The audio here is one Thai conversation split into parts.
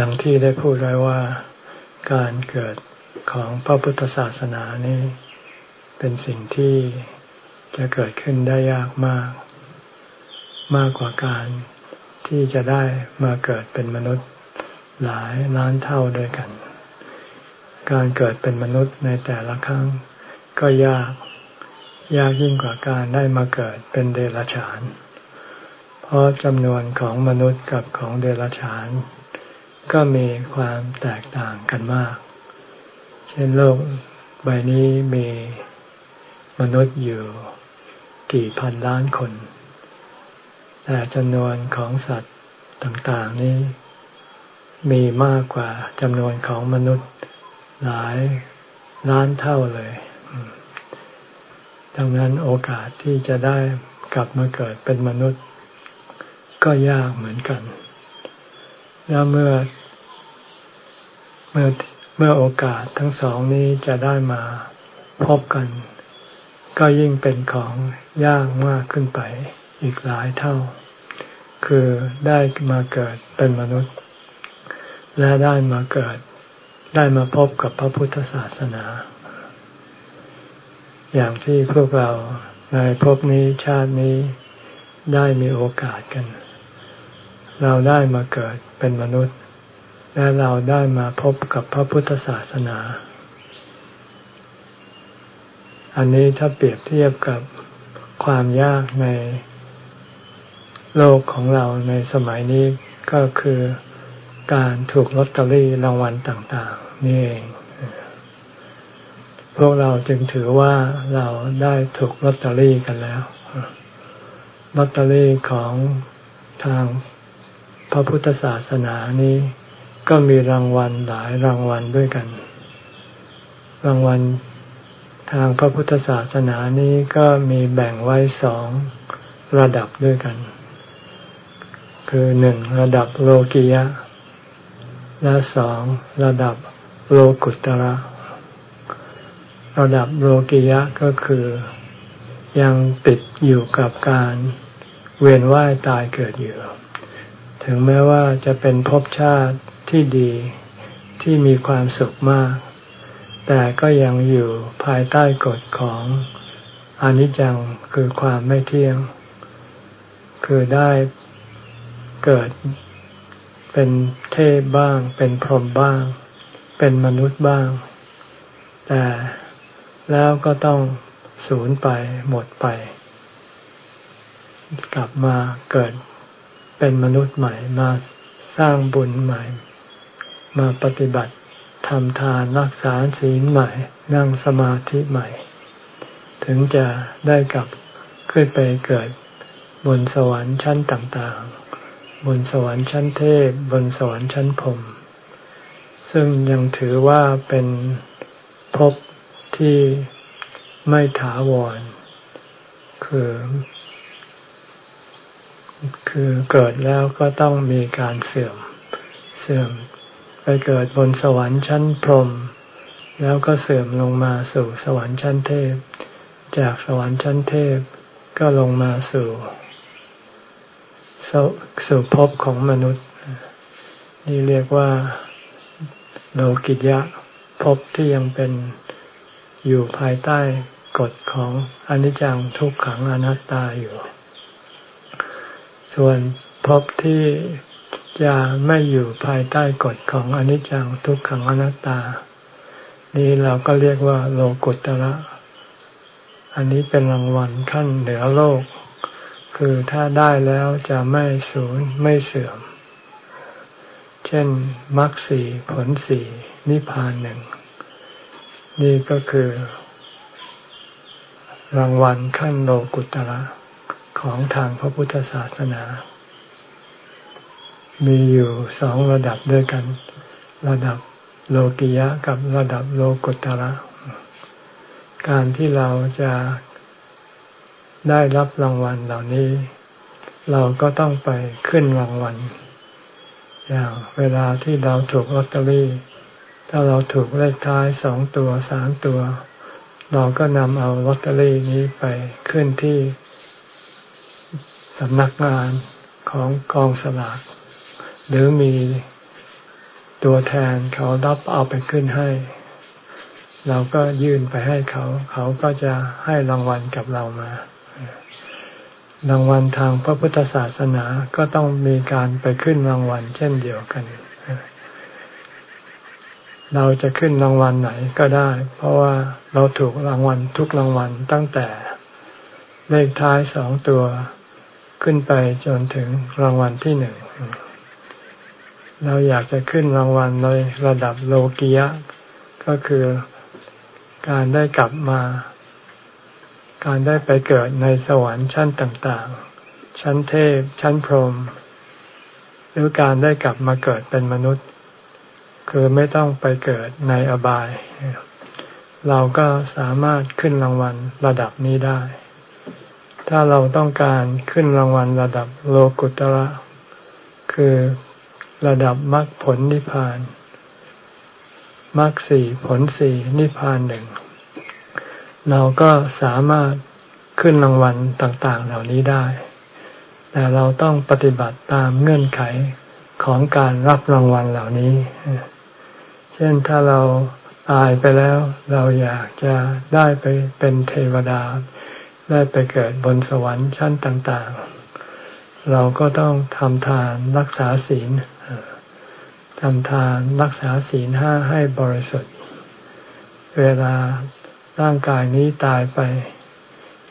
ดังที่ได้พูดไว้ว่าการเกิดของพระพุทธศาสนานี้ เป็นสิ่งที่จะเกิดขึ้นได้ยากมาก มากกว่าการที่จะได้มาเกิดเป็นมนุษย์หลายล้านเท่าด้วยกัน การเกิดเป็นมนุษย์ในแต่ละครั้งก็ยาก ยากยิ่งกว่าการได้มาเกิดเป็นเดรัจฉาน เพราะจำนวนของมนุษย์กับของเดรัจฉาน ก็มีความแตกต่างกันมาก เช่นโลกใบนี้มีมนุษย์อยู่กี่พันล้านคน แต่จำนวนของสัตว์ต่างๆนี้ มีมากกว่าจำนวนของมนุษย์หลายล้านเท่าเลย ดังนั้นโอกาสที่จะได้กลับมาเกิดเป็นมนุษย์ ก็ยากเหมือนกัน แล้วเมื่อ มื่อเมื่อโอกาสทั้งสองนี้จะได้มาพบกัน ก็ยิ่งเป็นของยากมากขึ้นไปอีกหลายเท่า คือได้มาเกิดเป็นมนุษย์ และได้มาเกิดได้มาพบกับพระพุทธศาสนา อย่างที่พวกเราในภพนี้ชาตินี้ได้มีโอกาสกัน เราได้มาเกิดเป็นมนุษย์ และเราได้มาพบกับพระพุทธศาสนา อันนี้ถ้าเปรียบเทียบกับความยากในโลกของเราในสมัยนี้ก็คือการถูกลอตเตอรี่รางวัลต่าง ๆ นี่เอง พวกเราจึงถือว่าเราได้ถูกลอตเตอรี่กันแล้วลอตเตอรี่ของทางพระพุทธศาสนานี้ ก็มีรางวัลหลายรางวัลด้วยกัน รางวัลทางพระพุทธศาสนานี้ก็มีแบ่งไว้สองระดับด้วยกัน คือหนึ่งระดับโลกียะ และสองระดับโลกุตระ ระดับโลกิยะก็คือ ยังติดอยู่กับการเวียนว่ายตายเกิดอยู่ ถึงแม้ว่าจะเป็นภพชาติ ที่ดีที่มีความสุขมาก แต่ก็ยังอยู่ภายใต้กฎของอนิจจังคือความไม่เที่ยง คือได้เกิดเป็นเทพบ้าง เป็นพรหมบ้าง เป็นมนุษย์บ้าง แต่แล้วก็ต้องสูญไปหมดไป กลับมาเกิดเป็นมนุษย์ใหม่มาสร้างบุญใหม่ มาปฏิบัติทำทานรักษาศีลใหม่ นั่งสมาธิใหม่ ถึงจะได้กลับขึ้นไปเกิดบนสวรรค์ชั้นต่างๆ บนสวรรค์ชั้นเทพ บนสวรรค์ชั้นพรมซึ่งยังถือว่าเป็นภพที่ไม่ถาวร คือ คือเกิดแล้วก็ต้องมีการเสื่อม เสื่อม ไปเกิดบนสวรรค์ชั้นพรหมแล้วก็เสื่อมลงมาสู่สวรรค์ชั้นเทพ จากสวรรค์ชั้นเทพก็ลงมาสู่สู่ภพของมนุษย์ นี่เรียกว่าโลกิยะภพที่ยังเป็นอยู่ภายใต้กฎของอนิจจังทุกขังอนัตตาอยู่ ส่วนภพที่ จะไม่อยู่ภายใต้กฎของอนิจจังทุกขังอนัตตา นี่เราก็เรียกว่าโลกุตระ อันนี้เป็นรางวัลขั้นเหนือโลก คือถ้าได้แล้วจะไม่สูญไม่เสื่อม เช่นมรรคสี่ผลสี่นิพพานหนึ่ง นี่ก็คือ รางวัลขั้นโลกุตระของทางพระพุทธศาสนา มีอยู่สองระดับด้วยกัน ระดับโลกิยะกับระดับโลกุตระ การที่เราจะได้รับรางวัลเหล่านี้ เราก็ต้องไปขึ้นรางวัลอย่างเวลาที่เราถูกลอตเตอรี่ ถ้าเราถูกเลขท้ายสองตัวสามตัว เราก็นำเอาลอตเตอรี่นี้ไปขึ้นที่สำนักงานของกองสลาก หรือมีตัวแทนเขารับเอาไปขึ้นให้ เราก็ยื่นไปให้เขา เขาก็จะให้รางวัลกับเรามารางวัลทางพระพุทธศาสนาก็ต้องมีการไปขึ้นรางวัลเช่นเดียวกัน เราจะขึ้นรางวัลไหนก็ได้ เพราะว่าเราถูกรางวัลทุกรางวัลตั้งแต่เลขท้ายสองตัวขึ้นไปจนถึงรางวัลที่หนึ่ง เราอยากจะขึ้นรางวัลในระดับโลกียะ ก็คือการได้กลับมา การได้ไปเกิดในสวรรค์ชั้นต่างๆ ชั้นเทพ ชั้นพรหมหรือการได้กลับมาเกิดเป็นมนุษย์ คือไม่ต้องไปเกิดในอบาย เราก็สามารถขึ้นรางวัลระดับนี้ได้ ถ้าเราต้องการขึ้นรางวัลระดับโลกุตระคือ ระดับมรรคผลนิพพานมรรคสี่ผลสี่นิพพานหนึ่งเราก็สามารถขึ้นรางวัลต่าง ๆ เหล่านี้ได้ แต่เราต้องปฏิบัติตามเงื่อนไขของการรับรางวัลเหล่านี้ เช่นถ้าเราตายไปแล้ว เราอยากจะได้ไปเป็นเทวดา ได้ไปเกิดบนสวรรค์ชั้นต่าง ๆ เราก็ต้องทำทานรักษาศีล ทำทานรักษาศีลห้าให้บริสุทธิ์ เวลาร่างกายนี้ตายไป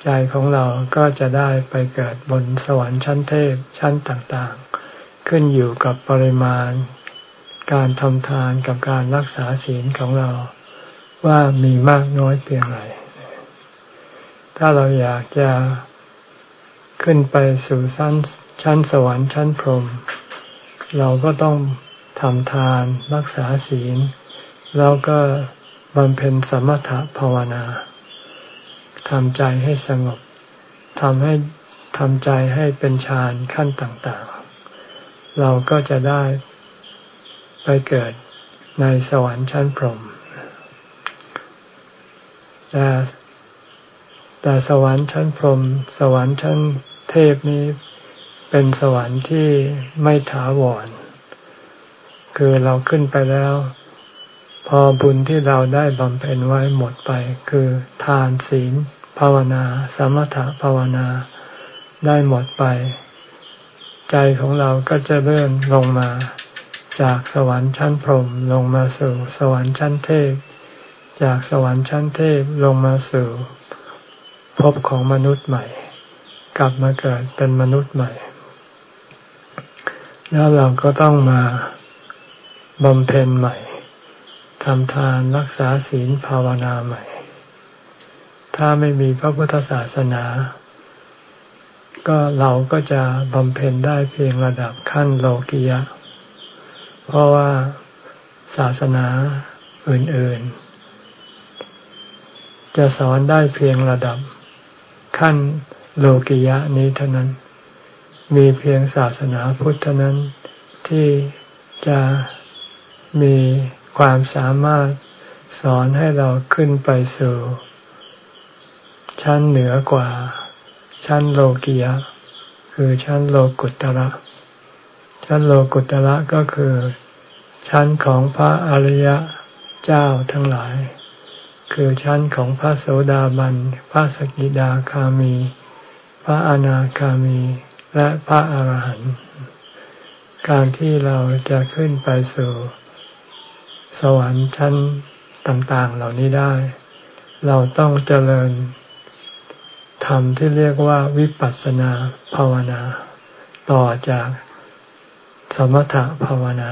ใจของเราก็จะได้ไปเกิดบนสวรรค์ชั้นเทพชั้นต่างๆ ขึ้นอยู่กับปริมาณ การทำทานกับการรักษาศีลของเราว่ามีมากน้อยเพียงไร ถ้าเราอยากจะขึ้นไปสู่ชั้นชั้นสวรรค์ชั้นพรหมเราก็ต้อง ทำทานรักษาศีล แล้วก็บำเพ็ญสมถะภาวนาทำใจให้สงบทำให้ทำใจให้เป็นฌานขั้นต่างๆ เราก็จะได้ไปเกิดในสวรรค์ชั้นพรหมแต่แต่สวรรค์ชั้นพรหมสวรรค์ชั้นเทพนี้เป็นสวรรค์ที่ไม่ถาวร คือเราขึ้นไปแล้ว พอบุญที่เราได้บำเพ็ญไว้หมดไป คือทานศีล ภาวนา สมถะภาวนาได้หมดไป ใจของเราก็จะเลื่อนลงมาจากสวรรค์ชั้นพรหมลงมาสู่สวรรค์ชั้นเทพ จากสวรรค์ชั้นเทพลงมาสู่ภพของมนุษย์ใหม่ กลับมาเกิดเป็นมนุษย์ใหม่ แล้วเราก็ต้องมา บำเพ็ญใหม่ทำทานรักษาศีลภาวนาใหม่ ถ้าไม่มีพระพุทธศาสนา ก็เราก็จะบำเพ็ญได้เพียงระดับขั้นโลกียะ เพราะว่าศาสนาอื่น ๆ จะสอนได้เพียงระดับ ขั้นโลกียะนี้เท่านั้น มีเพียงศาสนาพุทธเท่านั้นที่จะ มีความสามารถสอนให้เราขึ้นไปสู่ ชั้นเหนือกว่า ชั้นโลกียะ คือชั้นโลกุตระ ชั้นโลกุตระก็คือ ชั้นของพระอริยเจ้าทั้งหลาย คือชั้นของพระโสดาบัน พระสกิดาคามี พระอนาคามี และพระอาหารหันต์การที่เราจะขึ้นไปสู่ สวรรค์ชั้นต่างๆ เหล่านี้ได้ เราต้องเจริญธรรมที่เรียกว่าวิปัสสนาภาวนา ต่อจากสมถะภาวนา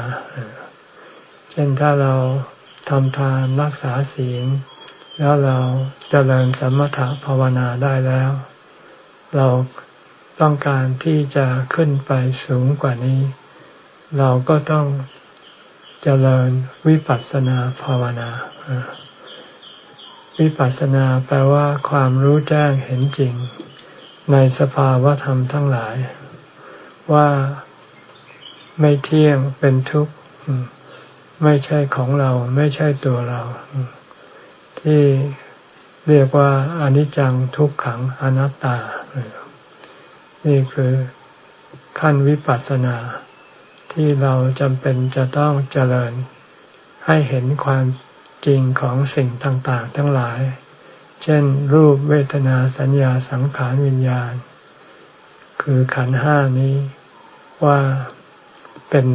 เช่นถ้าเราทำทานรักษาศีล แล้วเราเจริญสมถะภาวนาได้แล้ว เราต้องการที่จะขึ้นไปสูงกว่านี้ เราก็ต้อง เจริญวิปัสสนาภาวนา วิปัสสนาแปลว่าความรู้แจ้งเห็นจริง ในสภาวธรรมทั้งหลาย ว่าไม่เที่ยงเป็นทุกข์ไม่ใช่ของเราไม่ใช่ตัวเรา ที่เรียกว่าอนิจจังทุกขังอนัตตา นี่คือขั้นวิปัสสนา ที่เราจำเป็นจะต้องเจริญ ให้เห็นความจริงของสิ่งต่างๆ ทั้งหลาย เช่น รูปเวทนาสัญญาสังขารวิญญาณ คือขันห้านี้ว่าเป็น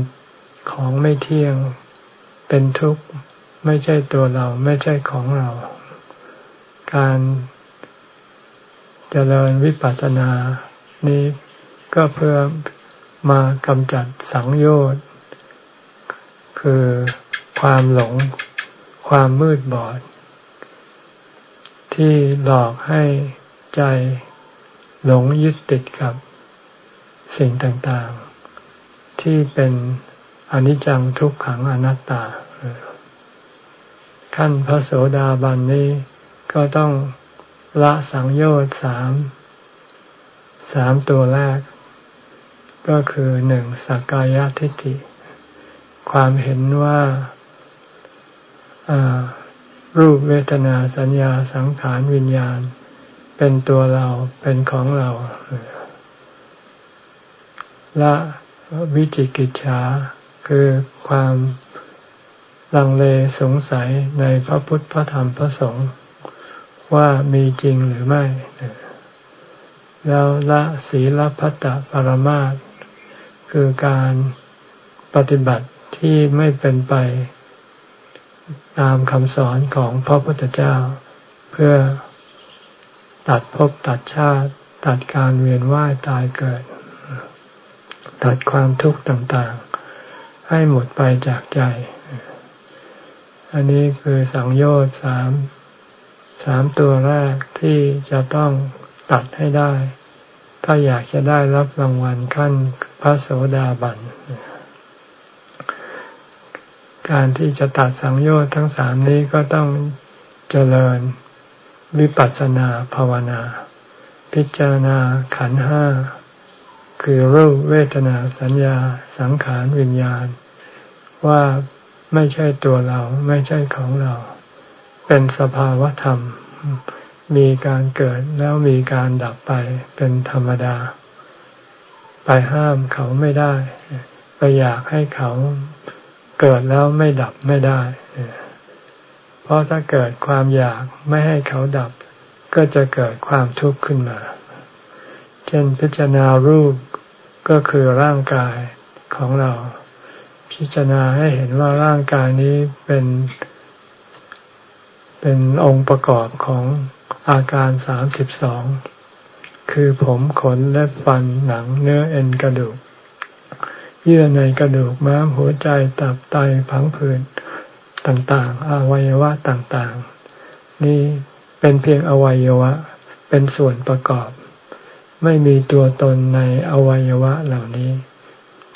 ของไม่เที่ยง เป็นทุกข์ ไม่ใช่ตัวเราไม่ใช่ของเรา การเจริญวิปัสสนานี้ก็เพื่อ มากำจัดสังโยชน์ คือความหลงความมืดบอด ที่หลอกให้ใจหลงยึดติดกับสิ่งต่างๆ ที่เป็นอนิจจังทุกขังอนัตตา ขั้นพระโสดาบันนี้ก็ต้องละสังโยชน์สาม สามตัวแรก ก็คือหนึ่งสักกายทิฏฐิ ความเห็นว่ารูปเวทนาสัญญาสังขารวิญญาณ เป็นตัวเราเป็นของเราละวิจิกิจฉาคือความลังเลสงสัยในพระพุทธพระธรรมพระสงฆ์ว่ามีจริงหรือไม่ แล้วละศีลพัตตปรมาต คือการปฏิบัติที่ไม่เป็นไปตามคำสอนของพระพุทธเจ้า เพื่อตัดภพตัดชาติ ตัดการเวียนว่ายตายเกิด ตัดความทุกข์ต่างๆ ให้หมดไปจากใจ อันนี้คือสังโยชน์สามสามตัวแรกที่จะต้องตัดให้ได้ ถ้าอยากจะได้รับรางวัลขั้น พระโสดาบัน การที่จะตัดสังโยชน์ทั้งสามนี้ก็ต้องเจริญวิปัสสนาภาวนา พิจารณาขันห้า คือรูปเวทนาสัญญา สังขารวิญญาณ ว่าไม่ใช่ตัวเราไม่ใช่ของเรา เป็นสภาวะธรรม มีการเกิดแล้วมีการดับไปเป็นธรรมดา ไปห้ามเขาไม่ได้ ไปอยากให้เขาเกิดแล้วไม่ดับไม่ได้ เพราะถ้าเกิดความอยากไม่ให้เขาดับ ก็จะเกิดความทุกข์ขึ้นมา เช่นพิจารณารูปก็คือร่างกายของเรา พิจารณาให้เห็นว่าร่างกายนี้เป็น เป็นองค์ประกอบของอาการสามสิบสอง คือผมขนและฟันหนังเนื้อเอ็นกระดูก เยื่อในกระดูกม้ามหัวใจตับไตผังผืดต่างๆ อวัยวะต่างๆ นี่เป็นเพียงอวัยวะ เป็นส่วนประกอบ ไม่มีตัวตนในอวัยวะเหล่านี้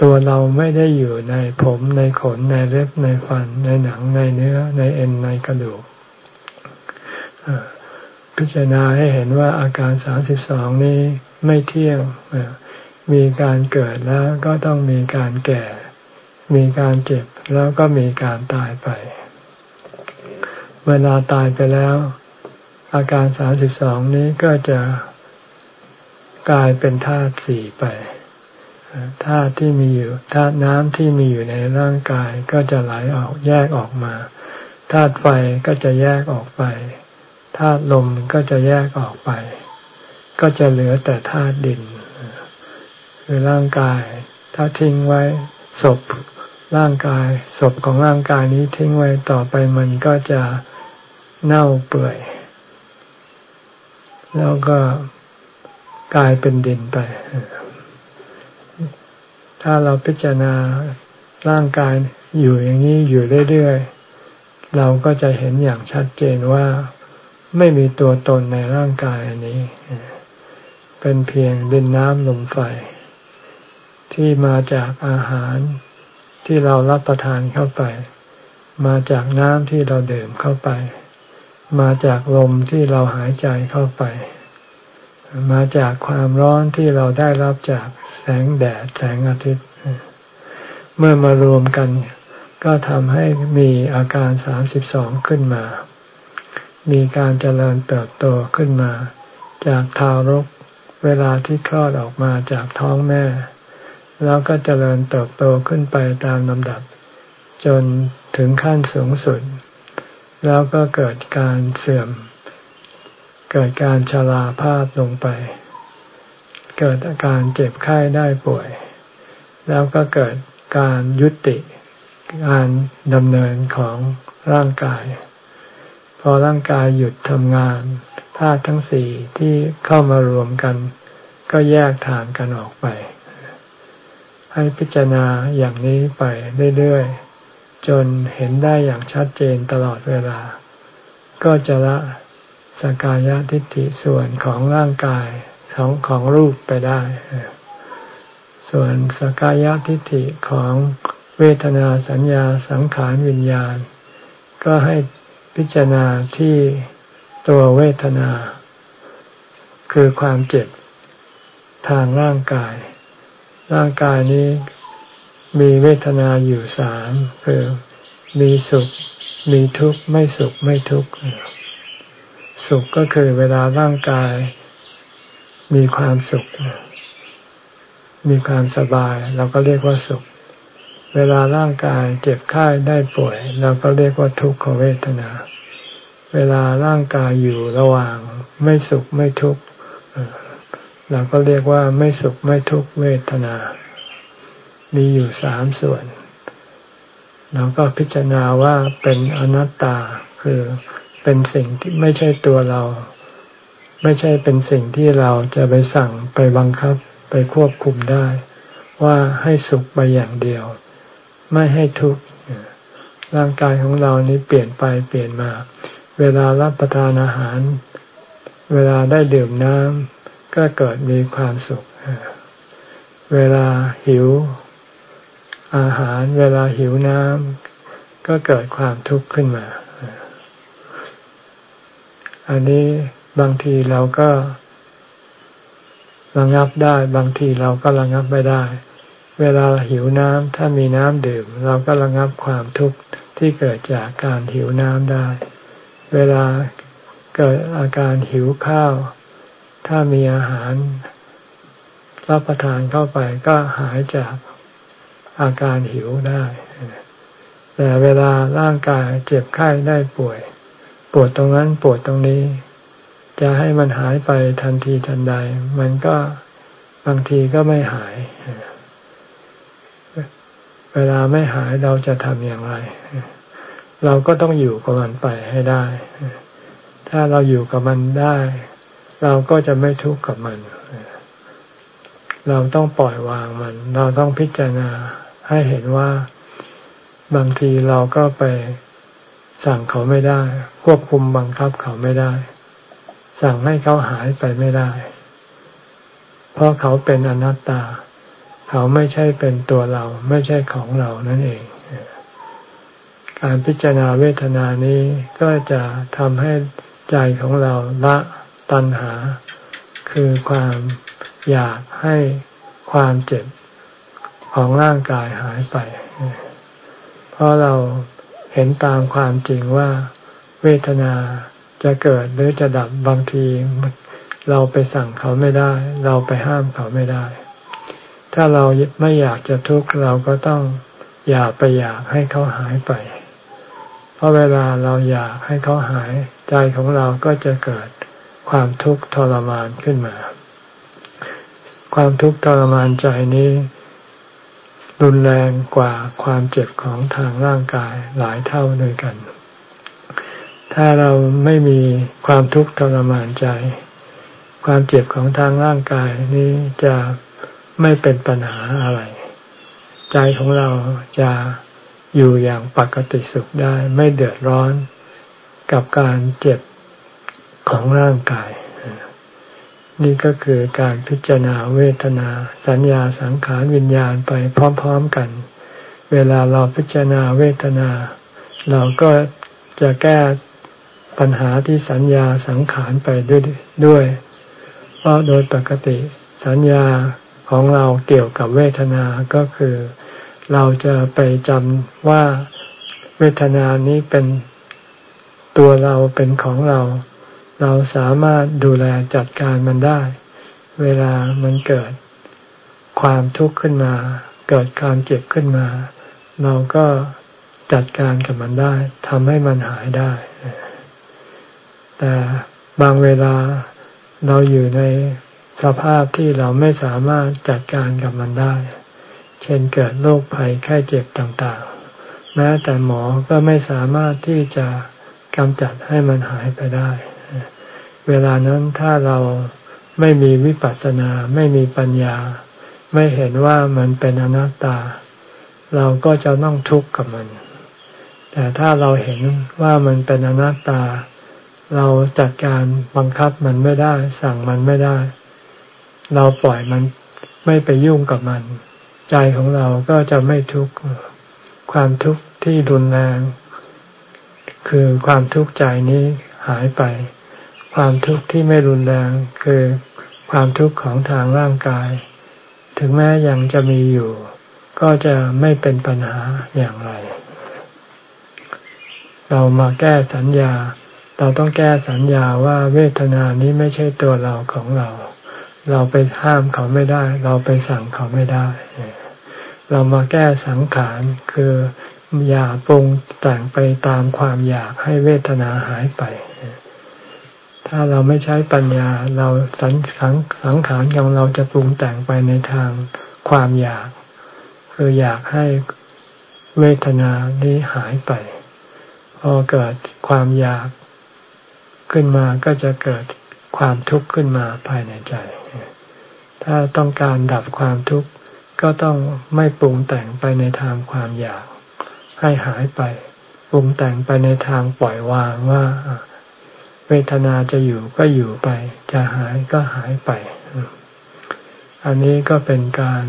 ตัวเราไม่ได้อยู่ในผมในขนในเล็บในฟัน ในหนังในเนื้อในเอ็นในกระดูก พิจารณาให้เห็นว่าอาการสามสิบสองนี้ไม่เที่ยงมีการเกิดแล้วก็ต้องมีการแก่ มีการเจ็บแล้วก็มีการตายไป เวลาตายไปแล้ว อาการสามสิบสองนี้ก็จะกลายเป็นธาตุสี่ไปธาตุที่มีอยู่ธาตุน้ำที่มีอยู่ในร่างกายก็จะไหลออกแยกออกมาธาตุไฟก็จะแยกออกไป ธาตุลมก็จะแยกออกไป ก็จะเหลือแต่ธาตุดินคือร่างกาย ถ้าทิ้งไว้ศพร่างกายศพของร่างกายนี้ทิ้งไว้ต่อไปมันก็จะเน่าเปื่อย แล้วก็กลายเป็นดินไป ถ้าเราพิจารณาร่างกายอยู่อย่างนี้อยู่เรื่อยๆ เราก็จะเห็นอย่างชัดเจนว่า ไม่มีตัวตนในร่างกายอันนี้ เป็นเพียงดินน้ำลมไฟ ที่มาจากอาหารที่เรารับประทานเข้าไป มาจากน้ำที่เราดื่มเข้าไป มาจากลมที่เราหายใจเข้าไป มาจากความร้อนที่เราได้รับจากแสงแดดแสงอาทิตย์ เมื่อมารวมกัน ก็ทำให้มีอาการสามสิบสองขึ้นมา มีการเจริญเติบโตขึ้นมา จากทารกเวลาที่คลอดออกมาจากท้องแม่ แล้วก็เจริญเติบโตขึ้นไปตามลำดับ จนถึงขั้นสูงสุด แล้วก็เกิดการเสื่อม เกิดการชราภาพลงไป เกิดอาการเจ็บไข้ได้ป่วย แล้วก็เกิดการยุติ การดำเนินของร่างกาย พอร่างกายหยุดทำงานธาตุทั้งสี่ที่เข้ามารวมกัน ก็แยกทางกันออกไป ให้พิจารณาอย่างนี้ไปเรื่อยๆ จนเห็นได้อย่างชัดเจนตลอดเวลา ก็จะละสกายทิฏฐิส่วนของร่างกายของของรูปไปได้ ส่วนสกายทิฏฐิของเวทนาสัญญาสังขารวิญญาณ ก็ให้ พิจารณาที่ตัวเวทนา คือความเจ็บทางร่างกาย ร่างกายนี้มีเวทนาอยู่สามคือมีสุข มีทุกข์ ไม่สุขไม่ทุกข์ สุขก็คือเวลาร่างกาย มีความสุข มีความสบาย เราก็เรียกว่าสุข เวลาร่างกายเจ็บไข้ได้ป่วย เราก็เรียกว่าทุกขเวทนา เวลาร่างกายอยู่ระหว่างไม่สุขไม่ทุกข์เราก็เรียกว่าไม่สุขไม่ทุกขเวทนา มีอยู่สามส่วน เราก็พิจารณาว่าเป็นอนัตตาคือเป็นสิ่งที่ไม่ใช่ตัวเรา ไม่ใช่เป็นสิ่งที่เราจะไปสั่งไปบังคับไปควบคุมได้ ว่าให้สุขไปอย่างเดียว ไม่ให้ทุกข์ร่างกายของเรานี้เปลี่ยนไปเปลี่ยนมา เวลารับประทานอาหาร เวลาได้ดื่มน้ำก็เกิดมีความสุข เวลาหิว อาหาร เวลาหิวน้ำก็เกิดความทุกข์ขึ้นมา อันนี้บางทีเราก็ระงับได้ บางทีเราก็ระงับไม่ได้ เวลาหิวน้ำถ้ามีน้ำดื่ม เราก็ระงับความทุกข์ที่เกิดจากการหิวน้ำได้ เวลาเกิดอาการหิวข้าว ถ้ามีอาหารรับประทานเข้าไปก็หายจากอาการหิวได้ แต่เวลาร่างกายเจ็บไข้ได้ป่วย ปวดตรงนั้นปวดตรงนี้ จะให้มันหายไปทันทีทันใด มันก็บางทีก็ไม่หาย เวลาไม่หายเราจะทำอย่างไร เราก็ต้องอยู่กับมันไปให้ได้ ถ้าเราอยู่กับมันได้ เราก็จะไม่ทุกข์กับมัน เราต้องปล่อยวางมัน เราต้องพิจารณาให้เห็นว่าบางทีเราก็ไปสั่งเขาไม่ได้ ควบคุมบังคับเขาไม่ได้ สั่งให้เขาหายไปไม่ได้ เพราะเขาเป็นอนัตตา เขาไม่ใช่เป็นตัวเราไม่ใช่ของเรานั่นเอง การพิจารณาเวทนานี้ก็จะทำให้ใจของเราละตัณหา คือความอยากให้ความเจ็บของร่างกายหายไป เพราะเราเห็นตามความจริงว่าเวทนาจะเกิดหรือจะดับบางที เราไปสั่งเขาไม่ได้ เราไปห้ามเขาไม่ได้ ถ้าเราไม่อยากจะทุกข์เราก็ต้องอยากไปอยากให้เขาหายไป เพราะเวลาเราอยากให้เขาหาย ใจของเราก็จะเกิดความทุกข์ทรมานขึ้นมา ความทุกข์ทรมานใจนี้ รุนแรงกว่าความเจ็บของทางร่างกายหลายเท่าด้วยกัน ถ้าเราไม่มีความทุกข์ทรมานใจ ความเจ็บของทางร่างกายนี้จะ ไม่เป็นปัญหาอะไร ใจของเราจะอยู่อย่างปกติสุขได้ ไม่เดือดร้อนกับการเจ็บของร่างกาย นี่ก็คือการพิจารณาเวทนา สัญญาสังขารวิญญาณไปพร้อม ๆกัน เวลาเราพิจารณาเวทนา เราก็จะแก้ปัญหาที่สัญญาสังขารไปด้วยด้วย เพราะโดยปกติสัญญา ของเราเกี่ยวกับเวทนาก็คือ เราจะไปจำว่าเวทนานี้เป็นตัวเราเป็นของเรา เราสามารถดูแลจัดการมันได้ เวลามันเกิดความทุกข์ขึ้นมา เกิดความเจ็บขึ้นมา เราก็จัดการกับมันได้ทำให้มันหายได้ แต่บางเวลาเราอยู่ใน สภาพที่เราไม่สามารถจัดการกับมันได้ เช่นเกิดโรคภัยไข้เจ็บต่างๆ แม้แต่หมอก็ไม่สามารถที่จะกำจัดให้มันหายไปได้ เวลานั้นถ้าเราไม่มีวิปัสสนาไม่มีปัญญา ไม่เห็นว่ามันเป็นอนัตตา เราก็จะต้องทุกข์กับมัน แต่ถ้าเราเห็นว่ามันเป็นอนัตตา เราจัดการบังคับมันไม่ได้ สั่งมันไม่ได้ เราปล่อยมันไม่ไปยุ่งกับมัน ใจของเราก็จะไม่ทุกข์ความทุกข์ที่รุนแรง คือความทุกข์ใจนี้หายไป ความทุกข์ที่ไม่รุนแรงคือความทุกข์ของทางร่างกาย ถึงแม้ยังจะมีอยู่ ก็จะไม่เป็นปัญหาอย่างไร เรามาแก้สัญญา เราต้องแก้สัญญาว่าเวทนานี้ไม่ใช่ตัวเราของเรา เราไปห้ามเขาไม่ได้ เราไปสั่งเขาไม่ได้ เรามาแก้สังขารคืออย่าปรุงแต่งไปตามความอยากให้เวทนาหายไป ถ้าเราไม่ใช้ปัญญา เราสังสังสังขารของเราจะปรุงแต่งไปในทางความอยาก คืออยากให้เวทนานี้หายไป พอเกิดความอยากขึ้นมาก็จะเกิดความทุกข์ขึ้นมาภายในใจ ถ้าต้องการดับความทุกข์ก็ต้องไม่ปรุงแต่งไปในทางความอยาก ให้หายไป ปรุงแต่งไปในทางปล่อยวางว่าเวทนาจะอยู่ก็อยู่ไป จะหายก็หายไป อันนี้ก็เป็นการ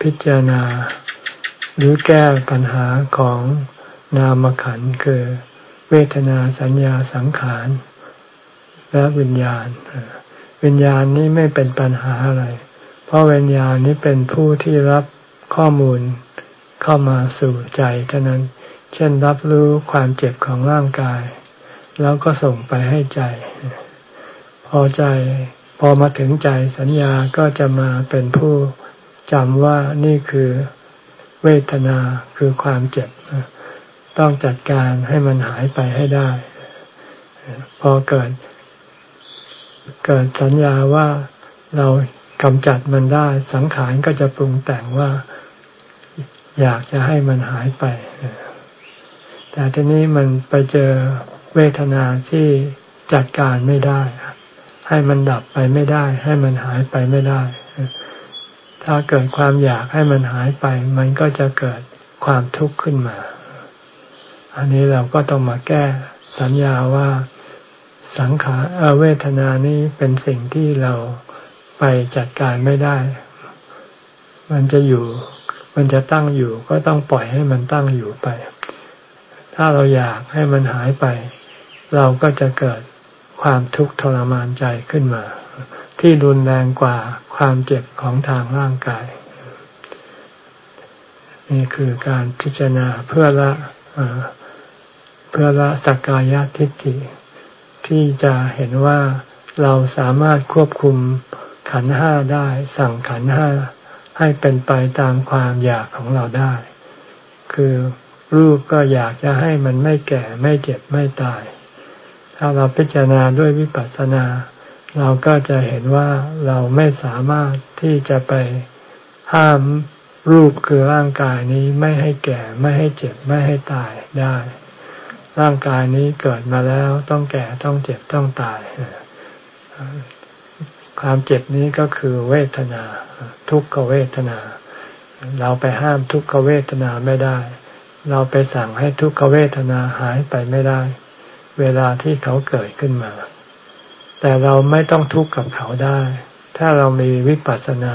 พิจารณา หรือแก้ปัญหาของนามขันคือ เวทนาสัญญาสังขาร และวิญญาณ วิญญาณนี้ไม่เป็นปัญหาอะไร เพราะวิญญาณนี้เป็นผู้ที่รับข้อมูลเข้ามาสู่ใจเท่านั้น เช่นรับรู้ความเจ็บของร่างกาย แล้วก็ส่งไปให้ใจ พอใจพอมาถึงใจสัญญาก็จะมาเป็นผู้จำว่านี่คือเวทนาคือความเจ็บ ต้องจัดการให้มันหายไปให้ได้ พอเกิด เกิดสัญญาว่าเรากำจัดมันได้ สังขารก็จะปรุงแต่งว่าอยากจะให้มันหายไป แต่ทีนี้มันไปเจอเวทนาที่จัดการไม่ได้ ให้มันดับไปไม่ได้ ให้มันหายไปไม่ได้ ถ้าเกิดความอยากให้มันหายไป มันก็จะเกิดความทุกข์ขึ้นมา อันนี้เราก็ต้องมาแก้สัญญาว่า สังขารเวทนานี้เป็นสิ่งที่เราไปจัดการไม่ได้ มันจะอยู่ มันจะตั้งอยู่ ก็ต้องปล่อยให้มันตั้งอยู่ไป ถ้าเราอยากให้มันหายไป เราก็จะเกิดความทุกข์ทรมานใจขึ้นมา ที่รุนแรงกว่าความเจ็บของทางร่างกาย นี่คือการพิจารณาเพื่อละเพื่อละสักกายทิฏฐิ ที่จะเห็นว่าเราสามารถควบคุมขันห้าได้ สั่งขันห้าให้เป็นไปตามความอยากของเราได้ คือรูปก็อยากจะให้มันไม่แก่ไม่เจ็บไม่ตาย ถ้าเราพิจารณาด้วยวิปัสสนา เราก็จะเห็นว่าเราไม่สามารถที่จะไปห้ามรูปคือร่างกายนี้ไม่ให้แก่ไม่ให้เจ็บไม่ให้ตายได้ ร่างกายนี้เกิดมาแล้วต้องแก่ต้องเจ็บต้องตาย ความเจ็บนี้ก็คือเวทนา ทุกขเวทนา เราไปห้ามทุกขเวทนาไม่ได้ เราไปสั่งให้ทุกขเวทนาหายไปไม่ได้ เวลาที่เขาเกิดขึ้นมา แต่เราไม่ต้องทุกข์กับเขาได้ ถ้าเรามีวิปัสสนา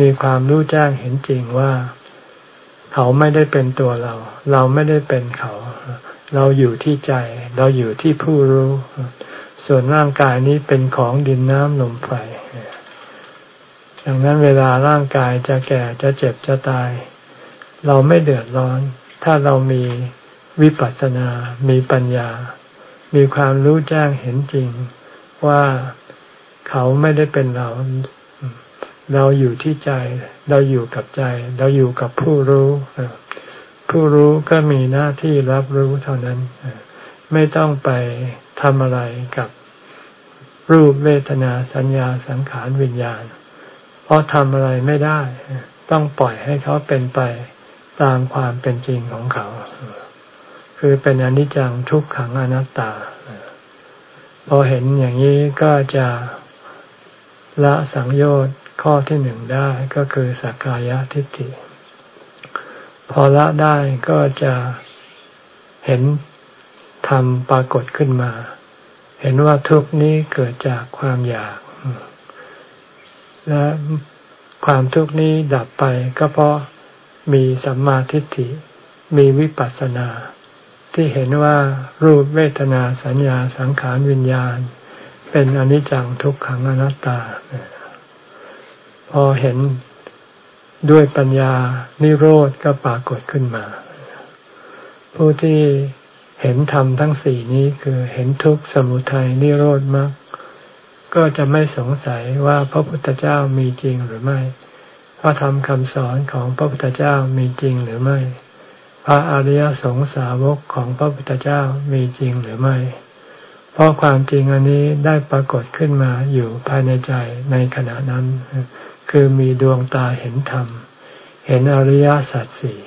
มีความรู้แจ้งเห็นจริงว่า เขาไม่ได้เป็นตัวเรา เราไม่ได้เป็นเขา เราอยู่ที่ใจ เราอยู่ที่ผู้รู้ ส่วนร่างกายนี้เป็นของดินน้ำลมไฟ ดังนั้นเวลาร่างกายจะแก่จะเจ็บจะตาย เราไม่เดือดร้อน ถ้าเรามีวิปัสสนา มีปัญญา มีความรู้แจ้งเห็นจริง ว่าเขาไม่ได้เป็นเรา เราอยู่ที่ใจ เราอยู่กับใจ เราอยู่กับผู้รู้ ผู้รู้ก็มีหน้าที่รับรู้เท่านั้น ไม่ต้องไปทำอะไรกับรูปเวทนาสัญญาสังขารวิญญาณ เพราะทำอะไรไม่ได้ ต้องปล่อยให้เขาเป็นไปตามความเป็นจริงของเขา คือเป็นอนิจจังทุกขังอนัตตา พอเห็นอย่างนี้ก็จะละสังโยชน์ข้อที่หนึ่งได้ก็คือสักกายทิฏฐิ พอละได้ก็จะเห็นธรรมปรากฏขึ้นมา เห็นว่าทุกนี้เกิดจากความอยาก และความทุกนี้ดับไปก็เพราะมีสัมมาทิฏฐิ มีวิปัสสนา ที่เห็นว่ารูปเวทนาสัญญาสังขารวิญญาณ เป็นอนิจจังทุกขังอนัตตา พอเห็น ด้วยปัญญานิโรธก็ปรากฏขึ้นมา ผู้ที่เห็นธรรมทั้งสี่นี้คือเห็นทุกข์สมุทัยนิโรธมรรคก็จะไม่สงสัยว่าพระพุทธเจ้ามีจริงหรือไม่พระธรรมคำสอนของพระพุทธเจ้ามีจริงหรือไม่ พระอริยสงสาวกของพระพุทธเจ้ามีจริงหรือไม่ เพราะความจริงอันนี้ได้ปรากฏขึ้นมาอยู่ภายในใจในขณะนั้น คือมีดวงตาเห็นธรรม เห็นอริยสัจสี่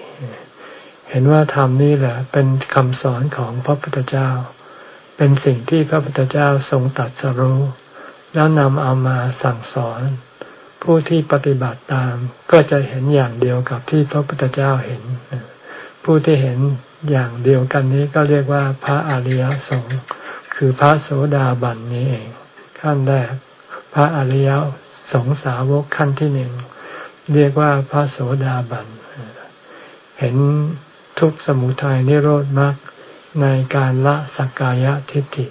เห็นว่าธรรมนี่แหละเป็นคำสอนของพระพุทธเจ้า เป็นสิ่งที่พระพุทธเจ้าทรงตัดสรู้ แล้วนำเอามาสั่งสอน ผู้ที่ปฏิบัติตามก็จะเห็นอย่างเดียวกับที่พระพุทธเจ้าเห็น ผู้ที่เห็นอย่างเดียวกันนี้ก็เรียกว่าพระอริยสงฆ์คือพระโสดาบันนี้เอง ขั้นแรกพระอริย สงสาวกขั้นที่หนึ่งเรียกว่าพระโสดาบัน เห็นทุกสมุทัยนิโรธมรรคในการละสักกายทิฏฐิ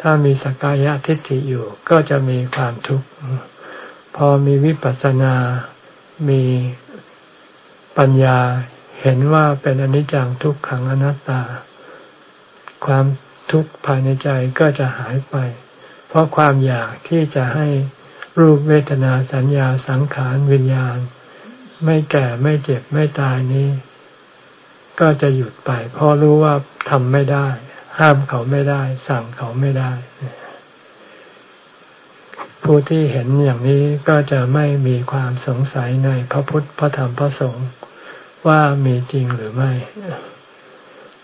ถ้ามีสักกายทิฏฐิอยู่ก็จะมีความทุกข์ พอมีวิปัสสนา มีปัญญาเห็นว่าเป็นอนิจจังทุกขังอนัตตา ความทุกข์ภายในใจก็จะหายไป เพราะความอยากที่จะให้ รูปเวทนาสัญญาสังขารวิญญาณ ไม่แก่ไม่เจ็บไม่ตายนี้ ก็จะหยุดไปเพราะรู้ว่าทำไม่ได้ ห้ามเขาไม่ได้ สั่งเขาไม่ได้ ผู้ที่เห็นอย่างนี้ก็จะไม่มีความสงสัยในพระพุทธพระธรรมพระสงฆ์ว่ามีจริงหรือไม่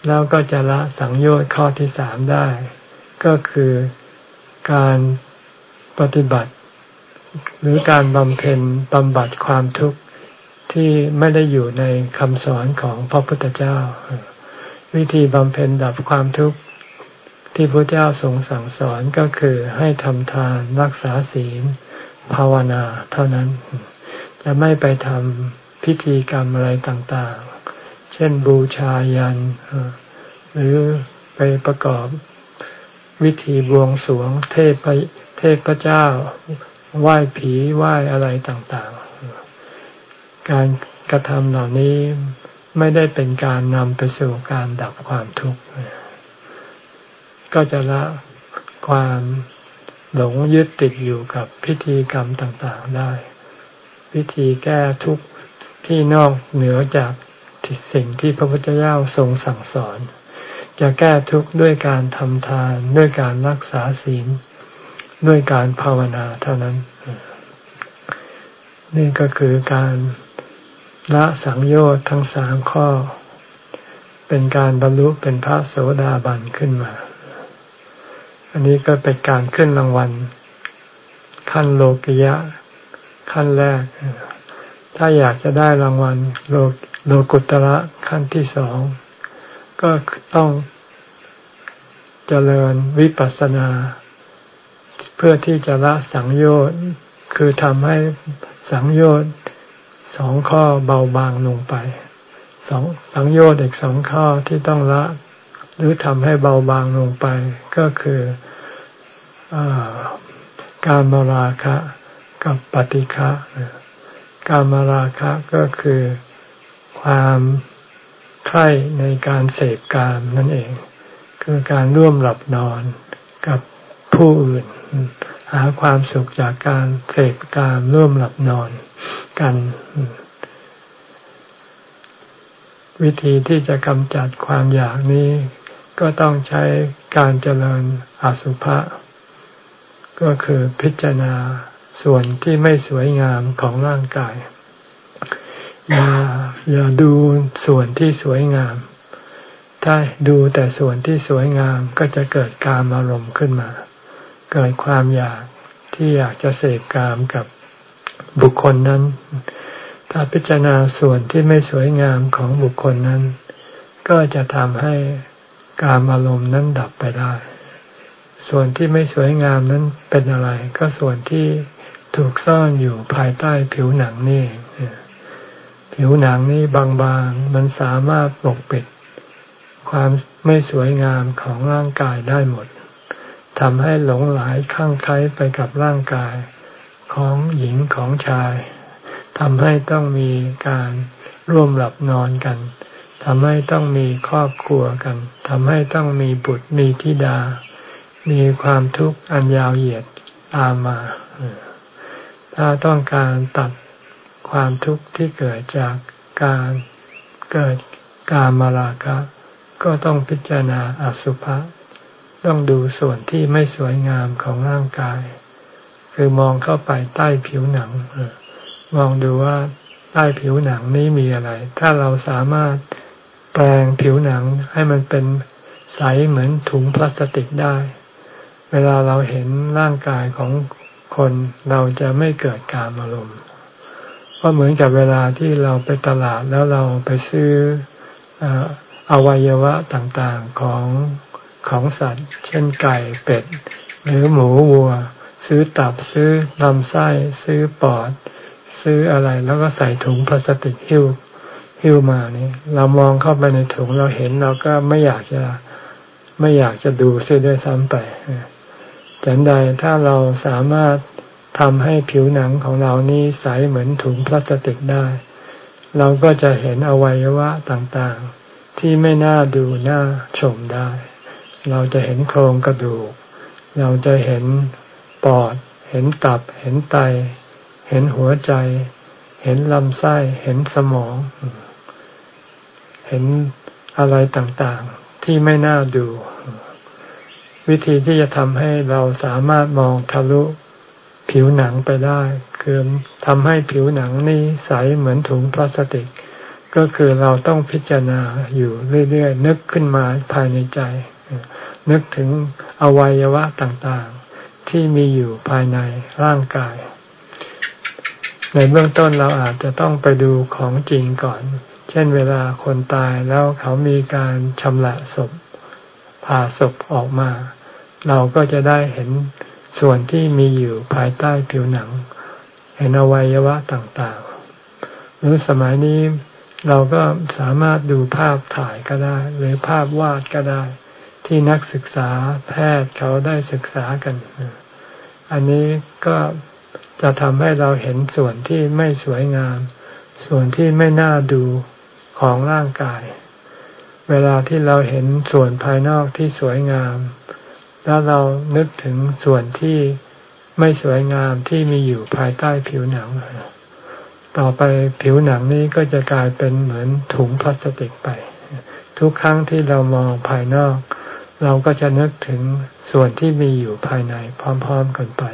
แล้วก็จะละสังโยชน์ข้อที่สามได้ ก็คือการปฏิบัติ หรือการบำเพ็ญบำบัดความทุกข์ที่ไม่ได้อยู่ในคำสอนของพระพุทธเจ้า วิธีบำเพ็ญดับความทุกข์ที่พระเจ้าทรงสั่งสอนก็คือให้ทำทานรักษาศีล ภาวนาเท่านั้น จะไม่ไปทำพิธีกรรมอะไรต่างๆ เช่นบูชายัน หรือไปประกอบวิธีบวงสรวงเทพเทพเจ้า ไหว้ผีไหว้อะไรต่างๆ การกระทำเหล่านี้ไม่ได้เป็นการนำไปสู่การดับความทุกข์ ก็จะละความหลงยึดติดอยู่กับพิธีกรรมต่างๆได้พิธีแก้ทุกข์ที่นอกเหนือจากสิ่งที่พระพุทธเจ้าทรงสั่งสอน จะแก้ทุกข์ด้วยการทำทานด้วยการรักษาศีล ด้วยการภาวนาเท่านั้น นี่ก็คือการละสังโยชน์ทั้งสามข้อ เป็นการบรรลุเป็นพระโสดาบันขึ้นมา อันนี้ก็เป็นการขึ้นรางวัล ขั้นโลกิยะ ขั้นแรก ถ้าอยากจะได้รางวัลโลโลกุตระขั้นที่สอง ก็ต้องเจริญวิปัสสนา เพื่อที่จะละสังโยชน์คือทำให้สังโยชน์สองข้อเบาบางลงไปสองสังโยชน์อีกสองข้อที่ต้องละ หรือทำให้เบาบางลงไป ก็คืออการมาราคะกับปฏิฆะการมาราคะก็คือความใคร่ในการเสพกามนั่นเอง คือการร่วมหลับนอนกับ ผู้อื่น หาความสุขจากการเสพการร่วมหลับนอนกัน วิธีที่จะกำจัดความอยากนี้ ก็ต้องใช้การเจริญอสุภะก็คือพิจารณาส่วนที่ไม่สวยงามของร่างกาย อย่าอย่าดูส่วนที่สวยงาม ถ้าดูแต่ส่วนที่สวยงามก็จะเกิดการอารมณ์ขึ้นมา เกิดความอยากที่อยากจะเสพกามกับบุคคลนั้น ถ้าพิจารณาส่วนที่ไม่สวยงามของบุคคลนั้น ก็จะทำให้การอารมณ์นั้นดับไปได้ ส่วนที่ไม่สวยงามนั้นเป็นอะไร ก็ส่วนที่ถูกซ่อนอยู่ภายใต้ผิวหนังนี่ผิวหนังนี่บางๆ มันสามารถปกปิด ความไม่สวยงามของร่างกายได้หมด ทำให้หลงไหลข้างใคล้ไปกับร่างกายของหญิงของชายทำให้ต้องมีการร่วมหลับนอนกันทำให้ต้องมีครอบครัวกันทำให้ต้องมีบุตรมีธิดา มีความทุกข์อันยาวเหยียดตามมา ถ้าต้องการตัดความทุกข์ที่เกิดจากการเกิดการมาราคะ ก็ต้องพิจารณาอสุภะ ต้องดูส่วนที่ไม่สวยงามของร่างกาย คือมองเข้าไปใต้ผิวหนังมองดูว่าใต้ผิวหนังนี้มีอะไร ถ้าเราสามารถแปลงผิวหนังให้มันเป็นใสเหมือนถุงพลาสติกได้ เวลาเราเห็นร่างกายของคนเราจะไม่เกิดการอารมณ์ก็เหมือนกับเวลาที่เราไปตลาดแล้วเราไปซื้ออวัยวะต่างๆของ ของสัตว์ เช่นไก่เป็ด หรือหมูวัว ซื้อตับซื้อลำไส้ซื้อปอด ซื้ออะไรแล้วก็ใส่ถุงพลาสติกหิ้วหิ้วมานี่เรามองเข้าไปในถุงเราเห็นเราก็ไม่อยากจะไม่อยากจะดูเสียด้วยซ้ำไปฉันใดถ้าเราสามารถทำให้ผิวหนังของเรานี้ใสเหมือนถุงพลาสติกได้ เราก็จะเห็นอวัยวะต่างๆ ที่ไม่น่าดูน่าชมได้ เราจะเห็นโครงกระดูก เราจะเห็นปอด เห็นตับ เห็นไต เห็นหัวใจ เห็นลำไส้ เห็นสมอง เห็นอะไรต่างๆ ที่ไม่น่าดู วิธีที่จะทำให้เราสามารถมองทะลุผิวหนังไปได้ คือทำให้ผิวหนังนี้ใสเหมือนถุงพลาสติก ก็คือเราต้องพิจารณาอยู่เรื่อยๆ นึกขึ้นมาภายในใจ นึกถึงอวัยวะต่างๆ ที่มีอยู่ภายในร่างกาย ในเบื้องต้นเราอาจจะต้องไปดูของจริงก่อน เช่นเวลาคนตายแล้วเขามีการชำระศพผ่าศพออกมา เราก็จะได้เห็นส่วนที่มีอยู่ภายใต้ผิวหนัง เห็นอวัยวะต่างๆ หรือสมัยนี้เราก็สามารถดูภาพถ่ายก็ได้ หรือภาพวาดก็ได้ ที่นักศึกษาแพทย์เขาได้ศึกษากัน อันนี้ก็จะทำให้เราเห็นส่วนที่ไม่สวยงาม ส่วนที่ไม่น่าดูของร่างกาย เวลาที่เราเห็นส่วนภายนอกที่สวยงาม แล้วเรานึกถึงส่วนที่ไม่สวยงามที่มีอยู่ภายใต้ผิวหนัง ต่อไปผิวหนังนี้ก็จะกลายเป็นเหมือนถุงพลาสติกไป ทุกครั้งที่เรามองภายนอก เราก็จะนึกถึงส่วนที่มีอยู่ภายในพร้อมๆกันไป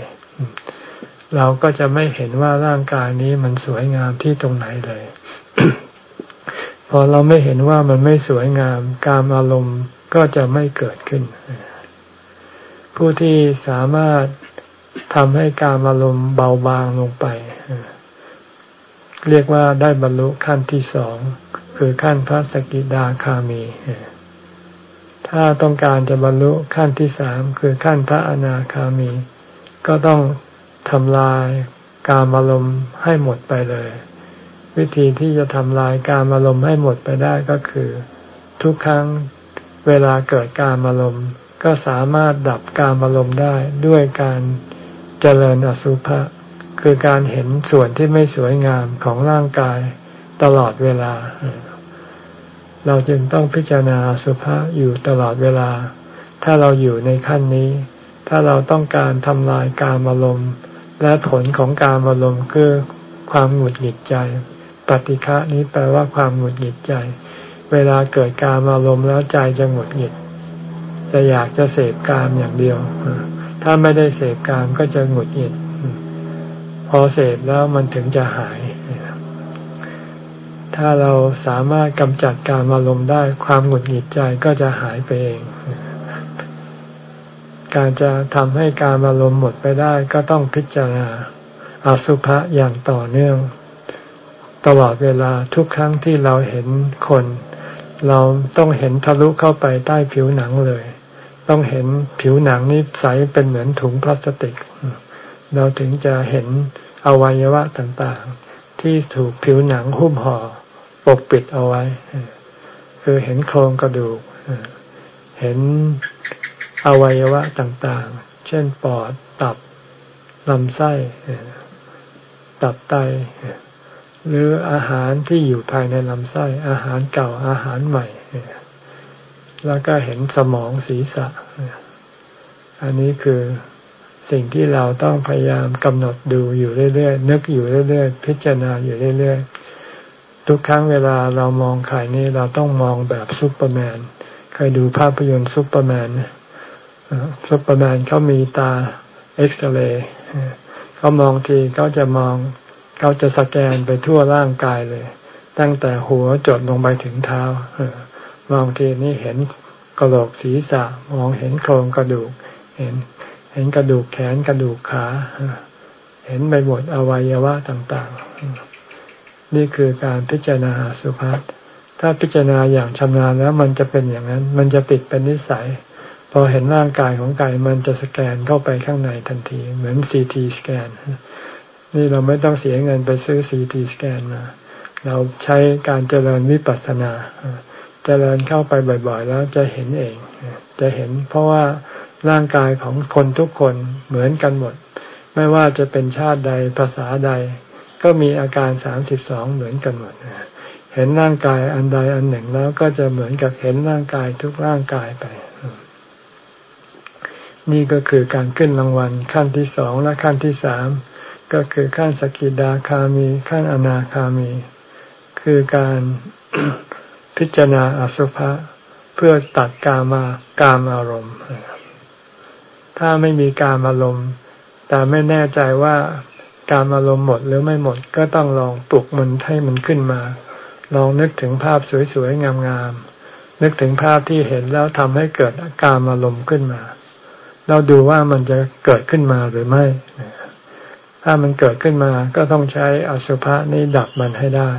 เราก็จะไม่เห็นว่าร่างกายนี้มันสวยงามที่ตรงไหนเลย พอเราไม่เห็นว่ามันไม่สวยงาม การอารมณ์ก็จะไม่เกิดขึ้น ผู้ที่สามารถทำให้การอารมณ์เบาบางลงไป เรียกว่าได้บรรลุขั้นที่สอง คือขั้นพระสกิดาคามี ถ้าต้องการจะบรรลุขั้นที่สามคือขั้นพระอนาคามี ก็ต้องทำลายการอารมณ์ให้หมดไปเลย วิธีที่จะทำลายการอารมณ์ให้หมดไปได้ก็คือ ทุกครั้งเวลาเกิดการอารมณ์ก็สามารถดับการอารมณ์ได้ด้วยการเจริญอสุภะคือการเห็นส่วนที่ไม่สวยงามของร่างกายตลอดเวลา เราจึงต้องพิจารณาสุภะอยู่ตลอดเวลา ถ้าเราอยู่ในขั้นนี้ถ้ถ้าเราต้องการทำลายการอารมณ์และผลของการอารมณ์คือความหงุดหงิดใจ ปฏิฆะนี้แปลว่าความหงุดหงิดใจ เวลาเกิดการอารมณ์แล้วใจจะหงุดหงิด จะอยากจะเสพกามอย่างเดียว ถ้าไม่ได้เสพกามก็จะหงุดหงิด พอเสพแล้วมันถึงจะหาย ถ้าเราสามารถกำจัดการอารมณ์ได้ความหงุดหงิดใจก็จะหายไปเอง การจะทำให้การอารมณ์หมดไปได้ก็ต้องพิจารณาอาสุภะอย่างต่อเนื่อง ตลอดเวลาทุกครั้งที่เราเห็นคน เราต้องเห็นทะลุเข้าไปใต้ผิวหนังเลย ต้องเห็นผิวหนังนี้ใสเป็นเหมือนถุงพลาสติก เราถึงจะเห็นอวัยวะต่างๆ ที่ถูกผิวหนังหุ้มห่อ ปกปิดเอาไว้ คือเห็นโครงกระดูก เห็นอวัยวะต่างๆ เช่นปอด ตับ ลำไส้ ตับไต หรืออาหารที่อยู่ภายในลำไส้ อาหารเก่า อาหารใหม่ แล้วก็เห็นสมองศีรษะ อันนี้คือสิ่งที่เราต้องพยายามกำหนดดูอยู่เรื่อยๆ นึกอยู่เรื่อยๆ พิจารณาอยู่เรื่อยๆ ทุกครั้งเวลาเรามองใครนี่เราต้องมองแบบซุปเปอร์แมนเคยดูภาพยนตร์ซุปเปอร์แมนซุปเปอร์แมนเขามีตาเอ็กซเรย์เขามองทีเขาจะมองเขาจะสแกนไปทั่วร่างกายเลย ตั้งแต่หัวจดลงไปถึงเท้ามองทีนี่เห็นกระโหลกศีรษะ มองเห็นโครงกระดูก เห็น เห็นกระดูกแขนกระดูกขาเห็นไปหมดอวัยวะต่าง ๆ นี่คือการพิจารณาสุภาษถ้าพิจารณาอย่างชำนาญแล้วมันจะเป็นอย่างนั้น มันจะติดเป็นนิสัย พอเห็นร่างกายของกายมันจะสแกนเข้าไปข้างในทันที เหมือนซีทีสแกน นี่เราไม่ต้องเสียเงินไปซื้อซีทีสแกนมา เราใช้การเจริญวิปัสสนาเจริญเข้าไปบ่อย ๆ แล้วจะเห็นเอง จะเห็นเพราะว่าร่างกายของคนทุกคนเหมือนกันหมด ไม่ว่าจะเป็นชาติใดภาษาใด ก็มีอาการสามสิบสองเหมือนกันหมดเห็นร่างกายอันใดอันหนึ่งแล้วก็จะเหมือนกับเห็นร่างกายทุกร่างกายไป นี่ก็คือการขึ้นรางวัลขั้นที่สองและขั้นที่สามก็คือขั้นสกิดาคามี ขั้นอนาคามี คือการพิจารณาอสุภะเพื่อตัดกามากามอารมณ์ ถ้าไม่มีกามอารมณ์ แต่ไม่แน่ใจว่า การอารมณ์หมดหรือไม่หมดก็ต้องลองปลุกมันให้มันขึ้นมา ลองนึกถึงภาพสวยๆงามๆนึกถึงภาพที่เห็นแล้วทำให้เกิดกามอารมณ์ขึ้นมา เราดูว่ามันจะเกิดขึ้นมาหรือไม่ ถ้ามันเกิดขึ้นมาก็ต้องใช้อสุภะนี้ดับมันให้ได้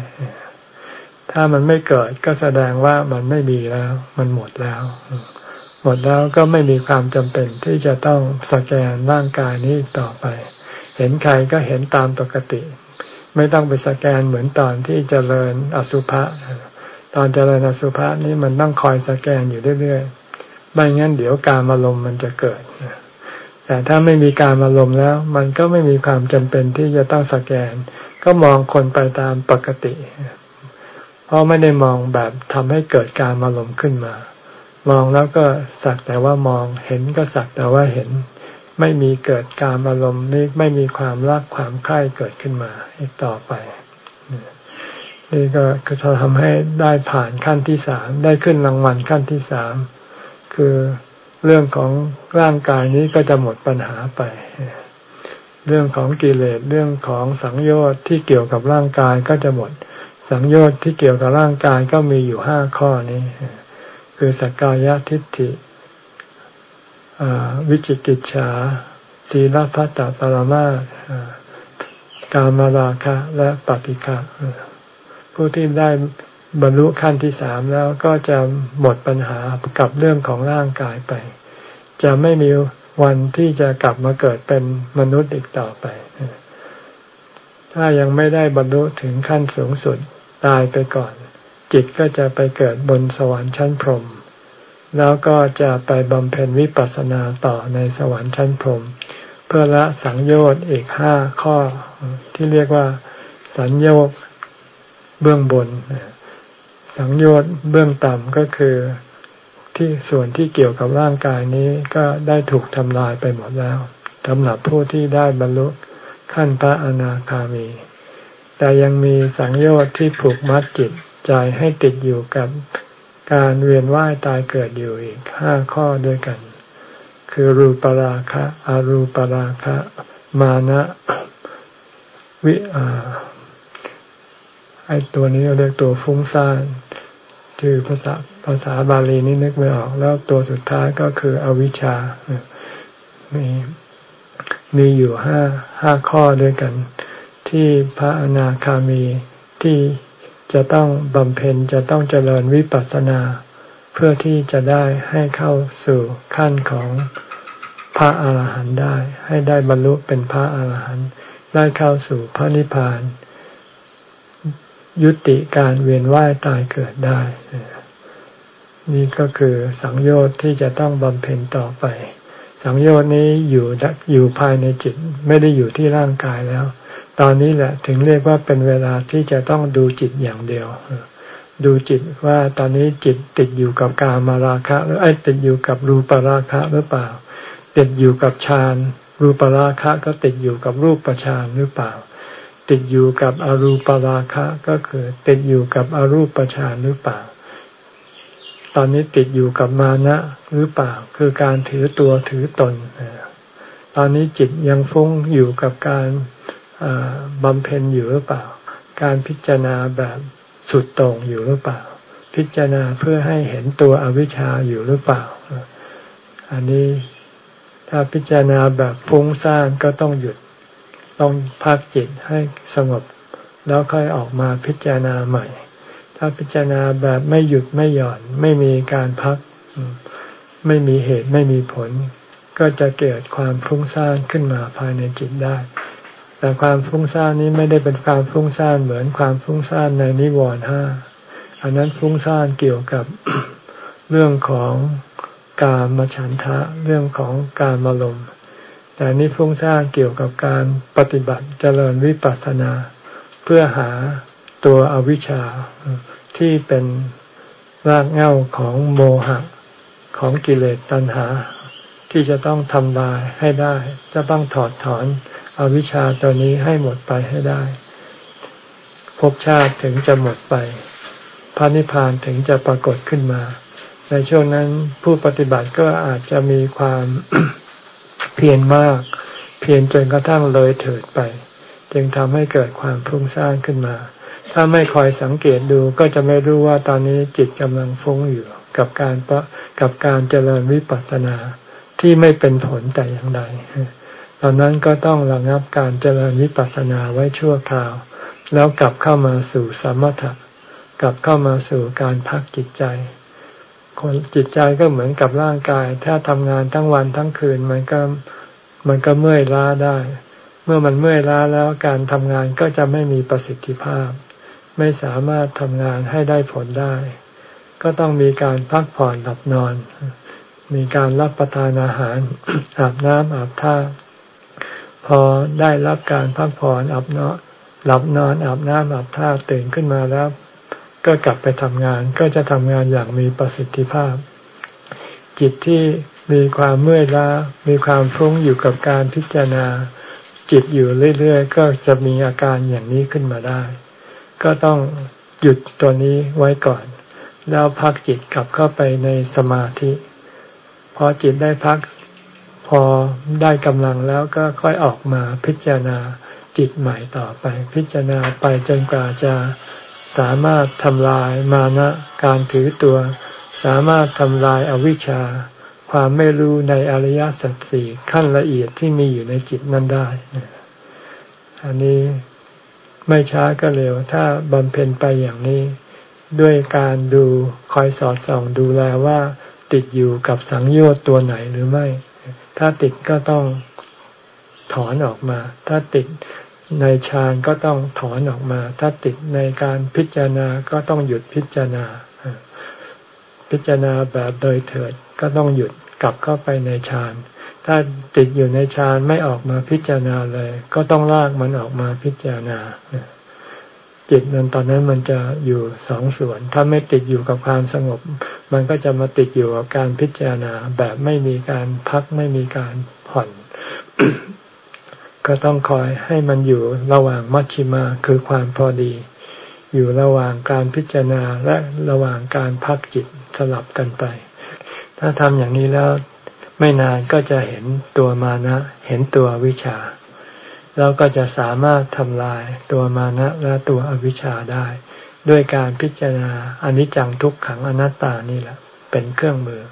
ถ้ามันไม่เกิดก็แสดงว่ามันไม่มีแล้ว มันหมดแล้ว หมดแล้วก็ไม่มีความจำเป็นที่จะต้องสแกนร่างกายนี้ต่อไป เห็นใครก็เห็นตามปกติ ไม่ต้องไปสแกนเหมือนตอนที่เจริญอสุภะตอนเจริญอสุภะนี้มันต้องคอยสแกนอยู่เรื่อยๆไม่งั้นเดี๋ยวการอารมณ์มันจะเกิดแต่ถ้าไม่มีการอารมณ์แล้ว มันก็ไม่มีความจำเป็นที่จะต้องสแกน ก็มองคนไปตามปกติ เพราะไม่ได้มองแบบทำให้เกิดการอารมณ์ขึ้นมา มองแล้วก็สักแต่ว่ามองเห็นก็สักแต่ว่าเห็น ไม่มีเกิดการอารมณ์นี่ไม่มีความรักความใคร่เกิดขึ้นมาอีกต่อไปนี่ก็จะทำให้ได้ผ่านขั้นที่สามได้ขึ้นรางวัลขั้นที่สามคือเรื่องของร่างกายนี้ก็จะหมดปัญหาไป เรื่องของกิเลสเรื่องของสังโยชน์ที่เกี่ยวกับร่างกายก็จะหมด สังโยชน์ที่เกี่ยวกับร่างกายก็มีอยู่ห้าข้อนี้ คือสกกายทิฏฐิ วิจิกิจฉาสีลพัตตปรมาการมาราคะและปฏิฆะผู้ที่ได้บรรลุขั้นที่สามแล้วก็จะหมดปัญหากับเรื่องของร่างกายไป จะไม่มีวันที่จะกลับมาเกิดเป็นมนุษย์อีกต่อไป ถ้ายังไม่ได้บรรลุถึงขั้นสูงสุดตายไปก่อน จิตก็จะไปเกิดบนสวรรค์ชั้นพรหม แล้วก็จะไปบำเพ็ญวิปัสสนาต่อในสวรรค์ชั้นพรหมเพื่อละสังโยชน์อีกห้าข้อที่เรียกว่า สัญญกเบื้องบน สังโยชน์เบื้องต่ำก็คือที่ส่วนที่เกี่ยวกับร่างกายนี้ก็ได้ถูกทำลายไปหมดแล้วสำหรับผู้ที่ได้บรรลุขั้นพระอนาคามี แต่ยังมีสังโยชน์ที่ผูกมัดจิตใจให้ติดอยู่กับ การเวียนว่ายตายเกิดอยู่อีกห้าข้อด้วยกัน คือรูปราคะอารูปราคะ มานะ วิอาไอตัวนี้เรียกตัวฟุ้งซ่านคือภาษาภาษาบาลีนี่นึกไม่ออก แล้วตัวสุดท้ายก็คืออวิชชา มีมีอยู่ห้าห้าข้อด้วยกัน ที่พระอนาคามีที่ จะต้องบำเพ็ญจะต้องเจริญวิปัสสนา เพื่อที่จะได้ให้เข้าสู่ขั้นของพระอาหารหันต์ได้ ให้ได้บรรลุเป็นพระอาหารหันต์ได้เข้าสู่พระนิพพาน ยุติการเวียนว่ายตายเกิดได้ นี่ก็คือสังโยชน์ที่จะต้องบำเพ็ญต่อไป สังโยชน์นี้อยู่อยู่ภายในจิต ไม่ได้อยู่ที่ร่างกายแล้ว ตอนนี้แหละถึงเรียกว่าเป็นเวลาที่จะต้องดูจิตอย่างเดียว ดูจิตว่าตอนนี้จิตติดอยู่กับกามาราคะหรือไอ้ติดอยู่กับรูปราคะหรือเปล่า ติดอยู่กับฌานรูปราคะก็ติดอยู่กับรูปฌานหรือเปล่า ติดอยู่กับอรูปราคะก็คือ ติดอยู่กับอรูปฌานหรือเปล่า ตอนนี้ติดอยู่กับมานะหรือเปล่า คือการถือตัวถือตนตอนนี้จิตยังฟุ้งอยู่กับการ บำเพ็ญอยู่หรือเปล่า การพิจารณาแบบสุดตรงอยู่หรือเปล่า พิจารณาเพื่อให้เห็นตัวอวิชชาอยู่หรือเปล่า อันนี้ถ้าพิจารณาแบบฟุ้งซ่านก็ต้องหยุดต้องพักจิตให้สงบ แล้วค่อยออกมาพิจารณาใหม่ ถ้าพิจารณาแบบไม่หยุดไม่หย่อน ไม่มีการพัก ไม่มีเหตุไม่มีผล ก็จะเกิดความฟุ้งซ่านขึ้นมาภายในจิตได้ แต่ความฟุ้งซ่านนี้ไม่ได้เป็นความฟุ้งซ่านเหมือนความฟุ้งซ่านในนิวรณ์ห้าอันนั้นฟุ้งซ่านเกี่ยวกับเรื่องของการมาฉันทะเรื่องของการมาลมแต่นี้ฟุ้งซ่านเกี่ยวกับการปฏิบัติเจริญวิปัสสนา เพื่อหาตัวอวิชชาที่เป็นรากเหง้าของโมหะของกิเลสตัณหา ที่จะต้องทำลายให้ได้ จะต้องถอดถอน อวิชชาตัวนี้ให้หมดไปให้ได้ภพชาติถึงจะหมดไปพระนิพพานถึงจะปรากฏขึ้นมา ในช่วงนั้นผู้ปฏิบัติก็อาจจะมีความเพียรมาก เพียรจนกระทั่งเลยเถิดไป จึงทำให้เกิดความพุ่งสร้างขึ้นมา ถ้าไม่คอยสังเกตดูก็จะไม่รู้ว่าตอนนี้จิตกำลังฟุ้งอยู่กับการกับการเจริญวิปัสสนาที่ไม่เป็นผลแต่อย่างใด ตอนนั้นก็ต้องระงับการเจริญวิปัสสนาไว้ชั่วคราว แล้วกลับเข้ามาสู่สมถะกลับเข้ามาสู่การพักจิตใจ คนจิตใจก็เหมือนกับร่างกาย ถ้าทำงานทั้งวันทั้งคืนมันก็มันก็เมื่อยล้าได้ เมื่อมันเมื่อยล้าแล้วการทำงานก็จะไม่มีประสิทธิภาพ ไม่สามารถทำงานให้ได้ผลได้ ก็ต้องมีการพักผ่อนหลับนอน มีการรับประทานอาหารอาบน้ำอาบท่า พอได้รับการพักผ่อนอับเนาะหลับนอนอาบน้ำอาบท่าตื่นขึ้นมาแล้ว ก็กลับไปทำงาน ก็จะทำงานอย่างมีประสิทธิภาพ จิตที่มีความเมื่อยล้ามีความฟุ้งอยู่กับการพิจารณา จิตอยู่เรื่อยๆ ก็จะมีอาการอย่างนี้ขึ้นมาได้ ก็ต้องหยุดตัวนี้ไว้ก่อน แล้วพักจิตกลับเข้าไปในสมาธิ พอจิตได้พัก พอได้กำลังแล้วก็ค่อยออกมาพิจารณาจิตใหม่ต่อไป พิจารณาไปจนกว่าจะสามารถทำลายมานะการถือตัว สามารถทำลายอวิชชา ความไม่รู้ในอริยสัจสี่ขั้นละเอียดที่มีอยู่ในจิตนั้นได้ อันนี้ไม่ช้าก็เร็ว ถ้าบำเพ็ญไปอย่างนี้ ด้วยการดูคอยสอดส่องดูแลว่าติดอยู่กับสังโยชน์ตัวไหนหรือไม่ ถ้าติดก็ต้องถอนออกมา ถ้าติดในฌานก็ต้องถอนออกมา ถ้าติดในการพิจารณาก็ต้องหยุดพิจารณา พิจารณาแบบโดยเถิดก็ต้องหยุดกลับเข้าไปในฌานถ้าติดอยู่ในฌานไม่ออกมาพิจารณาเลย ก็ต้องลากมันออกมาพิจารณา จิตนั้นตอนนั้นมันจะอยู่สองส่วน ถ้าไม่ติดอยู่กับความสงบ มันก็จะมาติดอยู่กับการพิจารณาแบบไม่มีการพักไม่มีการผ่อน ก็ต้องคอยให้มันอยู่ระหว่างมัชชิมาคือความพอดี อยู่ระหว่างการพิจารณาและระหว่างการพักจิตสลับกันไป ถ้าทำอย่างนี้แล้วไม่นานก็จะเห็นตัวมานะ เห็นตัววิชา เราก็จะสามารถทำลายตัวมานะและตัวอวิชชาได้ ด้วยการพิจารณาอนิจจังทุกขังอนัตตานี่แหละ เป็นเครื่องมือ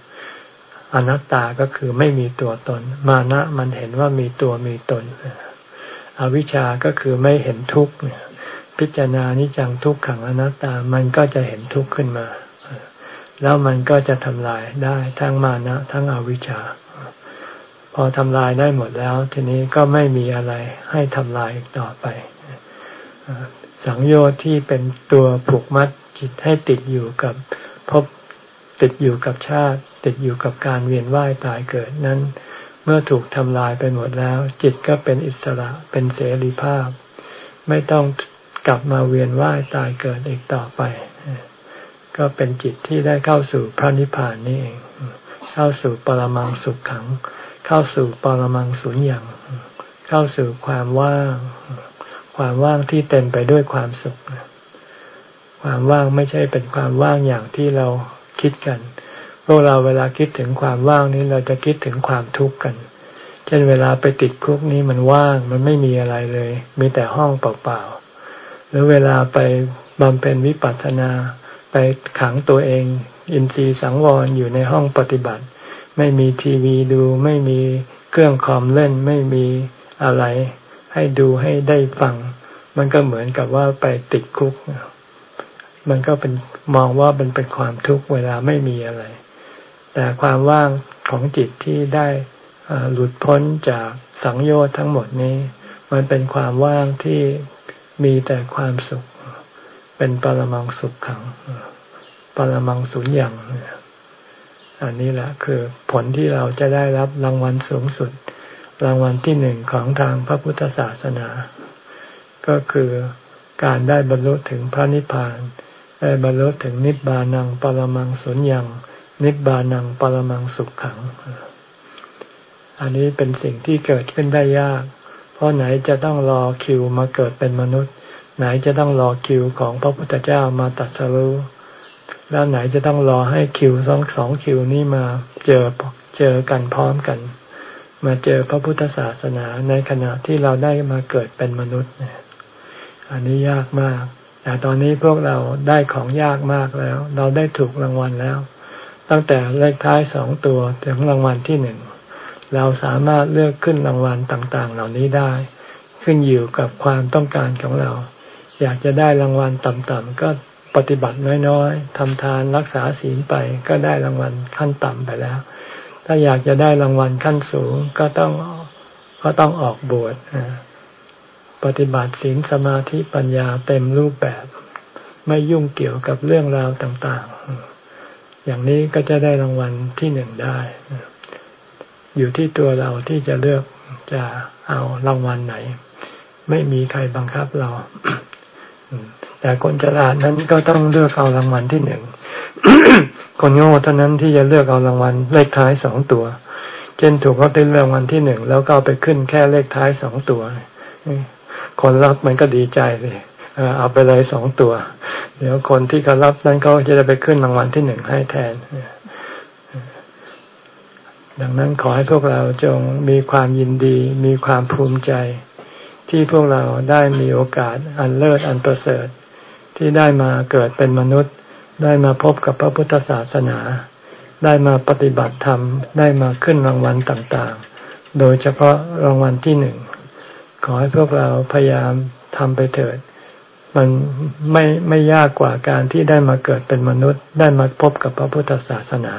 อนัตตาก็คือไม่มีตัวตน มานะมันเห็นว่ามีตัวมีตน อวิชชาก็คือไม่เห็นทุกข์พิจารณานิจังทุกขังอนัตตา มันก็จะเห็นทุกข์ขึ้นมา แล้วมันก็จะทำลายได้ทั้งมานะทั้งอวิชชา พอทำลายได้หมดแล้ว ทีนี้ก็ไม่มีอะไรให้ทำลายอีกต่อไป สังโยชน์ที่เป็นตัวผูกมัดจิตให้ติดอยู่กับพบติดอยู่กับชาติ ติดอยู่กับการเวียนว่ายตายเกิดนั้น เมื่อถูกทำลายไปหมดแล้ว จิตก็เป็นอิสระเป็นเสรีภาพ ไม่ต้องกลับมาเวียนว่ายตายเกิดอีกต่อไป ก็เป็นจิตที่ได้เข้าสู่พระนิพพานนี่เอง เข้าสู่ปรมังสุขขัง เข้าสู่ปรมังสุญญ์อย่าง เข้าสู่ความว่าง ความว่างที่เต็มไปด้วยความสุข ความว่างไม่ใช่เป็นความว่างอย่างที่เราคิดกัน พวกเราเวลาคิดถึงความว่างนี้เราจะคิดถึงความทุกข์กัน เช่นเวลาไปติดคุกนี้มันว่างมันไม่มีอะไรเลย มีแต่ห้องเปล่าๆ หรือเวลาไปบำเพ็ญวิปัสสนา ไปขังตัวเอง อินทรีย์สังวรอยู่ในห้องปฏิบัติ ไม่มีทีวีดูไม่มีเครื่องคอมเล่นไม่มีอะไร ให้ดูให้ได้ฟัง มันก็เหมือนกับว่าไปติดคุก มันก็เป็นมองว่ามันเป็นความทุกข์เวลาไม่มีอะไร แต่ความว่างของจิตที่ได้หลุดพ้นจากสังโยชน์ทั้งหมดนี้ มันเป็นความว่างที่มีแต่ความสุข เป็นปรมังสุขขัง ปรมังสุญญ์อย่าง อันนี้แหละคือผลที่เราจะได้รับรางวัลสูงสุด รางวัลที่หนึ่งของทางพระพุทธศาสนา ก็คือการได้บรรลุถึงพระนิพพาน ได้บรรลุถึงนิบานังปรมังสุญญัง นิบานังปรมังสุขขัง อันนี้เป็นสิ่งที่เกิดขึ้นได้ยาก เพราะไหนจะต้องรอคิวมาเกิดเป็นมนุษย์ ไหนจะต้องรอคิวของพระพุทธเจ้ามาตัดสรู้ แล้วไหนจะต้องรอให้คิวสองสองคิวนี้มาเจอเจอกันพร้อมกัน มาเจอพระพุทธศาสนาในขณะที่เราได้มาเกิดเป็นมนุษย์เนี่ยอันนี้ยากมาก แต่ตอนนี้พวกเราได้ของยากมากแล้ว เราได้ถูกรางวัลแล้ว ตั้งแต่เลขท้ายสองตัวถึงรางวัลที่หนึ่งเราสามารถเลือกขึ้นรางวัลต่างๆ เหล่านี้ได้ ขึ้นอยู่กับความต้องการของเรา อยากจะได้รางวัลต่ำๆก็ ปฏิบัติน้อยๆทำทานรักษาศีลไปก็ได้รางวัลขั้นต่ำไปแล้ว ถ้าอยากจะได้รางวัลขั้นสูงก็ต้องก็ต้องออกบวชปฏิบัติศีลสมาธิปัญญาเต็มรูปแบบ ไม่ยุ่งเกี่ยวกับเรื่องราวต่างๆ อย่างนี้ก็จะได้รางวัลที่หนึ่งได้ อยู่ที่ตัวเราที่จะเลือกจะเอารางวัลไหน ไม่มีใครบังคับเรา แต่คนฉลาดนั้นก็ต้องเลือกเอารางวัลที่หนึ่ง คนโง่เท่านั้นที่จะเลือกเอารางวัลเลขท้ายสองตัว เช่นถูกเขาติดรางวัลที่หนึ่งแล้วก็ไปขึ้นแค่เลขท้ายสองตัว คนรับมันก็ดีใจเลยเอาไปเลยสองตัว เดี๋ยวคนที่เขารับนั้นเขาจะได้ไปขึ้นรางวัลที่หนึ่งให้แทน ดังนั้นขอให้พวกเราจงมีความยินดี มีความภูมิใจ ที่พวกเราได้มีโอกาสอันเลิศอันประเสริฐ ที่ได้มาเกิดเป็นมนุษย์ ได้มาพบกับพระพุทธศาสนา ได้มาปฏิบัติธรรม ได้มาขึ้นรางวัลต่างๆ โดยเฉพาะรางวัลที่หนึ่ง ขอให้พวกเราพยายามทำไปเถิด มันไม่ไม่ยากกว่าการที่ได้มาเกิดเป็นมนุษย์ ได้มาพบกับพระพุทธศาสนา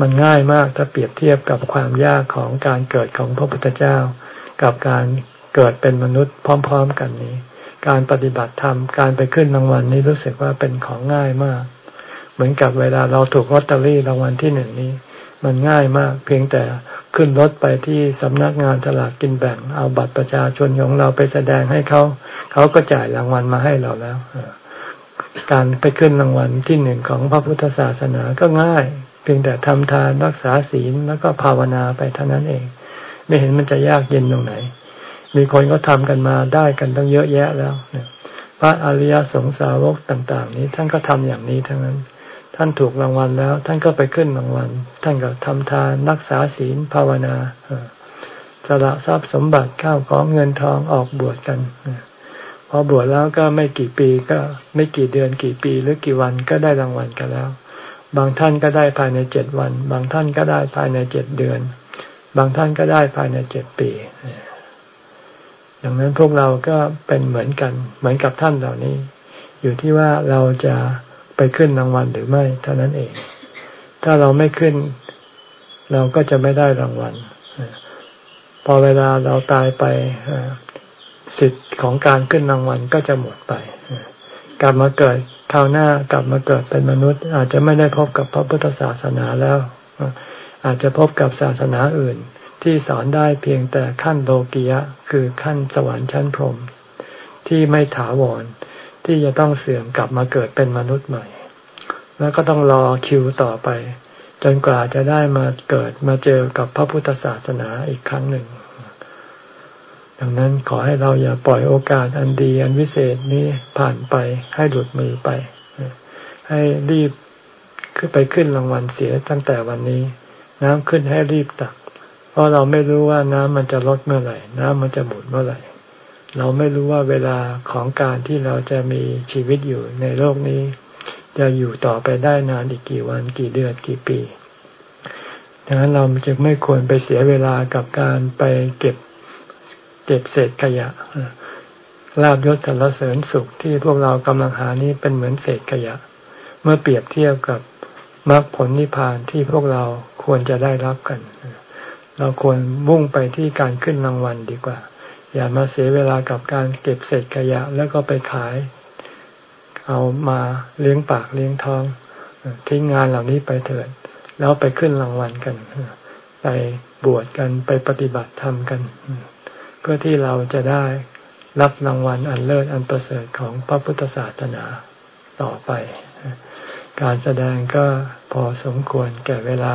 มันง่ายมากถ้าเปรียบเทียบกับความยากของการเกิดของพระพุทธเจ้า กับการเกิดเป็นมนุษย์พร้อม ๆ กันนี้ การปฏิบัติธรรมการไปขึ้นรางวัลนี้รู้สึกว่าเป็นของง่ายมาก เหมือนกับเวลาเราถูกลอตเตอรี่รางวัลที่หนึ่งนี้ มันง่ายมาก เพียงแต่ขึ้นรถไปที่สำนักงานสลากกินแบ่ง เอาบัตรประชาชนของเราไปแสดงให้เขา เขาก็จ่ายรางวัลมาให้เราแล้วการไปขึ้นรางวัลที่หนึ่งของพระพุทธศาสนาก็ง่าย เพียงแต่ทำทานรักษาศีลแล้วก็ภาวนาไปเท่านั้นเอง ไม่เห็นมันจะยากเย็นตรงไหน มีคนก็ทำกันมาได้กันตั้งเยอะแยะแล้วพระอริยสงสาวกต่าง ๆ นี้ท่านก็ทำอย่างนี้ทั้งนั้น ท่านถูกรางวัลแล้ว ท่านก็ไปขึ้นรางวัล ท่านก็ทำทานรักษาศีลภาวนาสละทรัพย์สมบัติข้าวของเงินทองออกบวชกันพอบวชแล้วก็ไม่กี่ปีก็ไม่กี่เดือนกี่ปีหรือกี่วันก็ได้รางวัลกันแล้ว บางท่านก็ได้ภายในเจ็ดวัน บางท่านก็ได้ภายในเจ็ดเดือน บางท่านก็ได้ภายในเจ็ดปีอย่างนั้นพวกเราก็เป็นเหมือนกัน เหมือนกับท่านเหล่านี้ อยู่ที่ว่าเราจะไปขึ้นรางวัลหรือไม่ เท่านั้นเอง ถ้าเราไม่ขึ้น เราก็จะไม่ได้รางวัล พอเวลาเราตายไปสิทธิ์ของการขึ้นรางวัลก็จะหมดไป กลับมาเกิดคราวหน้ากลับมาเกิดเป็นมนุษย์ อาจจะไม่ได้พบกับพระพุทธศาสนาแล้ว อาจจะพบกับศาสนาอื่น ที่สอนได้เพียงแต่ขั้นโลกียะ คือขั้นสวรรค์ชั้นพรหมที่ไม่ถาวรที่จะต้องเสื่อมกลับมาเกิดเป็นมนุษย์ใหม่ แล้วก็ต้องรอคิวต่อไป จนกว่าจะได้มาเกิดมาเจอกับพระพุทธศาสนาอีกครั้งหนึ่ง ดังนั้นขอให้เราอย่าปล่อยโอกาสอันดีอันวิเศษนี้ผ่านไปให้หลุดมือไป ให้รีบขึ้นไปขึ้นรางวัลเสียตั้งแต่วันนี้ น้ำขึ้นให้รีบตัก เพราะเราไม่รู้ว่าน้ำมันจะลดเมื่อไหร่ น้ำมันจะหมดเมื่อไหร่ เราไม่รู้ว่าเวลาของการที่เราจะมีชีวิตอยู่ในโลกนี้ จะอยู่ต่อไปได้นานอีกกี่วันกี่เดือนกี่ปีดังนั้นเราจึงไม่ควรไปเสียเวลากับการไปเก็บเก็บเศษขยะลาบยศสรรเสริญสุขที่พวกเรากำลังหานี้เป็นเหมือนเศษขยะ เมื่อเปรียบเทียบกับมรรคผลนิพพานที่พวกเราควรจะได้รับกัน เราควรมุ่งไปที่การขึ้นรางวัลดีกว่า อย่ามาเสียเวลากับการเก็บเศษขยะแล้วก็ไปขาย เอามาเลี้ยงปากเลี้ยงท้องทิ้งงานเหล่านี้ไปเถิด แล้วไปขึ้นรางวัลกัน ไปบวชกันไปปฏิบัติธรรมกัน เพื่อที่เราจะได้รับรางวัลอันเลิศอันประเสริฐของพระพุทธศาสนาต่อไป การแสดงก็พอสมควรแก่เวลา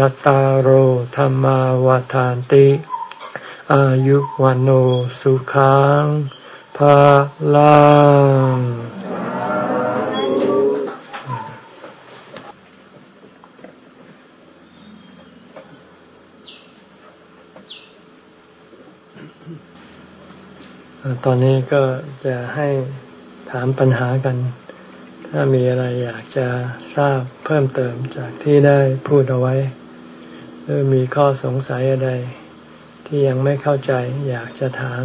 จตารโหธรรมาวาทานติ อายุวันโอสุขังภาลังตอนนี้ก็จะให้ถามปัญหากัน ถ้ามีอะไรอยากจะทราบเพิ่มเติมจากที่ได้พูดเอาไว้ หรือมีข้อสงสัยอะไรที่ยังไม่เข้าใจอยากจะถาม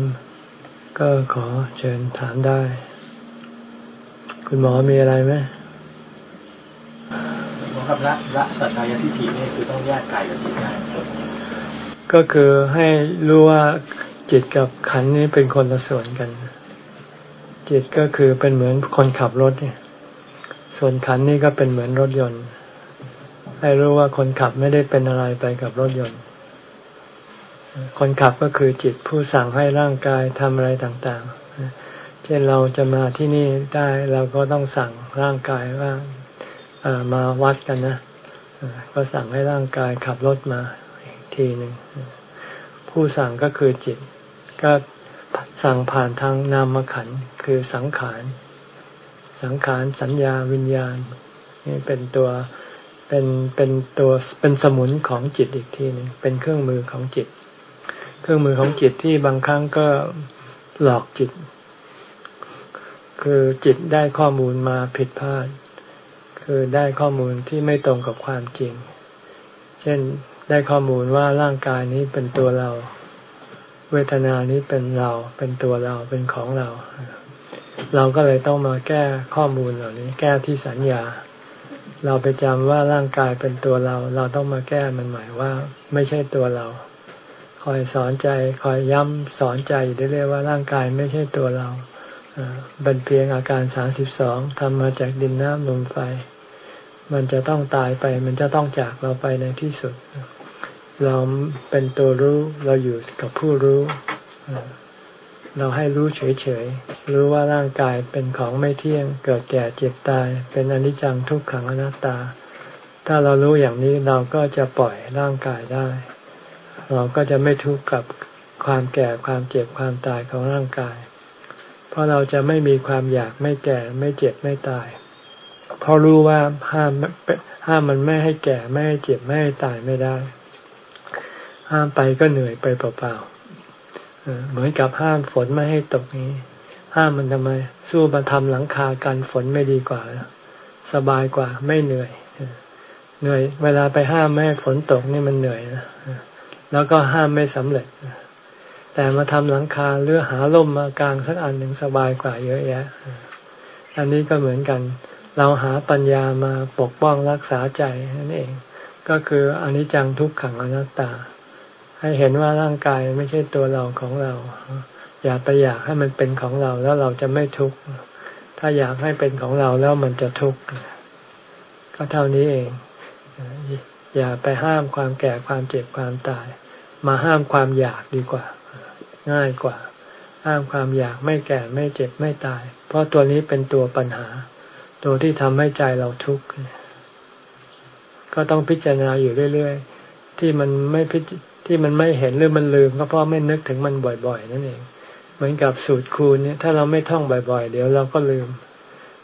ก็ขอเชิญถามได้ คุณหมอมีอะไรไหมหมอครับละละสัจจายทิฏฐินี่คือต้องแยกกายกับจิตได้ก็คือให้รู้ว่าจิตกับขันนี้เป็นคนละส่วนกัน จิตก็คือเป็นเหมือนคนขับรถเนี่ย ส่วนขันนี่ก็เป็นเหมือนรถยนต์ ให้รู้ว่าคนขับไม่ได้เป็นอะไรไปกับรถยนต์ คนขับก็คือจิตผู้สั่งให้ร่างกายทำอะไรต่างๆ เช่นเราจะมาที่นี่ได้เราก็ต้องสั่งร่างกายว่ามาวัดกันนะก็สั่งให้ร่างกายขับรถมาอีกทีหนึ่งผู้สั่งก็คือจิต ก็สั่งผ่านทางนามขันคือสังขาร สังขารสัญญาวิญญาณ นี่เป็นตัว เป็นเป็นตัวเป็นสมุนของจิตอีกทีหนึ่งเป็นเครื่องมือของจิต เครื่องมือของจิตที่บางครั้งก็หลอกจิต คือจิตได้ข้อมูลมาผิดพลาด คือได้ข้อมูลที่ไม่ตรงกับความจริง เช่นได้ข้อมูลว่าร่างกายนี้เป็นตัวเรา เวทนานี้เป็นเรา เป็นตัวเราเป็นของเรา เราก็เลยต้องมาแก้ข้อมูลเหล่านี้ แก้ที่สัญญา เราไปจำว่าร่างกายเป็นตัวเรา เราต้องมาแก้มันหมายว่า ไม่ใช่ตัวเรา คอยสอนใจ คอยย้ำสอนใจเรื่อยๆว่าร่างกายไม่ใช่ตัวเราเป็นเพียงอาการสามสิบสองทำมาจากดินน้ำลมไฟ มันจะต้องตายไป มันจะต้องจากเราไปในที่สุด เราเป็นตัวรู้ เราอยู่กับผู้รู้ เราให้รู้เฉยๆ รู้ว่าร่างกายเป็นของไม่เที่ยง เกิดแก่เจ็บตาย เป็นอนิจจังทุกขังอนัตตา ถ้าเรารู้อย่างนี้เราก็จะปล่อยร่างกายได้ เราก็จะไม่ทุกข์กับความแก่ความเจ็บความตายของร่างกาย เพราะเราจะไม่มีความอยากไม่แก่ไม่เจ็บไม่ตาย เพราะรู้ว่าห้ามห้ามมันไม่ให้แก่ไม่ให้เจ็บไม่ให้ตายไม่ได้ ห้ามไปก็เหนื่อยไปเปล่าๆ เหมือนกับห้ามฝนไม่ให้ตกนี้ ห้ามมันทำไม สู้มาทำหลังคากันฝนไม่ดีกว่า สบายกว่าไม่เหนื่อย เหนื่อย เวลาไปห้ามไม่ให้ฝนตกนี่มันเหนื่อยนะแล้วก็ห้ามไม่สำเร็จ แต่มาทำหลังคาหรือหาล่มมากลางสักอันหนึ่งสบายกว่าเยอะแยะ อันนี้ก็เหมือนกัน เราหาปัญญามาปกป้องรักษาใจนั่นเอง ก็คืออนิจจังทุกขังอนัตตา ให้เห็นว่าร่างกายไม่ใช่ตัวเราของเรา อย่าไปอยากให้มันเป็นของเราแล้วเราจะไม่ทุกข์ถ้าอยากให้เป็นของเราแล้วมันจะทุกข์ก็เท่านี้เอง อย่าไปห้ามความแก่ความเจ็บความตาย มาห้ามความอยากดีกว่า ง่ายกว่า ห้ามความอยากไม่แก่ไม่เจ็บไม่ตาย เพราะตัวนี้เป็นตัวปัญหา ตัวที่ทำให้ใจเราทุกข์ก็ต้องพิจารณาอยู่เรื่อย ๆ ที่มันไม่พิจ ที่มันไม่เห็นหรือมันลืมก็เพราะไม่นึกถึงมันบ่อย ๆ นั่นเอง เหมือนกับสูตรคูณเนี่ยถ้าเราไม่ท่องบ่อย ๆ เดี๋ยวเราก็ลืม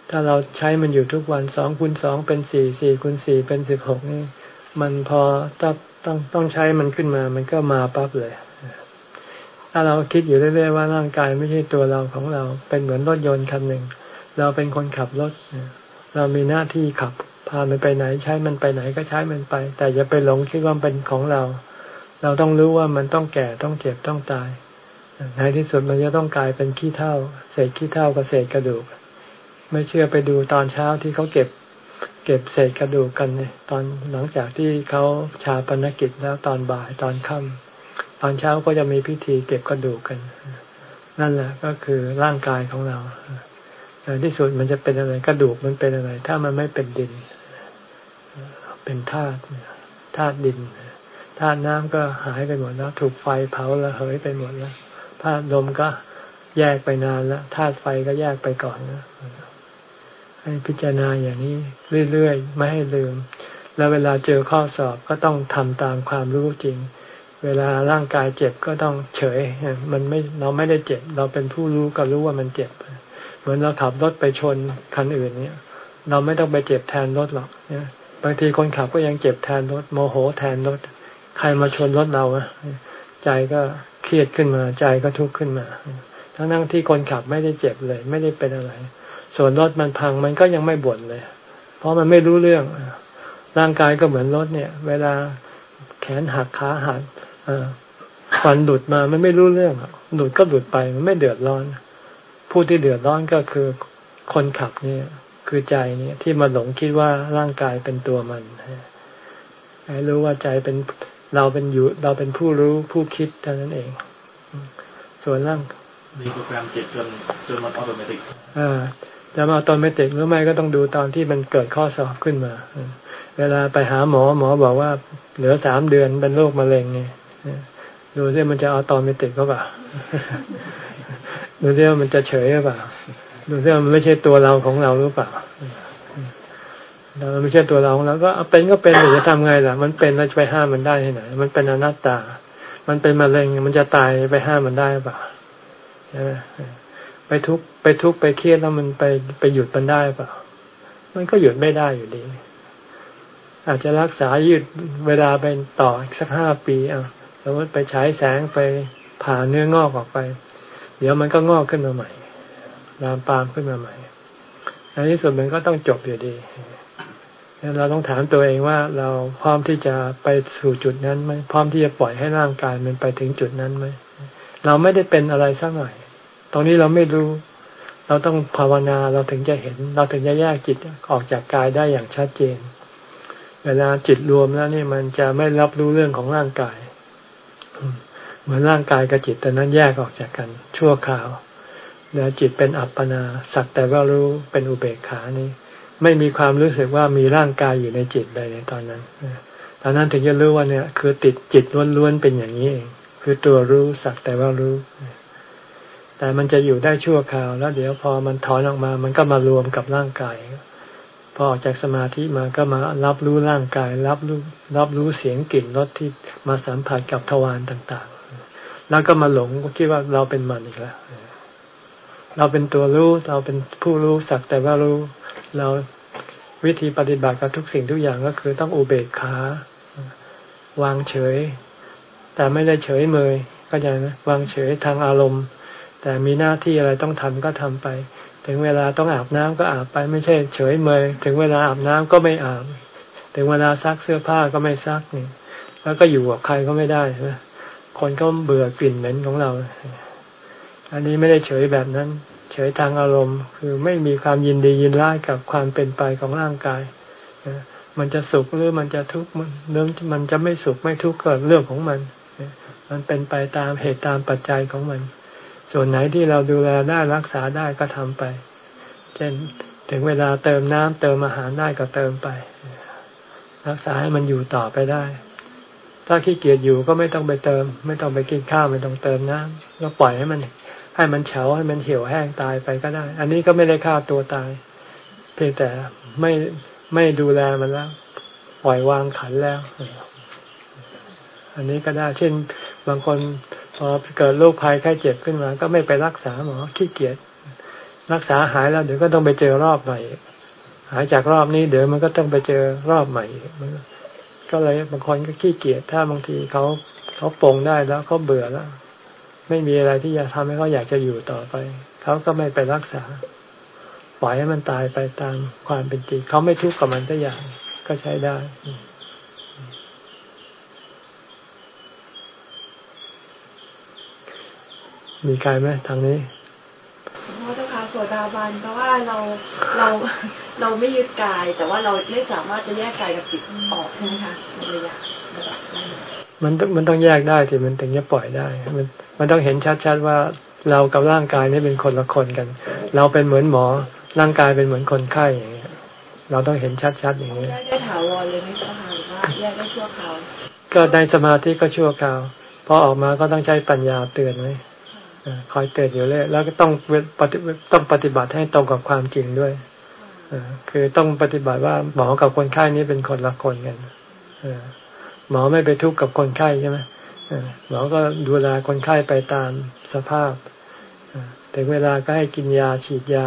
ถ้าเราใช้มันอยู่ทุกวันสองคูณสองเป็นสี่สี่คูณสี่เป็นสิบหกนี่ มันพอต้องต้องต้องใช้มันขึ้นมา มันก็มาปั๊บเลย ถ้าเราคิดอยู่เรื่อยๆว่าร่างกายไม่ใช่ตัวเราของเราเป็นเหมือนรถยนต์คันหนึ่ง เราเป็นคนขับรถ เรามีหน้าที่ขับพามันไปไหนใช้มันไปไหนก็ใช้มันไป แต่อย่าไปหลงคิดว่าเป็นของเรา เราต้องรู้ว่ามันต้องแก่ต้องเจ็บต้องตาย ในที่สุดมันจะต้องกลายเป็นขี้เท่าเศษขี้เท่ากับเศษกระดูก ไม่เชื่อไปดูตอนเช้าที่เขาเก็บ เก็บเศษกระดูกกันเนี่ยตอนหลังจากที่เขาชาปนกิจแล้วตอนบ่ายตอนค่ำตอนเช้าก็จะมีพิธีเก็บกระดูกกัน นั่นแหละก็คือร่างกายของเราในที่สุดมันจะเป็นอะไรกระดูกมันเป็นอะไร ถ้ามันไม่เป็นดิน เป็นธาตุธาตุดิน ธาตุน้ำก็หายไปหมดแล้ว ถูกไฟเผาแล้วเหยไปหมดแล้วธาตุลมก็แยกไปนานแล้วธาตุไฟก็แยกไปก่อนนะให้พิจารณาอย่างนี้เรื่อยๆ ไม่ให้ลืม แล้วเวลาเจอข้อสอบก็ต้องทำตามความรู้จริง เวลาร่างกายเจ็บก็ต้องเฉย มันไม่เราไม่ได้เจ็บ เราเป็นผู้รู้ก็รู้ว่ามันเจ็บ เหมือนเราขับรถไปชนคันอื่นเนี่ย เราไม่ต้องไปเจ็บแทนรถหรอกเนี่ยบางทีคนขับก็ยังเจ็บแทนรถโมโหแทนรถ ใครมาชนรถเราใจก็เครียดขึ้นมา ใจก็ทุกข์ขึ้นมา ทั้งนั่งที่คนขับไม่ได้เจ็บเลย ไม่ได้เป็นอะไร ส่วนรถมันพังมันก็ยังไม่บ่นเลย เพราะมันไม่รู้เรื่อง ร่างกายก็เหมือนรถเนี่ย เวลาแขนหักขาหักฟันหลุดมามันไม่รู้เรื่องหลุดก็หลุดไปมันไม่เดือดร้อน ผู้ที่เดือดร้อนก็คือคนขับเนี่ย คือใจเนี่ยที่มาหลงคิดว่าร่างกายเป็นตัวมันให้รู้ว่าใจเป็น เราเป็นอยู่เราเป็นผู้รู้ผู้คิดเท่านั้นเอง ส่วนร่างมีโปรแกรมจิตจนจนมันอัตโนมัติอ่าจะมาตอนไม่ติหรือไม่ก็ต้องดูตอนที่มันเกิดข้อสอบขึ้นมา เวลาไปหาหมอหมอบอกว่า เหลือสามเดือนเป็นโรคมะเร็งไงดูซิมันจะเอาตอนไม่ติดก็เปล่าดูซิว่ามันจะเฉยหรือเปล่าดูซิว่ามันไม่ใช่ตัวเราของเราหรือเปล่า เราไม่ใช่ตัวเราแล้วก็เป็นก็เป็นหรือจะทำไงล่ะ มันเป็นแล้วจะไปห้ามมันได้ที่ไหน มันเป็นอนัตตา มันเป็นมะเร็งมันจะตายไปห้ามมันได้ป่ะใช่ไหมไปทุกไปทุกไปเครียดแล้วมันไปไปหยุดมันได้เปล่ามันก็หยุดไม่ได้อยู่ดี อาจจะรักษายืดเวลาไปต่อสักห้าปีอะสมมติไปฉายแสงไปผ่าเนื้องอกออกไป เดี๋ยวมันก็งอกขึ้นมาใหม่ลามปามขึ้นมาใหม่ในที่สุดมันก็ต้องจบอยู่ดี เราต้องถามตัวเองว่าเราพร้อมที่จะไปสู่จุดนั้นไหมพร้อมที่จะปล่อยให้ร่างกายมันไปถึงจุดนั้นไหมเราไม่ได้เป็นอะไรสักหน่อย ตรงนี้เราไม่รู้ เราต้องภาวนาเราถึงจะเห็น เราถึงจะแยกจิตออกจากกายได้อย่างชัดเจน เวลาจิตรวมแล้วนี่มันจะไม่รับรู้เรื่องของร่างกาย เหมือนร่างกายกับจิตแต่นั้นแยกออกจากกัน ชั่วคราว แล้วจิตเป็นอัปปนา สักแต่ว่ารู้เป็นอุเบกขานี่ ไม่มีความรู้สึกว่ามีร่างกายอยู่ในจิตเลยในตอนนั้นตอนนั้นถึงจะรู้ว่าเนี่ย คือติดจิตล้วนๆเป็นอย่างนี้เองคือตัวรู้สักแต่ว่ารู้ แต่มันจะอยู่ได้ชั่วคราว แล้วเดี๋ยวพอมันถอนออกมา มันก็มารวมกับร่างกายพอออกจากสมาธิมาก็มารับรู้ร่างกาย รับรู้รับรู้เสียงกลิ่นรสที่มาสัมผัสกับทวารต่าง ๆ แล้วก็มาหลงคิดว่าเราเป็นมันอีกแล้ว เราเป็นตัวรู้เราเป็นผู้รู้สักแต่ว่ารู้ เราวิธีปฏิบัติกับทุกสิ่งทุกอย่างก็คือต้องอุเบกขาวางเฉย แต่ไม่ได้เฉยเมยก็จะนะวางเฉยทางอารมณ์ แต่มีหน้าที่อะไรต้องทำก็ทำไป ถึงเวลาต้องอาบน้ำก็อาบไปไม่ใช่เฉยเมย ถึงเวลาอาบน้ำก็ไม่อาบ ถึงเวลาซักเสื้อผ้าก็ไม่ซักนี่แล้วก็อยู่กับใครก็ไม่ได้นะคนก็เบื่อกลิ่นเหม็นของเรา อันนี้ไม่ได้เฉยแบบนั้น เฉยทางอารมณ์ คือไม่มีความยินดียินร้ายกับความเป็นไปของร่างกายมันจะสุขหรือมันจะทุกข์มันเรื่องมันจะไม่สุขไม่ทุกข์ก็เรื่องของมัน มันเป็นไปตามเหตุตามปัจจัยของมัน ส่วนไหนที่เราดูแลได้รักษาได้ก็ทำไป เช่นถึงเวลาเติมน้ำเติมอาหารได้ก็เติมไป รักษาให้มันอยู่ต่อไปได้ ถ้าขี้เกียจอยู่ก็ไม่ต้องไปเติม ไม่ต้องไปกินข้าวไม่ต้องเติมน้ำก็ปล่อยให้มัน ให้มันเฉาให้มันเหี่ยวแห้งตายไปก็ได้ อันนี้ก็ไม่ได้ฆ่าตัวตาย เพียงแต่ไม่ไม่ดูแลมันแล้วปล่อยวางขันแล้ว อันนี้ก็ได้ เช่น บางคนพอเกิดโรคภัยไข้เจ็บขึ้นมา ก็ไม่ไปรักษาหมอขี้เกียจรักษาหายแล้วเดี๋ยวก็ต้องไปเจอรอบใหม่หายจากรอบนี้เดี๋ยวมันก็ต้องไปเจอรอบใหม่มก็เลยบางคนก็ขี้เกียจถ้าบางทีเขาเขาปรงได้แล้วเขาเบื่อแล้ว ไม่มีอะไรที่จะทำให้เขาอยากจะอยู่ต่อไป เขาก็ไม่ไปรักษา ปล่อยให้มันตายไปตามความเป็นจริง เขาไม่ทุกข์กับมันตัอย่างก็ใช้ได้ มีใครไหมทางนี้พระเจ้าค่ะโสดาบันเพราะว่าเราเราเราไม่ยึดกาย แต่ว่าเราไม่สามารถจะแยกกายกับจิตออกใช่ไหมคะในระยะแบบนั้น มันต้องมันต้องแยกได้ที่มันถึงจะปล่อยได้ มันมันต้องเห็นชัดๆว่าเรากับร่างกายนี่เป็นคนละคนกัน เราเป็นเหมือนหมอ ร่างกายเป็นเหมือนคนไข้อย่างเงี้ย เราต้องเห็นชัดๆอย่างนี้แยกได้ถาวรเลยไหมคะว่าแยกได้ชั่วคราวก็ในสมาธิก็ชั่วคราวพอออกมาก็ต้องใช้ปัญญาเตือนไว้คอยเตือนอยู่เลยแล้วก็ต้องปฏิต้องปฏิบัติให้ตรงกับความจริงด้วยคือต้องปฏิบัติว่าหมอกับคนไข้นี้เป็นคนละคนกัน หมอไม่ไปทุกข์กับคนไข้ใช่ไหมหมอก็ดูแลคนไข้ไปตามสภาพถึงเวลาก็ให้กินยาฉีดยา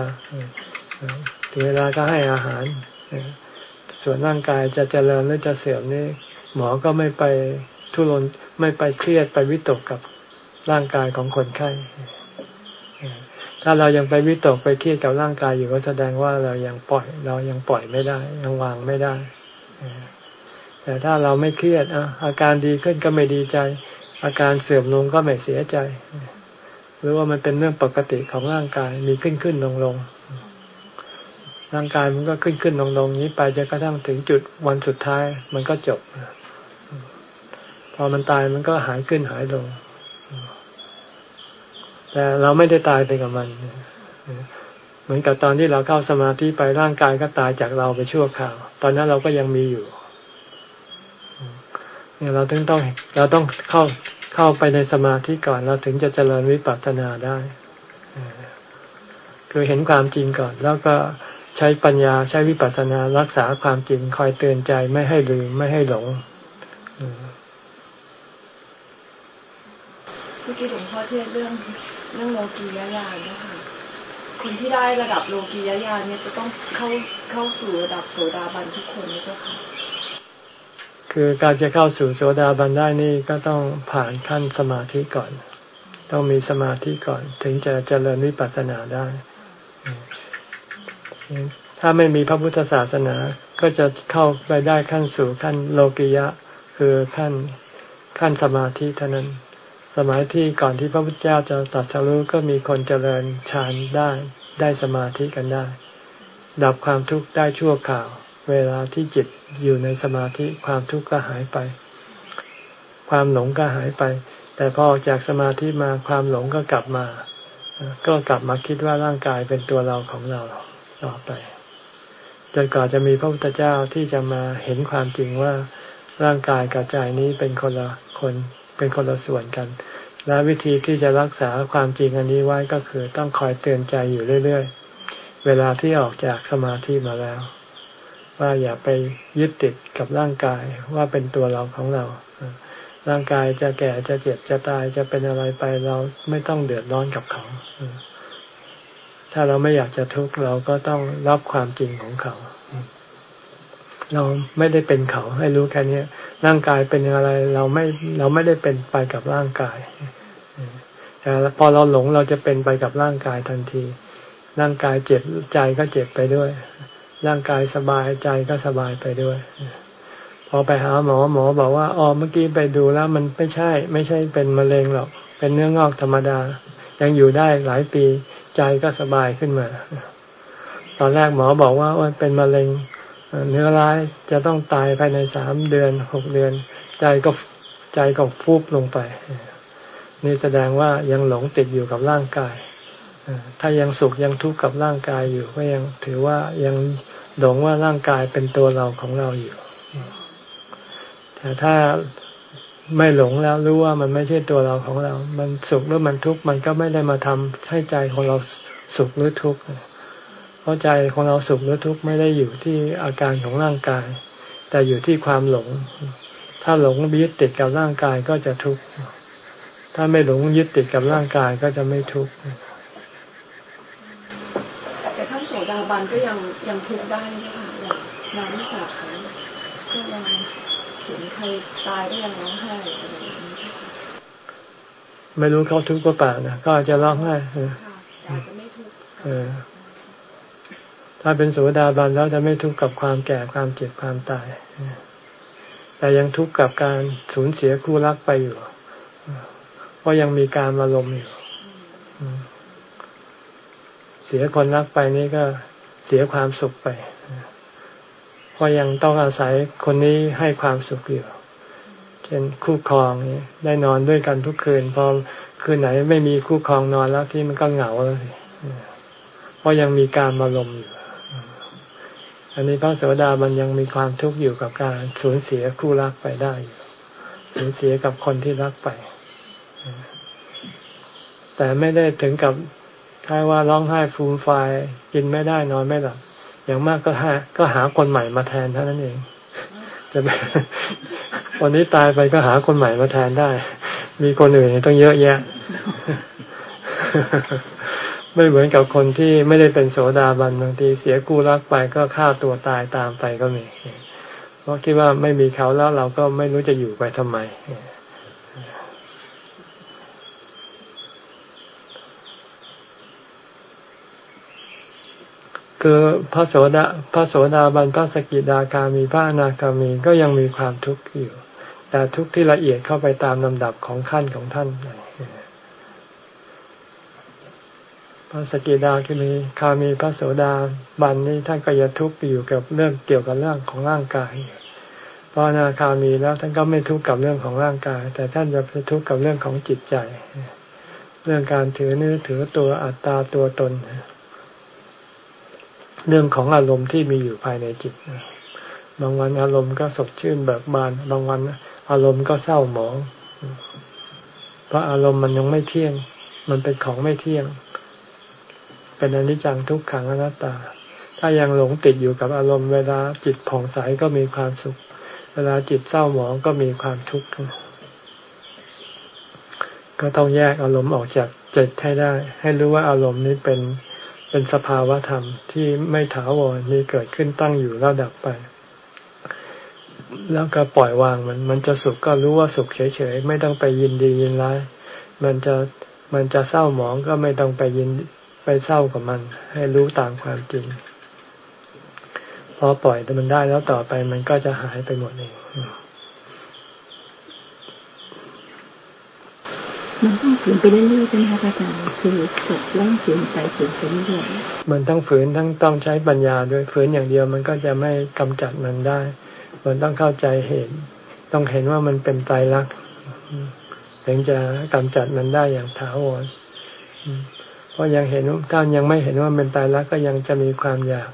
ถึงเวลาก็ให้อาหาร ส่วนร่างกายจะเจริญหรือจะเสื่อมนี่หมอก็ไม่ไปทุรนไม่ไปเครียดไปวิตกกับร่างกายของคนไข้ ถ้าเรายังไปวิตกไปเครียดกับร่างกายอยู่ก็แสดงว่าเรายังปล่อย เรายังปล่อยไม่ได้ ยังวางไม่ได้ แต่ถ้าเราไม่เครียดอะอาการดีขึ้นก็ไม่ดีใจ อาการเสื่อมลงก็ไม่เสียใจ หรือว่ามันเป็นเรื่องปกติของร่างกายมีขึ้นขึ้นลงลงร่างกายมันก็ขึ้นขึ้นลงลงนี้ไปจนกระทั่งถึงจุดวันสุดท้าย มันก็จบ พอมันตายมันก็หายขึ้นหายลง แต่เราไม่ได้ตายไปกับมัน เหมือนกับตอนที่เราเข้าสมาธิไปร่างกายก็ตายจากเราไปชั่วคราว ตอนนั้นเราก็ยังมีอยู่ เนี่ยเราต้องต้องเราต้องเข้าเข้าไปในสมาธิก่อน เราถึงจะเจริญวิปัสสนาได้คือเห็นความจริงก่อน แล้วก็ใช้ปัญญาใช้วิปัสสนารักษาความจริงคอยเตือนใจไม่ให้ลืมไม่ให้หลงหมื่อกี้หลวงพ่อเทศเรื่องเรื่องโลกียญาณนะคะคนที่ได้ระดับโลกียญาณเนี่ยจะต้องเข้าเข้าสู่ระดับโสดาบันทุกคนนี่เจ้าค่ะ คือการจะเข้าสู่โสดาบันได้นี่ก็ต้องผ่านขั้นสมาธิก่อน ต้องมีสมาธิก่อน ถึงจะเจริญวิปัสสนาได้ ถ้าไม่มีพระพุทธศาสนาก็จะเข้าไปได้ขั้นสู่ขั้นโลกิยะ คือขั้นขั้นสมาธิเท่านั้น สมัยที่ก่อนที่พระพุทธเจ้าจะตัดสรู้ก็มีคนเจริญฌานได้ได้สมาธิกันได้ ดับความทุกข์ได้ชั่วข่าว เวลาที่จิต อยู่ในสมาธิความทุกข์ก็หายไป ความหลงก็หายไป แต่พอออกจากสมาธิมาความหลงก็กลับมา ก็กลับมาคิดว่าร่างกายเป็นตัวเราของเราต่อไปจนกว่าจะมีพระพุทธเจ้าที่จะมาเห็นความจริงว่าร่างกายกับใจนี้เป็นคนละคนเป็นคนละส่วนกัน และวิธีที่จะรักษาความจริงอันนี้ไว้ก็คือต้องคอยเตือนใจอยู่เรื่อย ๆ เวลาที่ออกจากสมาธิมาแล้ว ว่าอย่าไปยึดติดกับร่างกายว่าเป็นตัวเราของเรา ร่างกายจะแก่จะเจ็บจะตายจะเป็นอะไรไปเราไม่ต้องเดือดร้อนกับเขา ถ้าเราไม่อยากจะทุกข์เราก็ต้องรับความจริงของเขา เราไม่ได้เป็นเขาให้รู้แค่นี้ร่างกายเป็นอะไรเราไม่เราไม่ได้เป็นไปกับร่างกายแต่พอเราหลงเราจะเป็นไปกับร่างกายทันที ร่างกายเจ็บใจก็เจ็บไปด้วย ร่างกายสบายใจก็สบายไปด้วย พอไปหาหมอหมอบอกว่าอ๋อเมื่อกี้ไปดูแล้วมันไม่ใช่ ไม่ใช่เป็นมะเร็งหรอก เป็นเนื้องอกธรรมดา ยังอยู่ได้หลายปีใจก็สบายขึ้นมา ตอนแรกหมอบอกว่าเป็นมะเร็ง เนื้อร้ายจะต้องตายภายในสามเดือนหกเดือน ใจก็ใจก็ฟูบลงไป นี่แสดงว่ายังหลงติดอยู่กับร่างกาย ถ้ายังสุขยังทุกข์กับร่างกายอยู่ ก็ยังถือว่ายังหลงว่าร่างกายเป็นตัวเราของเราอยู่ แต่ถ้าไม่หลงแล้วรู้ว่ามันไม่ใช่ตัวเราของเรา มันสุขหรือมันทุกข์มันก็ไม่ได้มาทำให้ใจของเราสุขหรือทุกข์เพราะใจของเราสุขหรือทุกข์ไม่ได้อยู่ที่อาการของร่างกาย แต่อยู่ที่ความหลง ถ้าหลงยึดติดกับร่างกายก็จะทุกข์ ถ้าไม่หลงยึดติดกับร่างกายก็จะไม่ทุกข์แต่ท่านโสดา บันก็ยังยังทุกข์ได้นะคะอย่างน้ำสาขาก็ยังเห็นใครตายก็ยังร้องไห้ไม่รู้เขาทุกข์ก็ป่านะก็อาจจะร้องไห้เออเออถ้าเป็นโสดาบันแล้วจะไม่ทุกข์กับความแก่ความเจ็บความตายแต่ยังทุกข์กับการสูญเสียคู่รักไปอยู่เพราะยังมีการอารมณ์อยู่เสียคนรักไปนี่ก็เสียความสุขไปเพราะยังต้องอาศัยคนนี้ให้ความสุขอยู่ เช่นคู่ครองนี่ได้นอนด้วยกันทุกคืน พอคืนไหนไม่มีคู่ครองนอนแล้วที่มันก็เหงาเลยเพราะยังมีการอารมณ์อยู่ อันนี้พระโสดามันยังมีความทุกข์อยู่กับการสูญเสียคู่รักไปได้สูญเสียกับคนที่รักไป แต่ไม่ได้ถึงกับ คล้ายว่าร้องไห้ฟูมไฟกินไม่ได้นอนไม่หลับอย่างมากก็หาก็หาคนใหม่มาแทนเท่านั้นเองจะวันนี้ตายไปก็หาคนใหม่มาแทนได้ มีคนอื่นต้องเยอะแยะ ไม่เหมือนกับคนที่ไม่ได้เป็นโสดาบันบางทีเสียกู้รักไปก็ฆ่าตัวตายตามไปก็มี เพราะคิดว่าไม่มีเขาแล้วเราก็ไม่รู้จะอยู่ไปทำไม คือพระโสดาพระโสดาบันพระสกิดาคามีพระอนาคามีก็ยังมีความทุกข์อยู่ แต่ทุกข์ที่ละเอียดเข้าไปตามลำดับของขั้นของท่านพระสกิดาคีมีคามีพระโสดาบันนี้ท่านก็จะทุกข์อยู่กับเรื่องเกี่ยวกับเรื่องของร่างกายพระนาคามีแล้วท่านก็ไม่ทุกข์กับเรื่องของร่างกาย แต่ท่านจะทุกข์กับเรื่องของจิตใจ เรื่องการถือเนื้อถือตัวอัตตาตัวตน เรื่องของอารมณ์ที่มีอยู่ภายในจิตบางวันอารมณ์ก็สดชื่นเบิกบาน บางวันอารมณ์ก็เศร้าหมอง เพราะอารมณ์มันยังไม่เที่ยง มันเป็นของไม่เที่ยง เป็นอนิจจังทุกขังอนัตตา ถ้ายังหลงติดอยู่กับอารมณ์เวลาจิตผ่องใสก็มีความสุข เวลาจิตเศร้าหมองก็มีความทุกข์ ก็ต้องแยกอารมณ์ออกจากจิตให้ได้ ให้รู้ว่าอารมณ์นี้เป็น เป็นสภาวะธรรมที่ไม่ถาวรมีเกิดขึ้นตั้งอยู่แล้วดับไป แล้วก็ปล่อยวางมัน มันจะสุขก็รู้ว่าสุขเฉยๆ ไม่ต้องไปยินดียินร้าย มันจะมันจะเศร้าหมองก็ไม่ต้องไปยินไปเศร้ากับมัน ให้รู้ตามความจริง พอปล่อยมันได้แล้วต่อไปมันก็จะหายไปหมดเอง มันต้องฝืนไปเรื่อยๆใช่ไหมคะอาจารย์คือจบแล้วฝืนไปฝืนไปเรื่อยๆมันต้องฝืนทั้งต้องใช้ปัญญาด้วยฝืนอย่างเดียวมันก็จะไม่กำจัดมันได้ มันต้องเข้าใจเหตุต้องเห็นว่ามันเป็นไตรลักษณ์ถึงจะกำจัดมันได้อย่างถาวรเพราะยังเห็นถ้ายังไม่เห็นว่าเป็นตายแล้วก็ยังจะมีความอยาก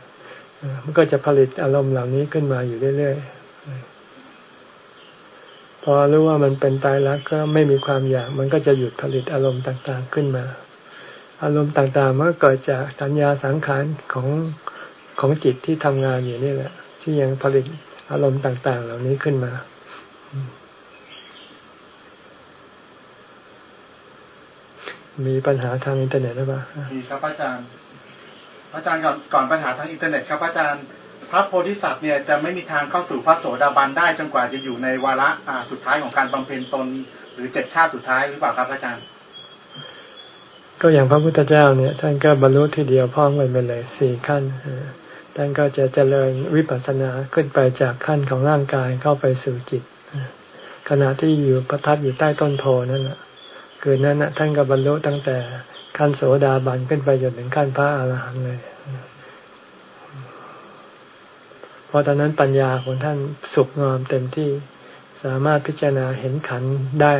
มันก็จะผลิตอารมณ์เหล่านี้ขึ้นมาอยู่เรื่อยๆ พอรู้ว่ามันเป็นตายแล้วก็ไม่มีความอยาก มันก็จะหยุดผลิตอารมณ์ต่างๆขึ้นมา อารมณ์ต่างๆมันก็เกิดจากสัญญาสังขารของของจิตที่ทำงานอยู่นี่แหละ ที่ยังผลิตอารมณ์ต่าง ๆ เหล่านี้ขึ้นมามีปัญหาทางอินเทอร์เน็ตหรือเปล่ามีครับอาจารย์ อาจารย์ก่อนก่อนปัญหาทางอินเทอร์เน็ตครับอาจารย์ พระโพธิสัตว์เนี่ยจะไม่มีทางเข้าสู่พระโสดาบันได้จนกว่าจะอยู่ในวาระสุดท้ายของการบำเพ็ญตน หรือเจ็ดชาติสุดท้ายหรือเปล่าครับอาจารย์ ก็อย่างพระพุทธเจ้าเนี่ย ท่านก็บรรลุทีเดียวพร้อมกันไปเลยสี่ขั้นท่านก็จะเจริญวิปัสสนาขึ้นไปจากขั้นของร่างกายเข้าไปสู่จิตขณะที่อยู่ประทับอยู่ใต้ต้นโพนั่นแหละคืนนั้นนะท่านก็บรรลุตั้งแต่ขั้นโสดาบันขึ้นไปจนถึงขั้นพระอาหารหันต์เลย เพราะตอนนั้นปัญญาของท่านสุกงอมเต็มที่สามารถพิจารณาเห็นขันได้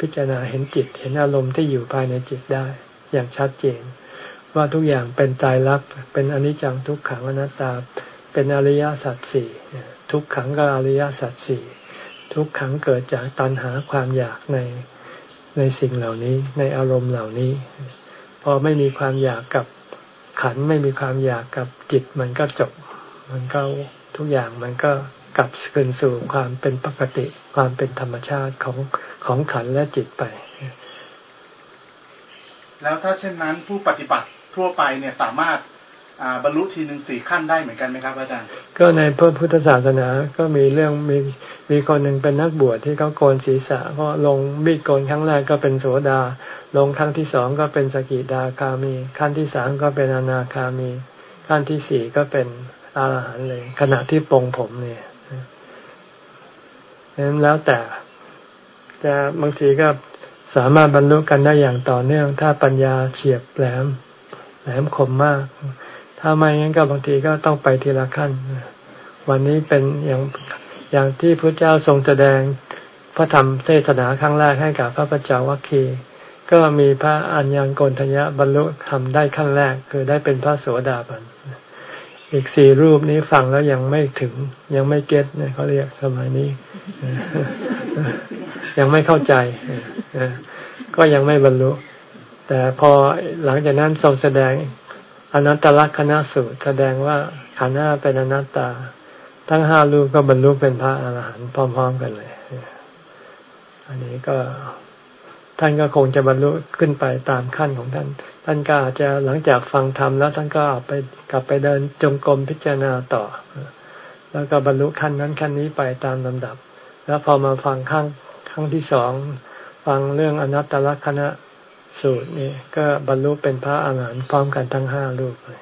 พิจารณาเห็นจิต เห็นอารมณ์ที่อยู่ภายในจิตได้ อย่างชัดเจน ว่าทุกอย่างเป็นตายรักเป็นอนิจจังทุกขังอนัตตา เป็นอริยสัจสี่ทุกขังก็อริยสัจสี่ทุกขังเกิดจากตัณหาความอยากในในสิ่งเหล่านี้ในอารมณ์เหล่านี้ พอไม่มีความอยากกับขันไม่มีความอยากกับจิตมันก็จบ มันก็ทุกอย่างมันก็กลับคืนสู่ความเป็นปกติ ความเป็นธรรมชาติของของขันและจิตไป แล้วถ้าเช่นนั้นผู้ปฏิบัติทั่วไปเนี่ยสามารถบรรลุทีหนึ่งสี่ขั้นได้เหมือนกันไหมครับอาจารย์ ก็ในพระพุทธศาสนาก็มีเรื่องมีมีคนหนึ่งเป็นนักบวชที่เขาโกนศีรษะก็ลงมีดโกนครั้งแรกก็เป็นโสดา ลงครั้งที่สองก็เป็นสกิดาคามี ขั้นที่สามก็เป็นอนาคามี ขั้นที่สี่ก็เป็น อรหันต์เลย ขณะที่ปรงผมเนี่ยนั้นแล้วแต่จะบางทีก็สามารถบรรลุกันได้อย่างต่อเนื่อง ถ้าปัญญาเฉียบแหลม แหลมคมมาก ถ้าไม่งั้นก็บางทีก็ต้องไปทีละขั้น วันนี้เป็นอย่างอย่างที่พระเจ้าทรงแสดงพระธรรมเทศนาครั้งแรกให้กับพระปัจจวัคคีก็มีพระอัญญโกณทัญญะบรรลุทำได้ขั้นแรก คือได้เป็นพระโสดาบัน อีกสี่รูปนี้ฟังแล้วยังไม่ถึง ยังไม่เก็ตเนี่ยเขาเรียกสมัยนี้ ยังไม่เข้าใจก็ยังไม่บรรลุ แต่พอหลังจากนั้นทรงแสดงอนัตตลักษณะสูตร แสดงว่าขันธ์ห้าเป็นอนัตตา ทั้งห้าลูกก็บรรลุเป็นพระอรหันต์พร้อม ๆ กันเลย อันนี้ก็ ท่านก็คงจะบรรลุขึ้นไปตามขั้นของท่าน ท่านก็อาจจะหลังจากฟังธรรมแล้วท่านก็ไปกลับไปเดินจงกรมพิจารณาต่อ แล้วก็บรรลุขั้นนั้นขั้นนี้ไปตามลำดับ แล้วพอมาฟังขั้งขั้งที่สองฟังเรื่องอนัตตลักษณะสูตรนี่ก็บรรลุเป็นพระอาหารหันต์พร้อมกันทั้งห้าลูกเลย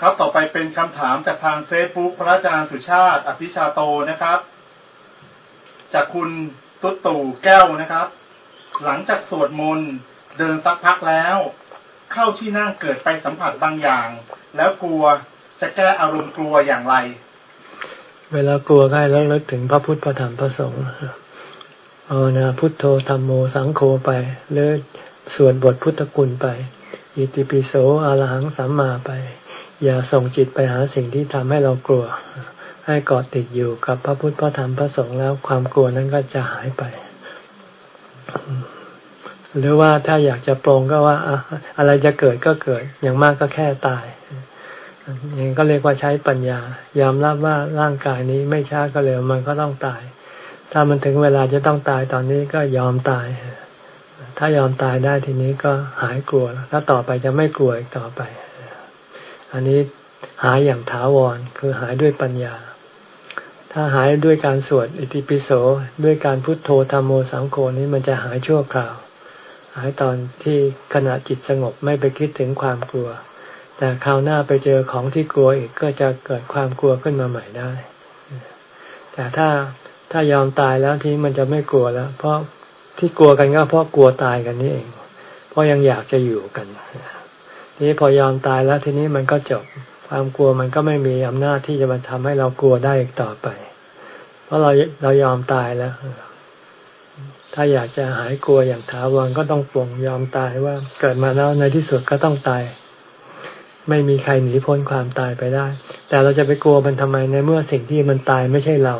ครับต่อไปเป็นคำถามจากทางเฟซบุ๊กพระอาจารย์สุชาติ อภิชาโตนะครับ จากคุณตุ๊ตู่แก้วนะครับ หลังจากสวดมนต์เดินสักพักแล้ว เข้าที่นั่งเกิดไปสัมผัสบางอย่าง แล้วกลัวจะแก้อารมณ์กลัวอย่างไร เวลากลัวง่ายแล้วลึกถึงพระพุทธพระธรรมพระสงฆ์ภาวนาพุทโธธรรมโมสังโฆไปหรือสวดบทพุทธกุลไป อิติปิโสอรหังสัมมาไป อย่าส่งจิตไปหาสิ่งที่ทำให้เรากลัว ให้เกาะติดอยู่กับพระพุทธพระธรรมพระสงฆ์แล้วความกลัวนั้นก็จะหายไป หรือว่าถ้าอยากจะปรงก็ว่าอะไรจะเกิดก็เกิด อย่างมากก็แค่ตายอย่างก็เรียกว่าใช้ปัญญายอมรับว่าร่างกายนี้ไม่ช้าก็เร็วมันก็ต้องตาย ถ้ามันถึงเวลาจะต้องตายตอนนี้ก็ยอมตาย ถ้ายอมตายได้ทีนี้ก็หายกลัวแล้วต่อไปจะไม่กลัวอีกต่อไป อันนี้หายอย่างถาวรคือหายด้วยปัญญา ถ้าหายด้วยการสวดอิติปิโสด้วยการพุทโธธรรมโมสังโฆนี้มันจะหายชั่วคราว หายตอนที่ขณะจิตสงบไม่ไปคิดถึงความกลัว แต่คราวหน้าไปเจอของที่กลัวอีกก็จะเกิดความกลัวขึ้นมาใหม่ได้ แต่ถ้าถ้ายอมตายแล้วที่มันจะไม่กลัวแล้ว เพราะที่กลัวกันก็เพราะกลัวตายกันนี่เอง เพราะยังอยากจะอยู่กันทีนี้พอยอมตายแล้วทีนี้มันก็จบความกลัวมันก็ไม่มีอำนาจที่จะมาทำให้เรากลัวได้อีกต่อไป เพราะเราเรายอมตายแล้ว ถ้าอยากจะหายกลัวอย่างถาวรก็ต้องปลงยอมตายว่าเกิดมาแล้วในที่สุดก็ต้องตาย ไม่มีใครหนีพ้นความตายไปได้ แต่เราจะไปกลัวมันทำไมในเมื่อสิ่งที่มันตายไม่ใช่เรา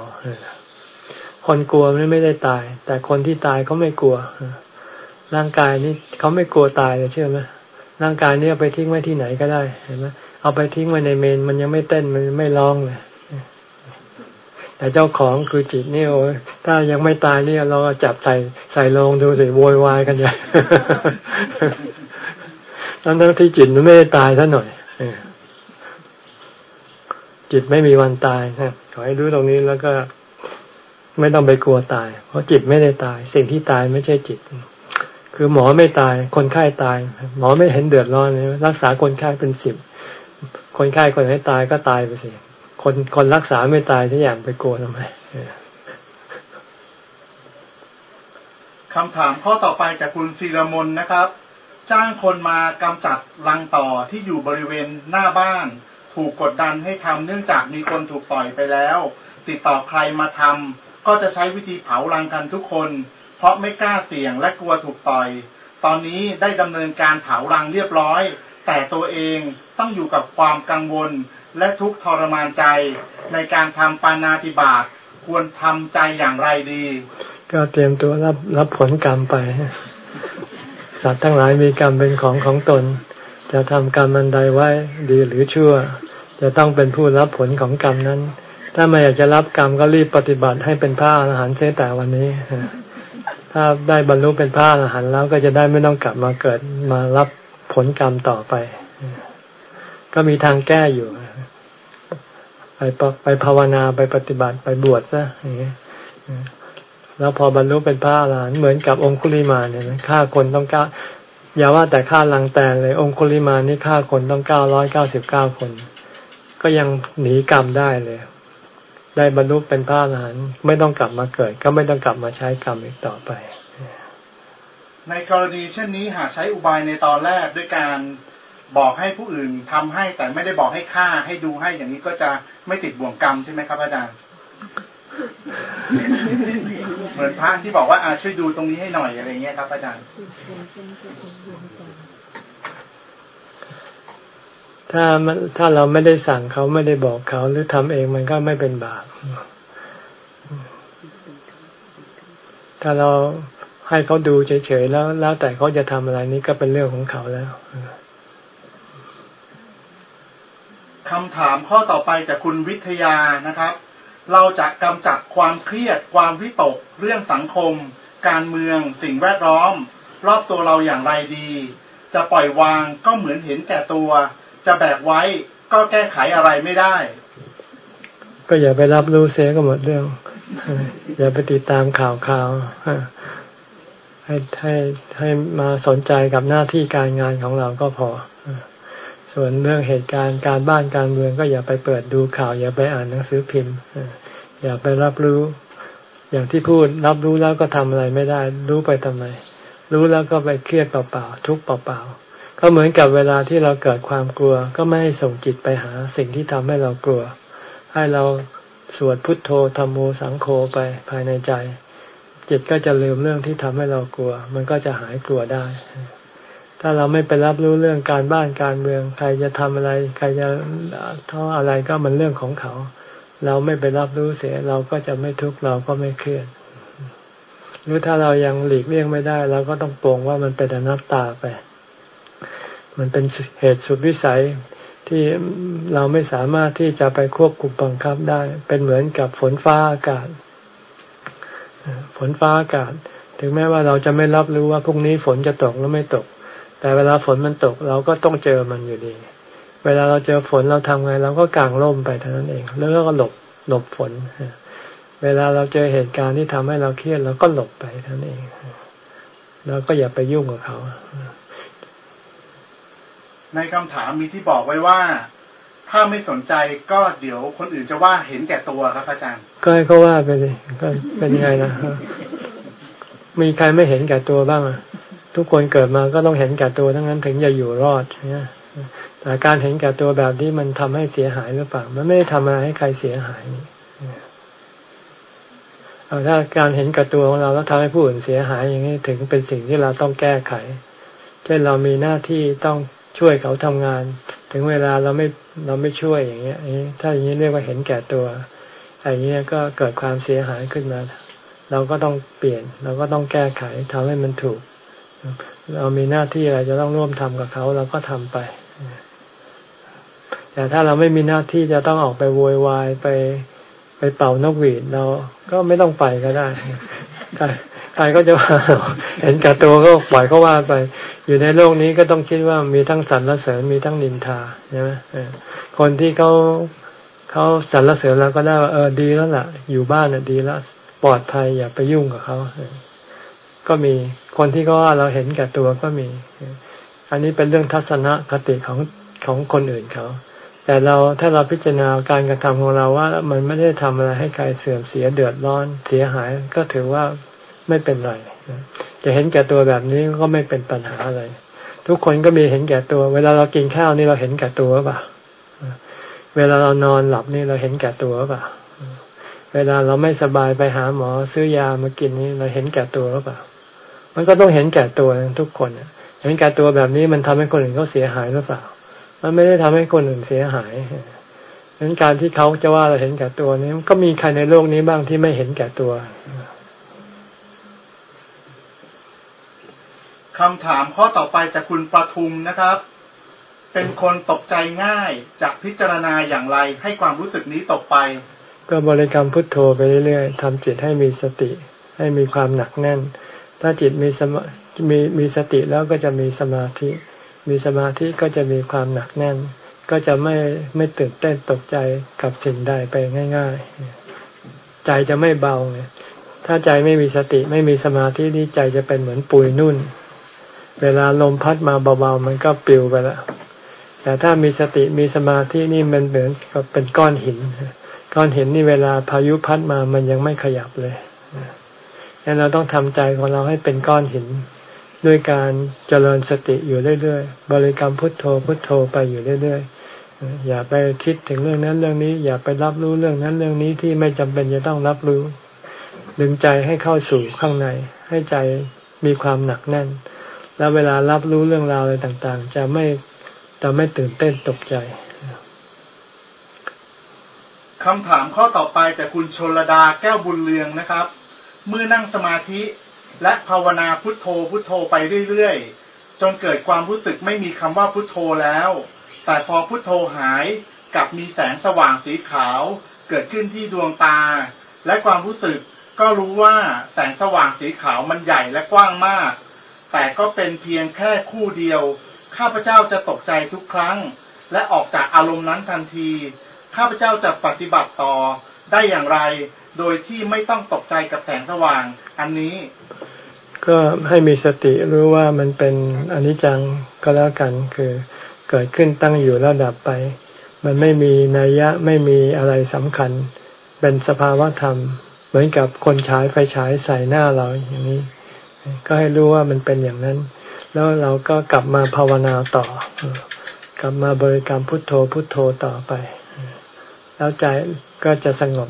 คนกลัวไม่ไม่ได้ตาย แต่คนที่ตายเขาไม่กลัวร่างกายนี้เขาไม่กลัวตายเลยเชื่อไหมร่างกายนี้เอาไปทิ้งไว้ที่ไหนก็ได้เห็นไหมเอาไปทิ้งไว้ในเมนมันยังไม่เต้นมันไม่ร้องเลย แต่เจ้าของคือจิตนี่โอ้ถ้ายังไม่ตายนี่เราจับใส่ใส่ลงดูสิโวยวายกันใหญ่ทั้งทั้งที่จิตมันไม่ได้ตายซะหน่อยจิตไม่มีวันตายนะขอให้รู้ตรงนี้แล้วก็ไม่ต้องไปกลัวตาย เพราะจิตไม่ได้ตาย สิ่งที่ตายไม่ใช่จิต คือหมอไม่ตาย คนไข้ตาย หมอไม่เห็นเดือดร้อนเลยรักษาคนไข้เป็นสิบคนไข้คนไหนตายก็ตายไปสิ คนคนรักษาไม่ตายทุกอย่างไปกลัวทำไมคำถามข้อต่อไปจากคุณศิรมนนะครับ จ้างคนมากำจัดรังต่อที่อยู่บริเวณหน้าบ้าน ถูกกดดันให้ทำเนื่องจากมีคนถูกต่อยไปแล้ว ติดต่อใครมาทำก็จะใช้วิธีเผารังกันทุกคน เพราะไม่กล้าเสี่ยงและกลัวถูกต่อย ตอนนี้ได้ดำเนินการเผารังเรียบร้อย แต่ตัวเองต้องอยู่กับความกังวล และทุกทรมานใจในการทำปานาติบาตควรทำใจอย่างไรดี ก็เตรียมตัวรับรับผลกรรมไป สัตว์ทั้งหลายมีกรรมเป็นของของตน จะทำกรรมอันใดไว้ดีหรือชั่ว จะต้องเป็นผู้รับผลของกรรมนั้น ถ้าไม่อยากจะรับกรรมก็รีบปฏิบัติให้เป็นพระอรหันต์เสียแต่วันนี้ถ้าได้บรรลุเป็นพระอรหันต์แล้วก็จะได้ไม่ต้องกลับมาเกิดมารับผลกรรมต่อไป ก็มีทางแก้อยู่ ไปไปภาวนาไปปฏิบัติไปบวชซะอย่างนี้ยแล้วพอบรรลุเป็นพระอรหันต์เหมือนกับองคุลิมาเนี่ยฆ่าคนต้องก้าอย่าว่าแต่ฆ่าลังแตนเลย องคุลิมานี่ฆ่าคนต้องเก้าร้อยเก้าสิบเก้าคน ก็ยังหนีกรรมได้เลย ได้บรรลุเป็นพระอรหันต์ไม่ต้องกลับมาเกิด ก็ไม่ต้องกลับมาใช้กรรมอีกต่อไป ในกรณีเช่นนี้หากใช้อุบายในตอนแรกด้วยการ บอกให้ผู้อื่นทำให้แต่ไม่ได้บอกให้ฆ่าให้ดูให้อย่างนี้ก็จะไม่ติดบ่วงกรรมใช่ไหมครับอาจารย์เหมือนพระที่บอกว่าอาช่วยดูตรงนี้ให้หน่อยอะไรเงี้ยครับอาจารย์ ถ้าถ้าเราไม่ได้สั่งเขาไม่ได้บอกเขาหรือทำเองมันก็ไม่เป็นบาปถ้าเราให้เขาดูเฉยๆแล้ว แล้วแต่เขาจะทำอะไรนี้ก็เป็นเรื่องของเขาแล้ว คำถามข้อต่อไปจากคุณวิทยานะครับ เราจะกำจัดความเครียด ความวิตก เรื่องสังคม การเมือง สิ่งแวดล้อม รอบตัวเราอย่างไรดี จะปล่อยวางก็เหมือนเห็นแก่ตัว จะแบกไว้ก็แก้ไขอะไรไม่ได้ ก็อย่าไปรับรู้เสียก็หมดเรื่อง อย่าไปติดตามข่าวข่าวให้ให้ให้มาสนใจกับหน้าที่การงานของเราก็พอ ส่วนเรื่องเหตุการณ์การบ้านการเมืองก็อย่าไปเปิดดูข่าว อย่าไปอ่านหนังสือพิมพ์ อย่าไปรับรู้ อย่างที่พูดรับรู้แล้วก็ทำอะไรไม่ได้ รู้ไปทำไม รู้แล้วก็ไปเครียดเปล่าๆทุกเปล่าๆก็เหมือนกับเวลาที่เราเกิดความกลัว ก็ไม่ให้ส่งจิตไปหาสิ่งที่ทำให้เรากลัว ให้เราสวดพุทโธธรรมโมสังโฆไปภายในใจ จิตก็จะลืมเรื่องที่ทำให้เรากลัว มันก็จะหายกลัวได้ ถ้าเราไม่ไปรับรู้เรื่องการบ้านการเมือง ใครจะทำอะไร ใครจะท่ออะไรก็มันเรื่องของเขา เราไม่ไปรับรู้เสีย เราก็จะไม่ทุกข์เราก็ไม่เครียดหรือถ้าเรายังหลีกเลี่ยงไม่ได้เราก็ต้องปรงว่ามันเป็นอนัตตาไป มันเป็นเหตุสุดวิสัยที่เราไม่สามารถที่จะไปควบคุมบังคับได้ เป็นเหมือนกับฝนฟ้าอากาศ ฝนฟ้าอากาศ ถึงแม้ว่าเราจะไม่รับรู้ว่าพรุ่งนี้ฝนจะตกหรือไม่ตก แต่เวลาฝนมันตกเราก็ต้องเจอมันอยู่ดี เวลาเราเจอฝนเราทำไงเราก็กางร่มไปเท่านั้นเอง แล้วก็หลบหลบฝน เวลาเราเจอเหตุการณ์ที่ทำให้เราเครียดเราก็หลบไปเท่านั้นเองแล้วก็อย่าไปยุ่งกับเขา ในคำถามมีที่บอกไว้ว่า ถ้าไม่สนใจก็เดี๋ยวคนอื่นจะว่าเห็นแก่ตัวครับอาจารย์ ก็ให้เขาว่าไปเลยก็เป็นยังไงนะมีใครไม่เห็นแก่ตัวบ้างอะ ทุกคนเกิดมาก็ต้องเห็นแก่ตัวทั้งนั้นถึงจะอยู่รอดนี่แต่การเห็นแก่ตัวแบบนี้มันทำให้เสียหายหรือเปล่า มันไม่ได้ทำอะไรให้ใครเสียหายนี่เอาถ้าการเห็นแกับตัวของเราแล้วทำให้ผู้อื่นเสียหายอย่างนี้ถึงเป็นสิ่งที่เราต้องแก้ไข เช่นเรามีหน้าที่ต้องช่วยเขาทำงาน ถึงเวลาเราไม่เราไม่ช่วยอย่างเงี้ยถ้าอย่างนี้เรียกว่าเห็นแก่ตัวอย่างนี้ก็เกิดความเสียหายขึ้นมา เราก็ต้องเปลี่ยน เราก็ต้องแก้ไขทำให้มันถูก เรามีหน้าที่อะไรจะต้องร่วมทำกับเขาเราก็ทำไป แต่ถ้าเราไม่มีหน้าที่จะต้องออกไปโวยวายไปไปเป่านกหวีดเราก็ไม่ต้องไปก็ได้ใครก็จะว่าเห็นกับตัวก็ปล่อยก็ว่าไป อยู่ในโลกนี้ก็ต้องคิดว่ามีทั้งสรรเสริญมีทั้งนินทาใช่ไหมคนที่เขาเขาสรรเสริญแล้วก็ได้ว่าเออดีแล้วล่ะ อยู่บ้านน่ะดีแล้ว ปลอดภัยอย่าไปยุ่งกับเขา ก็มี คนที่เขาว่าเราเห็นแก่ตัวก็มี อันนี้เป็นเรื่องทัศนคติของของคนอื่นเขา แต่เราถ้าเราพิจารณาการกระทำของเราว่ามันไม่ได้ทำอะไรให้ใครเสื่อมเสียเดือดร้อนเสียหายก็ถือว่าไม่เป็นไร จะเห็นแก่ตัวแบบนี้ก็ไม่เป็นปัญหาอะไร ทุกคนก็มีเห็นแก่ตัว เวลาเรากินข้าวนี่เราเห็นแก่ตัวป่ะ เวลาเรานอนหลับนี่เราเห็นแก่ตัวป่ะ เวลาเราไม่สบายไปหาหมอซื้อยามากินนี่เราเห็นแก่ตัวหรือเปล่า มันก็ต้องเห็นแก่ตัวทุกคนเห็นแก่ตัวแบบนี้มันทำให้คนอื่นเขาเสียหายหรือเปล่า มันไม่ได้ทำให้คนอื่นเสียหายดังนั้นการที่เขาจะว่าเราเห็นแก่ตัวนี้ก็มีใครในโลกนี้บ้างที่ไม่เห็นแก่ตัวคำถามข้อต่อไปจากคุณประทุมนะครับ เป็นคนตกใจง่ายจากพิจารณาอย่างไรให้ความรู้สึกนี้ตกไป ก็บริกรรมพุทโธไปเรื่อยๆทำจิตให้มีสติ ให้มีความหนักแน่น ถ้าจิตมีสมามีมีสติแล้วก็จะมีสมาธิ มีสมาธิก็จะมีความหนักแน่น ก็จะไม่ไม่ตื่นเต้นตกใจกับสิ่งใดไปง่าย ๆ ใจจะไม่เบาไงถ้าใจไม่มีสติไม่มีสมาธินี่ใจจะเป็นเหมือนปุยนุ่น เวลาลมพัดมาเบาๆมันก็ปลิวไปแล้วแต่ถ้ามีสติมีสมาธินี่มันเหมือนกับเป็นก้อนหิน ก้อนหินนี่เวลาพายุพัดมามันยังไม่ขยับเลย งั้นเราต้องทำใจของเราให้เป็นก้อนหิน ด้วยการเจริญสติอยู่เรื่อยๆ บริกรรมพุทโธพุทโธไปอยู่เรื่อยๆ อย่าไปคิดถึงเรื่องนั้นเรื่องนี้ อย่าไปรับรู้เรื่องนั้นเรื่องนี้ที่ไม่จำเป็นจะต้องรับรู้ ดึงใจให้เข้าสู่ข้างใน ให้ใจมีความหนักแน่น แล้วเวลารับรู้เรื่องราวอะไรต่างๆ จะไม่จะไม่ตื่นเต้นตกใจคำถามข้อต่อไปจากคุณชนลดาแก้วบุญเรืองนะครับ เมื่อนั่งสมาธิ และภาวนาพุทโธพุทโธไปเรื่อยๆ จนเกิดความรู้สึกไม่มีคำว่าพุทโธแล้ว แต่พอพุทโธหายกลับมีแสงสว่างสีขาว เกิดขึ้นที่ดวงตา และความรู้สึกก็รู้ว่าแสงสว่างสีขาวมันใหญ่และกว้างมาก แต่ก็เป็นเพียงแค่คู่เดียว ข้าพเจ้าจะตกใจทุกครั้ง และออกจากอารมณ์นั้นทันที ข้าพเจ้าจะปฏิบัติต่อได้อย่างไร โดยที่ไม่ต้องตกใจกับแสงสว่าง อันนี้ ก็ให้มีสติรู้ว่ามันเป็นอนิจจังก็แล้วกันคือเกิดขึ้นตั้งอยู่แล้วดับไป มันไม่มีนัยยะไม่มีอะไรสำคัญ เป็นสภาวะธรรม เหมือนกับคนฉายไฟฉายใส่หน้าเราอย่างนี้ ก็ให้รู้ว่ามันเป็นอย่างนั้น แล้วเราก็กลับมาภาวนาต่อ กลับมาบริกรรมพุทโธพุทโธต่อไป แล้วใจก็จะสงบ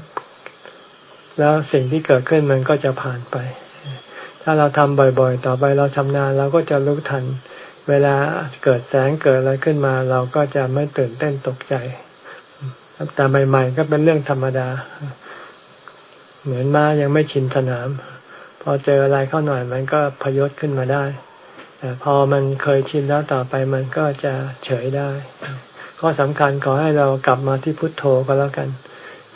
แล้วสิ่งที่เกิดขึ้นมันก็จะผ่านไป ถ้าเราทำบ่อยๆ ต่อไปเราชำนาญเราก็จะรู้ทัน เวลาเกิดแสงเกิดอะไรขึ้นมา เราก็จะไม่ตื่นเต้นตกใจ แต่ใหม่ๆก็เป็นเรื่องธรรมดา เหมือนมายังไม่ชินสนาม พอเจออะไรเข้าหน่อยมันก็พยศขึ้นมาได้ แต่พอมันเคยชินแล้วต่อไปมันก็จะเฉยได้ก็สำคัญขอให้เรากลับมาที่พุทโธก็แล้วกัน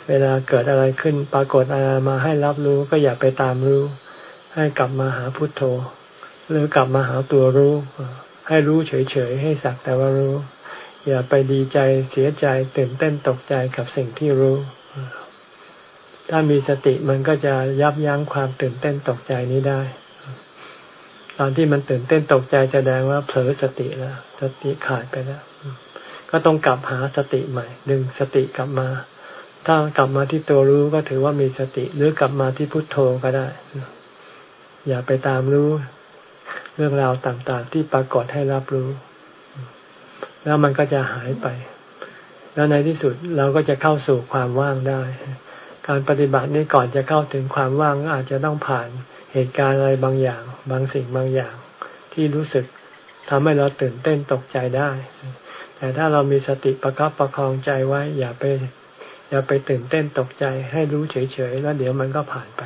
เวลาเกิดอะไรขึ้น ปรากฏอะไรมาให้รับรู้ก็อย่าไปตามรู้ ให้กลับมาหาพุทโธ หรือกลับมาหาตัวรู้ ให้รู้เฉยๆให้สักแต่ว่ารู้ อย่าไปดีใจเสียใจตื่นเต้นตกใจกับสิ่งที่รู้ ถ้ามีสติมันก็จะยับยั้งความตื่นเต้นตกใจนี้ได้ ตอนที่มันตื่นเต้นตกใจจะแสดงว่าเผลอสติแล้วสติขาดไปแล้วก็ต้องกลับหาสติใหม่ ดึงสติกลับมา ถ้ากลับมาที่ตัวรู้ก็ถือว่ามีสติ หรือกลับมาที่พุทโธก็ได้ อย่าไปตามรู้ เรื่องราวต่างๆ ที่ปรากฏให้รับรู้ แล้วมันก็จะหายไป แล้วในที่สุดเราก็จะเข้าสู่ความว่างได้ การปฏิบัตินี้ก่อนจะเข้าถึงความว่างอาจจะต้องผ่านเหตุการณ์อะไรบางอย่าง บางสิ่งบางอย่าง ที่รู้สึกทำให้เราตื่นเต้นตกใจได้ แต่ถ้าเรามีสติประคับประคองใจไว้ อย่าไป อย่าไปตื่นเต้นตกใจให้รู้เฉยๆ แล้วเดี๋ยวมันก็ผ่านไป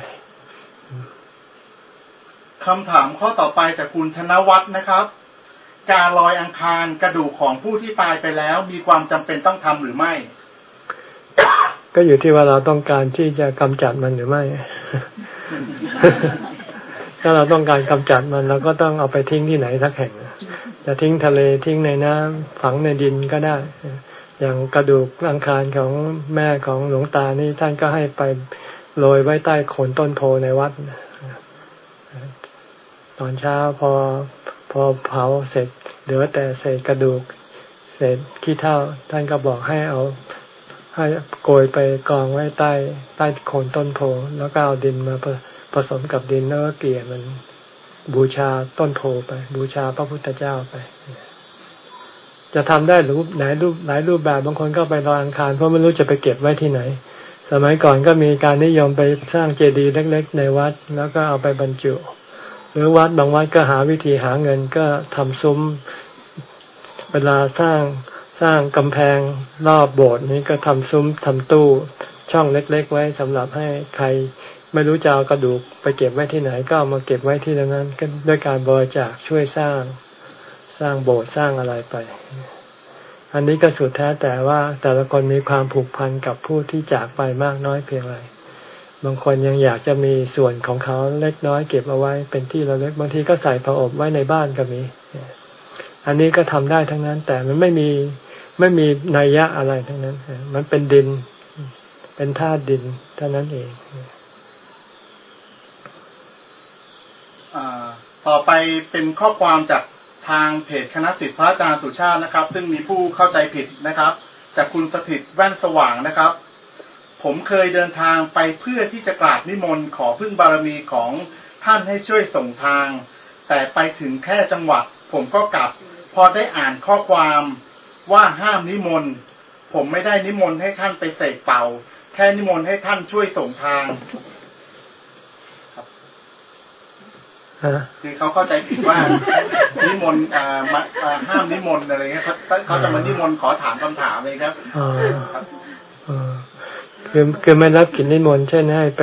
คำถามข้อต่อไปจากคุณธนวัฒน์นะครับ การลอยอังคารกระดูกของผู้ที่ตายไปแล้ว มีความจำเป็นต้องทำหรือไม่ ก็อยู่ที่ว่าเราต้องการที่จะกำจัดมันหรือไม่ ถ้าเราต้องการกำจัดมันเราก็ต้องเอาไปทิ้งที่ไหนสักแห่งจะทิ้งทะเลทิ้งในน้ำฝังในดินก็ได้ อย่างกระดูกอังคารของแม่ของหลวงตานี่ท่านก็ให้ไปโรยไว้ใต้โคนต้นโพในวัด ตอนเช้าพอพอเผาเสร็จเหลือแต่เศษกระดูก เศษขี้เท่า ท่านก็บอกให้เอา ให้โกยไปกองไว้ใต้ ใต้โคนต้นโพแล้วก็เอาดินมาผสมกับดินแล้วก็เกลี่ยมันบูชาต้นโพไป บูชาพระพุทธเจ้าไป จะทำได้รูปไหนรูปหลายรูปแบบบางคนก็ไปลอยอังคารเพราะไม่รู้จะไปเก็บไว้ที่ไหน สมัยก่อนก็มีการนิยมไปสร้างเจดีย์เล็ก ๆ ในวัดแล้วก็เอาไปบรรจุ หรือวัดบางวัดก็หาวิธีหาเงินก็ทำซุ้มเวลาสร้างสร้างกำแพงรอบโบสถ์นี้ก็ทำซุ้มทำตู้ช่องเล็ก ๆ ไว้สำหรับให้ใครไม่รู้จะเอากระดูกไปเก็บไว้ที่ไหนก็เอามาเก็บไว้ที่นั้นก็ด้วยการบริจาคช่วยสร้าง สร้างโบสถ์สร้างอะไรไป อันนี้ก็สุดแท้แต่ว่าแต่ละคนมีความผูกพันกับผู้ที่จากไปมากน้อยเพียงไรบางคนยังอยากจะมีส่วนของเขาเล็กน้อยเก็บเอาไว้เป็นที่ระลึกบางทีก็ใส่ผ้าอบไว้ในบ้านก็มี อันนี้ก็ทำได้ทั้งนั้น แต่มันไม่มีไม่มีนัยยะอะไรทั้งนั้น มันเป็นดิน เป็นธาตุดินเท่านั้นเองอต่อไปเป็นข้อความจาก ทางเพจคณะสิทธิพระอาจารย์สุชาตินะครับ ซึ่งมีผู้เข้าใจผิดนะครับ จากคุณสถิตแว่นสว่างนะครับ ผมเคยเดินทางไปเพื่อที่จะกราบนิมนต์ขอพึ่งบารมีของท่านให้ช่วยส่งทาง แต่ไปถึงแค่จังหวัด ผมก็กลับ พอได้อ่านข้อความว่าห้ามนิมนต์ผมไม่ได้นิมนต์ให้ท่านไปเสกเป่า แค่นิมนต์ให้ท่านช่วยส่งทาง คือเขาเข้าใจผิดว่านิมนต์ห้ามนิมนต์อะไรเงี้ยเขาจะมานิมนต์ขอถามคำถามเลยครับคือคือไม่รับกินนิมนต์เช่นให้ไป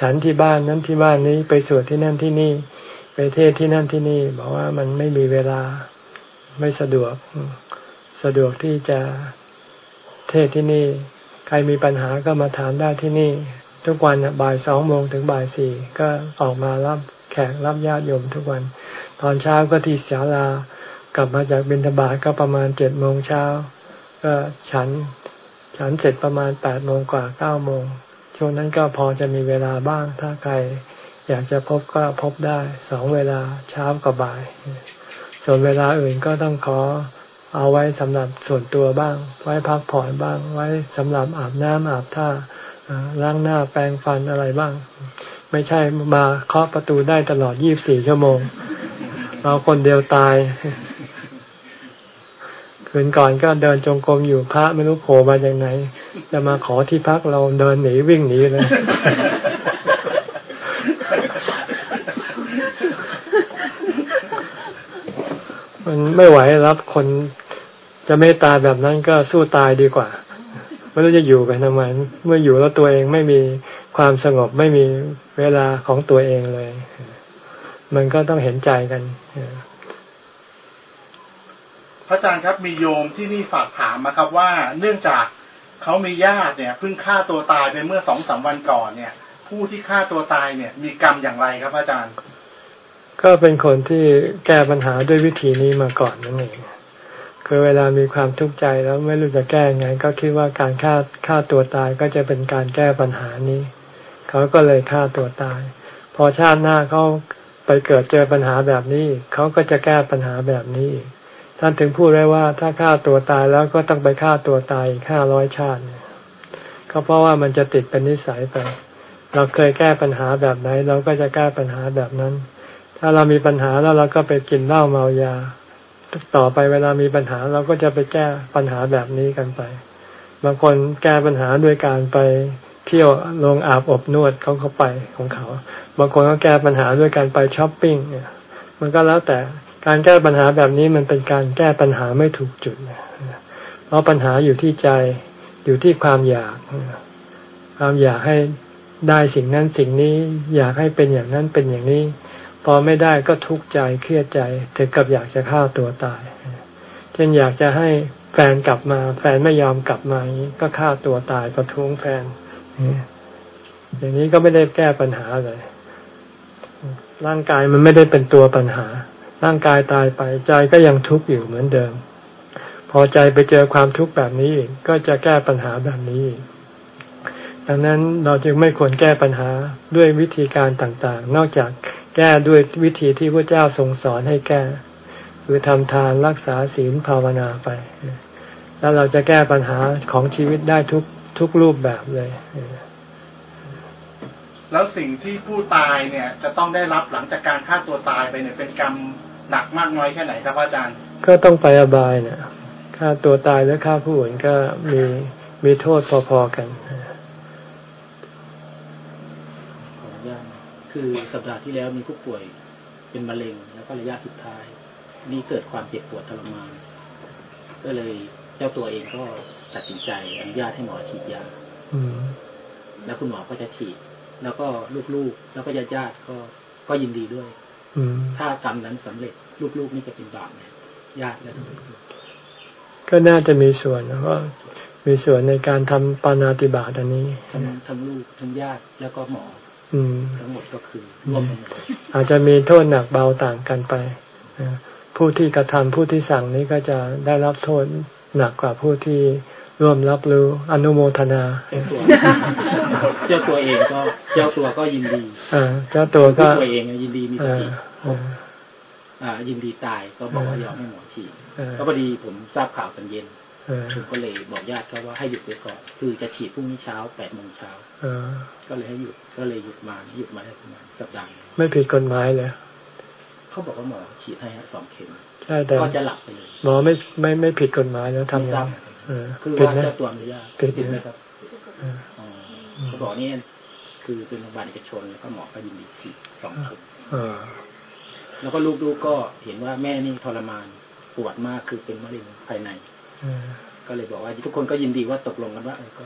ฉันที่บ้านนั้นที่บ้านนี้ไปสวดที่นั่นที่นี่ ไปเทศที่นั่นที่นี่บอกว่ามันไม่มีเวลาไม่สะดวก สะดวกที่จะเทศที่นี่ ใครมีปัญหาก็มาถามได้ที่นี่ ทุกวันบ่ายสองโมงถึงบ่ายสี่ก็ออกมารับแข กรับญาติโยมทุกวัน ตอนเช้าก็ที่ศาลากลับมาจากบิณฑบาตก็ประมาณเจ็ดโมงเช้า ก็ฉันฉันเสร็จประมาณแปดโมงกว่าเก้าโมงช่วงนั้นก็พอจะมีเวลาบ้าง ถ้าใครอยากจะพบก็พบได้สองเวลาเช้ากับบ่าย ส่วนเวลาอื่นก็ต้องขอเอาไว้สำหรับส่วนตัวบ้าง ไว้พักผ่อนบ้าง ไว้สำหรับอาบน้ำอาบท่าล้างหน้าแปรงฟันอะไรบ้าง ไม่ใช่มาเคาะประตูได้ตลอดยี่บสี่ชั่วโมง เราคนเดียวตาย คืนก่อนก็เดินจงกรมอยู่พระไม่รู้โผล่มาจากไหน จะมาขอที่พักเราเดินหนีวิ่งหนีเลย มันไม่ไหวรับคนจะไม่ตาแบบนั้นก็สู้ตายดีกว่า ไม่รู้จะอยู่ไปทำไม เมื่ออยู่แล้วตัวเองไม่มีความสงบไม่มีเวลาของตัวเองเลย มันก็ต้องเห็นใจกันพระอาจารย์ครับมีโยมที่นี่ฝากถามมาครับว่า เนื่องจากเขามีญาติเนี่ยเพิ่งฆ่าตัวตายไปเมื่อสองสามวันก่อนเนี่ย ผู้ที่ฆ่าตัวตายเนี่ย มีกรรมอย่างไรครับอาจารย์ ก็เป็นคนที่แก้ปัญหาด้วยวิธีนี้มาก่อนนั่นเอง คือเวลามีความทุกข์ใจแล้วไม่รู้จะแก้ไง ก็คิดว่าการฆ่าฆ่าตัวตายก็จะเป็นการแก้ปัญหานี้ เขาก็เลยฆ่าตัวตาย พอชาติหน้าเขาไปเกิดเจอปัญหาแบบนี้ เขาก็จะแก้ปัญหาแบบนี้ ท่านถึงพูดไว้ว่าถ้าฆ่าตัวตายแล้วก็ต้องไปฆ่าตัวตายห้าร้อยชาติก็เพราะว่ามันจะติดเป็นนิสัยไป เราเคยแก้ปัญหาแบบไหน เราก็จะแก้ปัญหาแบบนั้น ถ้าเรามีปัญหาแล้วเราก็ไปกินเหล้าเมายา ต่อไปเวลามีปัญหาเราก็จะไปแก้ปัญหาแบบนี้กันไป บางคนแก้ปัญหาด้วยการไปเที่ยวลงอาบอบนวดเขาเขาไปของเขา บางคนก็แก้ปัญหาด้วยการไปช้อปปิ้งเนี่ยมันก็แล้วแต่การแก้ปัญหาแบบนี้มันเป็นการแก้ปัญหาไม่ถูกจุดเพราะปัญหาอยู่ที่ใจอยู่ที่ความอยากความอยากให้ได้สิ่งนั้นสิ่งนี้ อยากให้เป็นอย่างนั้นเป็นอย่างนี้ พอไม่ได้ก็ทุกข์ใจเครียดใจถึงกับอยากจะฆ่าตัวตาย เช่นอยากจะให้แฟนกลับมา แฟนไม่ยอมกลับมาอย่างนี้ก็ฆ่าตัวตายประท้วงแฟนอย่างนี้ก็ไม่ได้แก้ปัญหาเลย ร่างกายมันไม่ได้เป็นตัวปัญหา ร่างกายตายไปใจก็ยังทุกข์อยู่เหมือนเดิม พอใจไปเจอความทุกข์แบบนี้ก็จะแก้ปัญหาแบบนี้ดังนั้นเราจึงไม่ควรแก้ปัญหาด้วยวิธีการต่างๆ นอกจาก ก้ด้วยวิธีที่พระเจ้าทรงสอนให้แก้ คือทำทานรักษาศีลภาวนาไป แล้วเราจะแก้ปัญหาของชีวิตได้ทุกทุกรูปแบบเลย แล้วสิ่งที่ผู้ตายเนี่ย จะต้องได้รับหลังจากการฆ่าตัวตายไปเนี่ยเป็นกรรมหนักมากน้อยแค่ไหนครับอาจารย์ ก็ต้องไปอบายเนี่ยฆ่าตัวตายหรือฆ่าผู้อื่นก็มีมีโทษพอๆกัน คือสัปดาห์ที่แล้วมีผู้ป่วยเป็นมะเร็งแล้วก็ระยะสุดท้าย นี่เกิดความเจ็บปวดทรมาน ก็เลยเจ้าตัวเองก็ตัดสินใจอนุญาตให้หมอฉีดยาแล้วคุณหมอก็จะฉีด แล้วก็ลูกๆ แล้วก็ญาติๆก็ก็ยินดีด้วยถ้ากรรมนั้นสำเร็จลูกๆนี่จะเป็นบาปเนี่ยญาติและทุกคนก็น่าจะมีส่วนเพราะมีส่วนในการทำปานาติบาตอันนี้ทั้งทั้งลูกทั้งญาติแล้วก็หมอ ทั้งหมดก็คืออาจจะมีโทษหนักเบาต่างกันไปผู้ที่กระทำผู้ที่สั่งนี้ก็จะได้รับโทษหนักกว่าผู้ที่ร่วมรับรู้อนุโมทนาเจ้าตัวเองก็เจ้าตัวก็ยินดีเจ้าตัวก็ตัวเองยินดีมีสติยินดีตายก็บอกว่ายอมให้หมอฉีดก็พอดีผมทราบข่าวตอนเย็น ผมก็เลยบอกญาติเขาว่าให้หยุดไปก่อน คือจะฉีดพรุ่งนี้เช้าแปดโมงเช้าก็เลยให้หยุดก็เลยหยุดมาหยุดมาได้ประมาณสัปดาห์ไม่ผิดกฎหมายเลยเขาบอกว่าหมอฉีดให้สองเข็มใช่แต่ก็จะหลับไปเลยหมอไม่ไม่ไม่ผิดกฎหมายแล้วทำยังคือว่าเจ้าตัวอนุญาตผิดไหมครับเขาบอกนี่คือเป็นโรงพยาบาลเอกชนแล้วก็หมอก็ยินดีฉีดสองเข็มแล้วก็ลูกๆก็เห็นว่าแม่นี่ทรมานปวดมากคือเป็นมะเร็งภายใน ก็เลยบอกว่าทุกคนก็ยินดีว่าตกลงกันว่าเออก็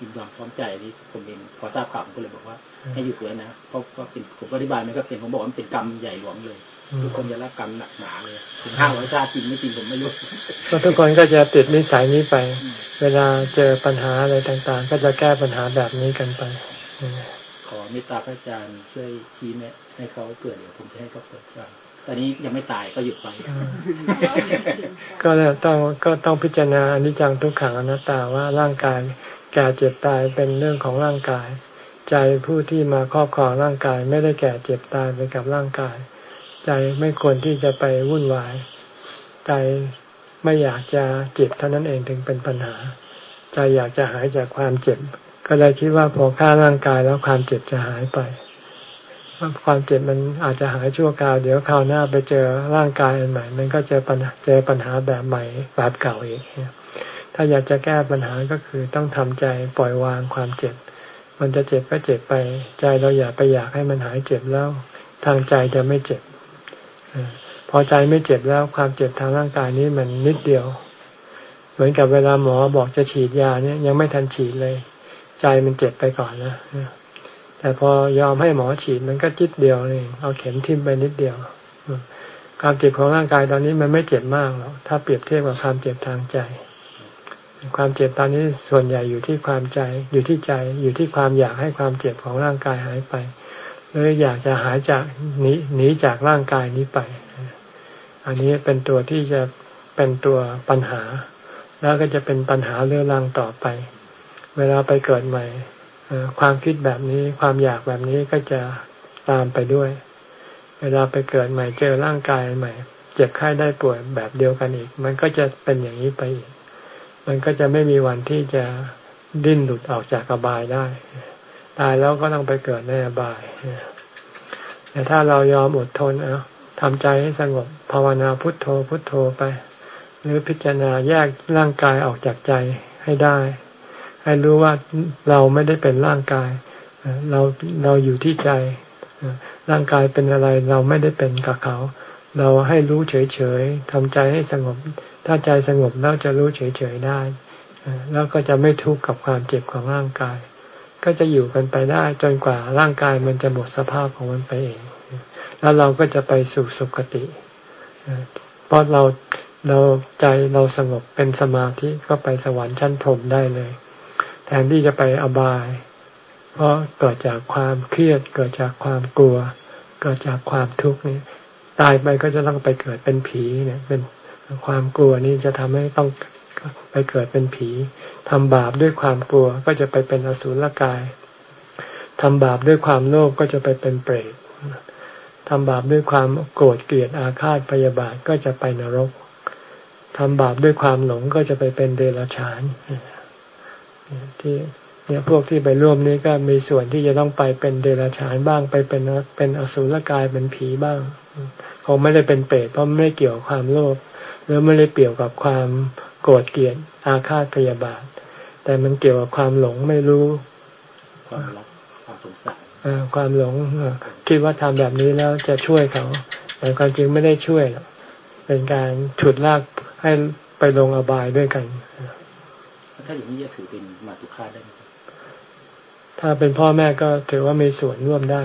ยินยอมพร้อมใจที่ผมเองพอทราบข่าวผมก็เลยบอกว่า ให้อยู่เพื่อนนะเพราะว่าเป็นผมอธิบายมันก็เป็นผมบอกว่ามันเป็นกรรมใหญ่หลวงเลยทุกคนจะรับกรรมหนักหนาเลยถึงห้าร้อยชาจริงไม่จริงผมไม่รู้ก็ทุกคนก็จะติดนิสัยนี้ไป เวลาเจอปัญหาอะไรต่างๆ ก็จะแก้ปัญหาแบบนี้กันไป ขอเมตตาพระอาจารย์ช่วยชี้แนะให้เขาเกิดเดี๋ยวผมจะให้เขาเปิดฟัง ตอนนี้ยังไม่ตายก็หยุดไปก็ต้องก็ต้องพิจารณาอนิจจังทุกขังอนัตตาว่าร่างกายแก่เจ็บตายเป็นเรื่องของร่างกาย ใจผู้ที่มาครอบครองร่างกายไม่ได้แก่เจ็บตายไปกับร่างกาย ใจไม่ควรที่จะไปวุ่นวาย ใจไม่อยากจะเจ็บเท่านั้นเองถึงเป็นปัญหา ใจอยากจะหายจากความเจ็บ ก็เลยคิดว่าพอฆ่าร่างกายแล้วความเจ็บจะหายไป ความเจ็บมันอาจจะหายชั่วคราว เดี๋ยวคราวหน้าไปเจอร่างกายอันใหม่ มันก็เจอปัญหาเจอปัญหาแบบใหม่แบบเก่าอีก ถ้าอยากจะแก้ปัญหาก็คือต้องทำใจปล่อยวางความเจ็บ มันจะเจ็บก็เจ็บไป ใจเราอย่าไปอยากให้มันหายเจ็บแล้ว ทางใจจะไม่เจ็บ พอใจไม่เจ็บแล้วความเจ็บทางร่างกายนี้มันนิดเดียว เหมือนกับเวลาหมอบอกจะฉีดยาเนี่ยยังไม่ทันฉีดเลย ใจมันเจ็บไปก่อนนะ แต่พอยอมให้หมอฉีดมันก็จิตเดียวเองเอาเข็มทิ่มไปนิดเดียว ความเจ็บของร่างกายตอนนี้มันไม่เจ็บมากหรอกถ้าเปรียบเทียบกับความเจ็บทางใจ ความเจ็บตอนนี้ส่วนใหญ่อยู่ที่ความใจ อยู่ที่ใจ อยู่ที่ความอยากให้ความเจ็บของร่างกายหายไปหรืออยากจะหายจากหนีหนีจากร่างกายนี้ไป อันนี้เป็นตัวที่จะเป็นตัวปัญหา แล้วก็จะเป็นปัญหาเรื่อรังต่อไป เวลาไปเกิดใหม่ ความคิดแบบนี้ความอยากแบบนี้ก็จะตามไปด้วย เวลาไปเกิดใหม่เจอร่างกายใหม่ เจ็บไข้ได้ป่วยแบบเดียวกันอีก มันก็จะเป็นอย่างนี้ไปอีก มันก็จะไม่มีวันที่จะดิ้นหลุดออกจากอบายได้ ตายแล้วก็ต้องไปเกิดในอบาย แต่ถ้าเรายอมอดทนเอาทำใจให้สงบภาวนาพุทโธพุทโธไป หรือพิจารณาแยกร่างกายออกจากใจให้ได้ ให้รู้ว่าเราไม่ได้เป็นร่างกาย เราเราอยู่ที่ใจ ร่างกายเป็นอะไรเราไม่ได้เป็นกับเขา เราให้รู้เฉยๆทำใจให้สงบ ถ้าใจสงบแล้วจะรู้เฉยๆได้ แล้วก็จะไม่ทุกข์กับความเจ็บของร่างกาย ก็จะอยู่กันไปได้จนกว่าร่างกายมันจะหมดสภาพของมันไปเอง แล้วเราก็จะไปสู่สุคติเพราะเราเราใจเราสงบเป็นสมาธิก็ไปสวรรค์ชั้นพรหมได้เลย แทนที่จะไปอบาย เพราะเกิดจากความเครียด เกิดจากความกลัว เกิดจากความทุกข์นี่ตายไปก็จะต้องไปเกิดเป็นผีเนี่ย เป็นความกลัวนี่จะทำให้ต้องไปเกิดเป็นผีทำบาปด้วยความกลัวก็จะไปเป็นอสุรกายทำบาปด้วยความโลภก็จะไปเป็นเปรตทำบาปด้วยความโกรธเกลียดอาฆาตพยาบาทก็จะไปนรกทำบาปด้วยความหลงก็จะไปเป็นเดรัจฉาน ที่เนี่ยพวกที่ไปร่วมนี้ก็มีส่วนที่จะต้องไปเป็นเดรัจฉานบ้างไปเป็นเป็นอสุรกายเป็นผีบ้างคงไม่ได้เป็นเปรตเพราะไม่ได้เกี่ยวกับความโลภหรือไม่ได้เกี่ยวกับความโกรธเกลียดอาฆาตพยาบาท แต่มันเกี่ยวกับความหลงไม่รู้ ความรักความสงสารความหลงคิดว่าทำแบบนี้แล้วจะช่วยเขา แต่ความจริงไม่ได้ช่วยหรอกเป็นการฉุดลากให้ไปลงอบายด้วยกัน ถ้าอย่างนี้จะถือเป็นมาตุคาได้ไหมถ้าเป็นพ่อแม่ก็ถือว่ามีส่วนร่วมได้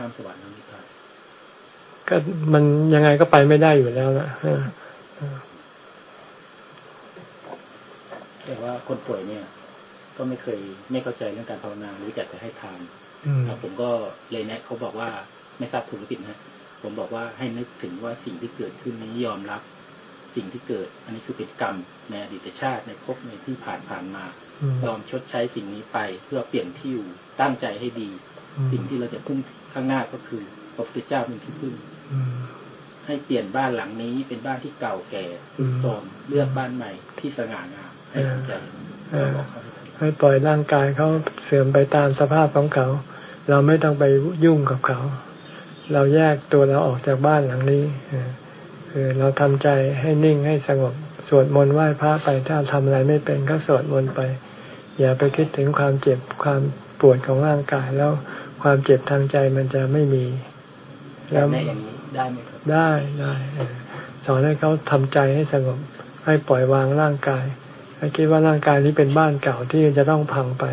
ห้ามสวรรค์นิพพานก็มันยังไงก็ไปไม่ได้อยู่แล้วนะแต่ว่าคนป่วยเนี่ย ก็ไม่เคยไม่เข้าใจเรื่องการภาวนาหรืออยากจะให้ทานผมก็เลยแนะเขาบอกว่าไม่ทราบถูกหรือผิดนะผมบอกว่าให้นึกถึงว่าสิ่งที่เกิดขึ้นนี้ยอมรับ สิ่งที่เกิด อันนี้คือเป็นกรรมในอดีตชาติในภพในที่ผ่านผ่านมายอมชดใช้สิ่งนี้ไปเพื่อเปลี่ยนที่อยู่ตั้งใจให้ดี สิ่งที่เราจะพึ่งข้างหน้าก็คือพระพุทธเจ้าเป็นที่พึ่งให้เปลี่ยนบ้านหลังนี้เป็นบ้านที่เก่าแก่สุดโทรมเลือกบ้านใหม่ที่สง่างามให้ทำใจให้ปล่อยร่างกายเขาเสื่อมไปตามสภาพของเขา เราไม่ต้องไปยุ่งกับเขา เราแยกตัวเราออกจากบ้านหลังนี้ คือเราทำใจให้นิ่งให้สงบสวดมนต์ไหว้พระไปถ้าทำอะไรไม่เป็นก็สวดมนต์ไป อย่าไปคิดถึงความเจ็บความปวดของร่างกายแล้วความเจ็บทางใจมันจะไม่มี แล้วได้ไหมครับได้ได้สอนให้เขาทำใจให้สงบให้ปล่อยวางร่างกายให้คิดว่าร่างกายนี้เป็นบ้านเก่าที่จะต้องพังไป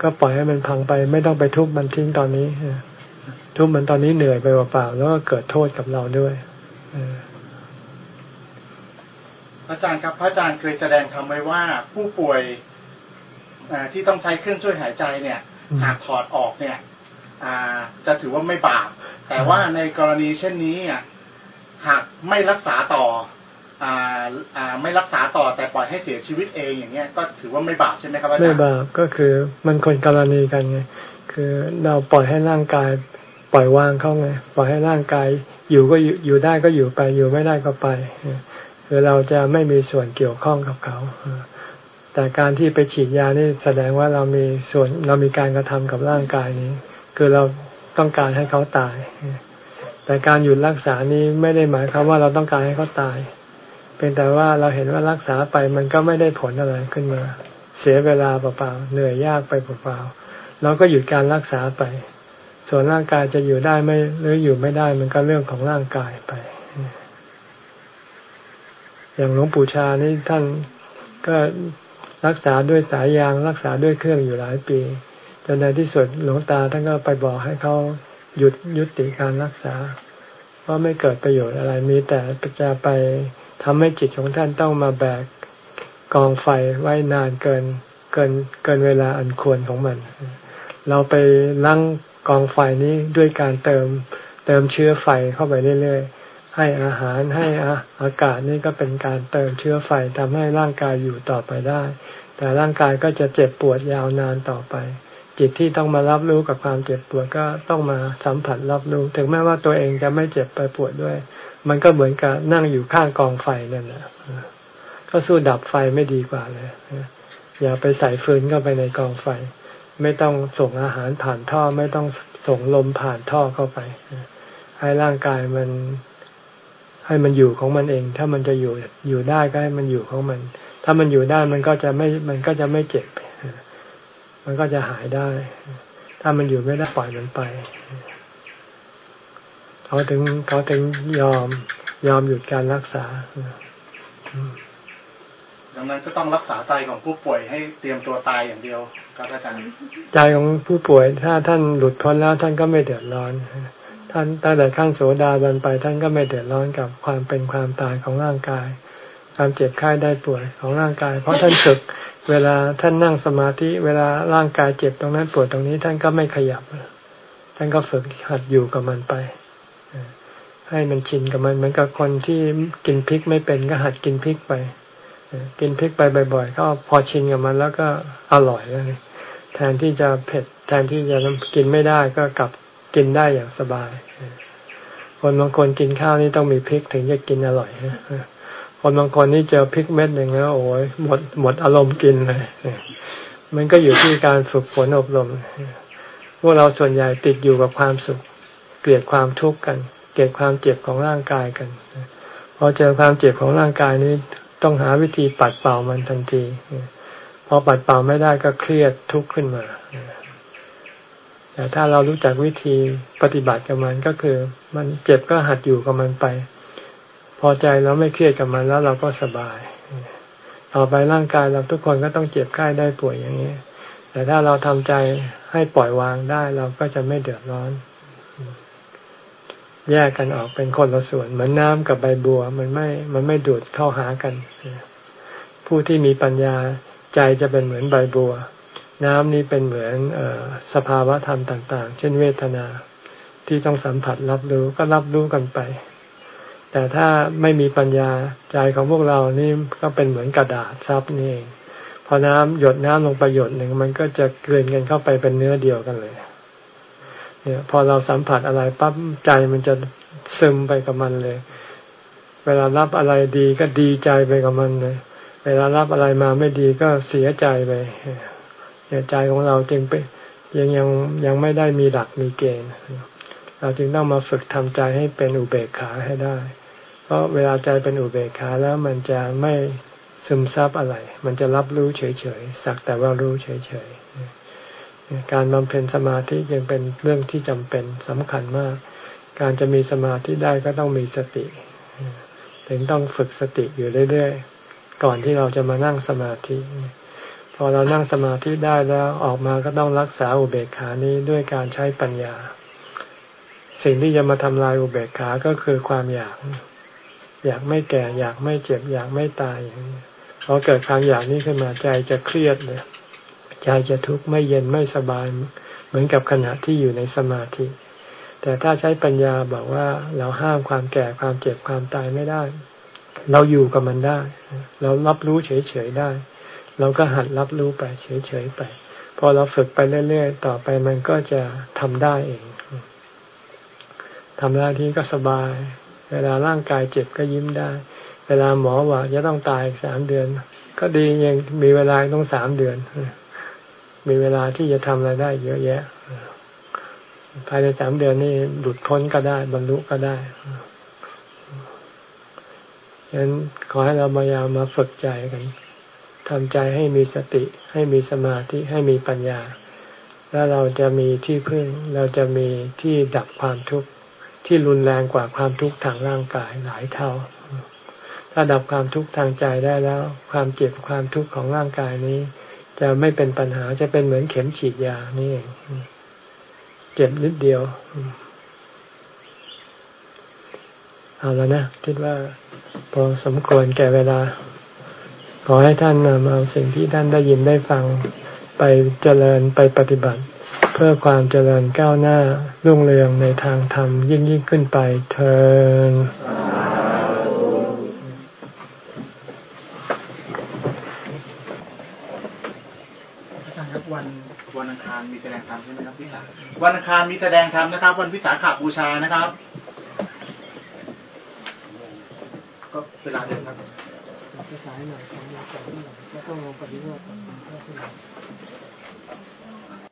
ก็ปล่อยให้มันพังไป ไม่ต้องไปทุบมันทิ้งตอนนี้ทุบมันตอนนี้เหนื่อยไปเปล่าๆแล้วก็เกิดโทษกับเราด้วย อาจารย์ครับพระอาจารย์เคยแสดงทำไว้ว่าผู้ป่วยที่ต้องใช้เครื่องช่วยหายใจเนี่ย หากถอดออกเนี่ยจะถือว่าไม่บาป แต่ว่าในกรณีเช่นนี้หากไม่รักษาต่ออ่าอ่าไม่รักษาต่อแต่ปล่อยให้เสียชีวิตเองอย่างเงี้ยก็ถือว่าไม่บาปใช่ไหมครับอาจารย์ไม่บาปก็คือมันคนกรณีกันไงคือเราปล่อยให้ร่างกาย ปล่อยวางเขาไงปล่อยให้ร่างกายอยู่ก็อยู่อยู่ได้ก็อยู่ไปอยู่ไม่ได้ก็ไปคือเราจะไม่มีส่วนเกี่ยวข้องกับเขาแต่การที่ไปฉีดยานี่แสดงว่าเรามีส่วนเรามีการกระทำกับร่างกายนี้ คือเราต้องการให้เขาตาย แต่การหยุดรักษานี้ไม่ได้หมายความว่าเราต้องการให้เขาตาย เป็นแต่ว่าเราเห็นว่ารักษาไปมันก็ไม่ได้ผลอะไรขึ้นมา เสียเวลาเปล่าๆเหนื่อยยากไปเปล่าๆเราก็หยุดการรักษาไป ส่วนร่างกายจะอยู่ได้ไม่หรืออยู่ไม่ได้ มันก็เรื่องของร่างกายไป อย่างหลวงปู่ชานี่ท่านก็รักษาด้วยสายยางรักษาด้วยเครื่องอยู่หลายปีจนในที่สุดหลวงตาท่านก็ไปบอกให้เขาหยุดยุติการรักษา เพราะไม่เกิดประโยชน์อะไรมีแต่จะไปทำให้จิตของท่านต้องมาแบกกองไฟไว้นานเกินเกินเกินเวลาอันควรของมัน เราไปลัง กองไฟนี้ด้วยการเติมเติมเชื้อไฟเข้าไปเรื่อยๆ ให้อาหารให้อากาศนี่ก็เป็นการเติมเชื้อไฟทำให้ร่างกายอยู่ต่อไปได้ แต่ร่างกายก็จะเจ็บปวดยาวนานต่อไป จิตที่ต้องมารับรู้กับความเจ็บปวดก็ต้องมาสัมผัสรับรู้ ถึงแม้ว่าตัวเองจะไม่เจ็บไปปวดด้วย มันก็เหมือนกับนั่งอยู่ข้างกองไฟนั่นแหละก็สู้ดับไฟไม่ดีกว่าเลยอย่าไปใส่ฟืนเข้าไปในกองไฟ ไม่ต้องส่งอาหารผ่านท่อ ไม่ต้องส่งลมผ่านท่อเข้าไป ให้ร่างกายมัน ให้มันอยู่ของมันเอง ถ้ามันจะอยู่อยู่ได้ก็ให้มันอยู่ของมัน ถ้ามันอยู่ได้มันก็จะไม่มันก็จะไม่เจ็บ มันก็จะหายได้ ถ้ามันอยู่ไม่ได้ปล่อยมันไป เขาถึงเขาถึงยอมยอมหยุดการรักษา ดังนั้นก็ต้องรักษาใจของผู้ป่วยให้เตรียมตัวตายอย่างเดียวครับอาจารย์ใจของผู้ป่วยถ้าท่านหลุดพ้นแล้วท่านก็ไม่เดือดร้อน ท่านตั้งแต่ขั้นโสดาบันไป ท่านก็ไม่เดือดร้อนกับความเป็นความตายของร่างกาย ความเจ็บไข้ได้ป่วยของร่างกาย เพราะท่านฝึกเวลาท่านนั่งสมาธิเวลาร่างกายเจ็บตรงนั้นปวดตรงนี้ท่านก็ไม่ขยับ ท่านก็ฝึกหัดอยู่กับมันไปให้มันชินกับมันเหมือนกับคนที่กินพริกไม่เป็นก็หัดกินพริกไป กินพริกไปบ่อยๆก็พอชินกับมันแล้วก็อร่อยแล้วแทนที่จะเผ็ด แทนที่จะกินไม่ได้ก็กลับกินได้อย่างสบาย คนบางคนกินข้าวนี่ต้องมีพริกถึงจะกินอร่อยคนบางคนนี่เจอพริกเม็ดหนึ่งแล้วโอ้ยหมดหมดอารมณ์กินเลยมันก็อยู่ที่การฝึกฝนอบรมพวกเราส่วนใหญ่ติดอยู่กับความสุข เกลียดความทุกข์กัน เกลียดความเจ็บของร่างกายกันพอเจอความเจ็บของร่างกายนี้ ต้องหาวิธีปัดเป่ามันทันทีพอปัดเป่าไม่ได้ก็เครียดทุกข์ขึ้นมาแต่ถ้าเรารู้จักวิธีปฏิบัติกับมันก็คือ มันเจ็บก็หัดอยู่กับมันไป พอใจแล้วไม่เครียดกับมันแล้วเราก็สบาย ต่อไปร่างกายเราทุกคนก็ต้องเจ็บไข้ได้ป่วยอย่างนี้แต่ถ้าเราทำใจให้ปล่อยวางได้เราก็จะไม่เดือดร้อน แยกกันออกเป็นคนละส่วน เหมือนน้ำกับใบบัว มันไม่ มันไม่ดูดเข้าหากัน ผู้ที่มีปัญญาใจจะเป็นเหมือนใบบัว น้ำนี้เป็นเหมือนอสภาวะธรรมต่าง ๆ เช่นเวทนาที่ต้องสัมผัสรับรู้ก็รับรู้กันไป แต่ถ้าไม่มีปัญญาใจของพวกเรานี่ก็เป็นเหมือนกระดาษซับนี่เองพอน้ำหยดน้ำลงไปหยดหนึ่งมันก็จะเกลืนกันเข้าไปเป็นเนื้อเดียวกันเลย เนี่ยพอเราสัมผัสอะไรปั๊บใจมันจะซึมไปกับมันเลย เวลารับอะไรดีก็ดีใจไปกับมันเลย เวลารับอะไรมาไม่ดีก็เสียใจไปเนี่ยใจของเราจึงไปยังยังยังไม่ได้มีหลักมีเกณฑ์เราจึงต้องมาฝึกทำใจให้เป็นอุเบกขาให้ได้ เพราะเวลาใจเป็นอุเบกขาแล้วมันจะไม่ซึมซับอะไร มันจะรับรู้เฉยๆ สักแต่ว่ารู้เฉยๆ การบำเพ็ญสมาธิยังเป็นเรื่องที่จำเป็นสำคัญมาก การจะมีสมาธิได้ก็ต้องมีสติถึงต้องฝึกสติอยู่เรื่อยๆ ก่อนที่เราจะมานั่งสมาธิ พอเรานั่งสมาธิได้แล้วออกมาก็ต้องรักษาอุเบกขานี้ด้วยการใช้ปัญญา สิ่งที่จะมาทำลายอุเบกขาก็คือความอยาก อยากไม่แก่ อยากไม่เจ็บ อยากไม่ตายอย่างนี้พอเกิดความอยากนี้ขึ้นมาใจจะเครียดเลย ใจจะทุกข์ไม่เย็นไม่สบาย เหมือนกับขณะที่อยู่ในสมาธิ แต่ถ้าใช้ปัญญาบอกว่าเราห้ามความแก่ความเจ็บความตายไม่ได้ เราอยู่กับมันได้ เรารับรู้เฉยๆได้ เราก็หัดรับรู้ไปเฉยๆไป พอเราฝึกไปเรื่อยๆต่อไปมันก็จะทำได้เองทำได้ที่ก็สบาย เวลาร่างกายเจ็บก็ยิ้มได้ เวลาหมอว่าจะต้องตายสามเดือน ก็ดียังมีเวลาต้องสามเดือน มีเวลาที่จะทำอะไรได้ เยอะแยะ ภายในสามเดือนนี่หลุดพ้นก็ได้ บรรลุก็ได้ฉะนั้นขอให้เรามายามาฝึกใจกันทำใจให้มีสติ ให้มีสมาธิ ให้มีปัญญา แล้วเราจะมีที่พึ่ง เราจะมีที่ดับความทุกข์ที่รุนแรงกว่าความทุกข์ทางร่างกายหลายเท่า ถ้าดับความทุกข์ทางใจได้แล้ว ความเจ็บความทุกข์ของร่างกายนี้ จะไม่เป็นปัญหาจะเป็นเหมือนเข็มฉีดยานี่เองเจ็บนิดเดียวเอาแล้วนะ คิดว่าพอสมควรแก่เวลา ขอให้ท่านนำเอาสิ่งที่ท่านได้ยินได้ฟังไปเจริญไปปฏิบัติ เพื่อความเจริญก้าวหน้ารุ่งเรืองในทางธรรมยิ่งยิ่งขึ้นไปเถิดวันวันอังคาร มีแสดงธรรมใช่ไหมครับพี่สาวันอังคารมีแสดงธรรมนะครับ วันวิสาขบูชานะครับ ก็เวลาเดิมครับจะสายหน่อยของเราก่อนที่เราต้องลงปฏิบัติ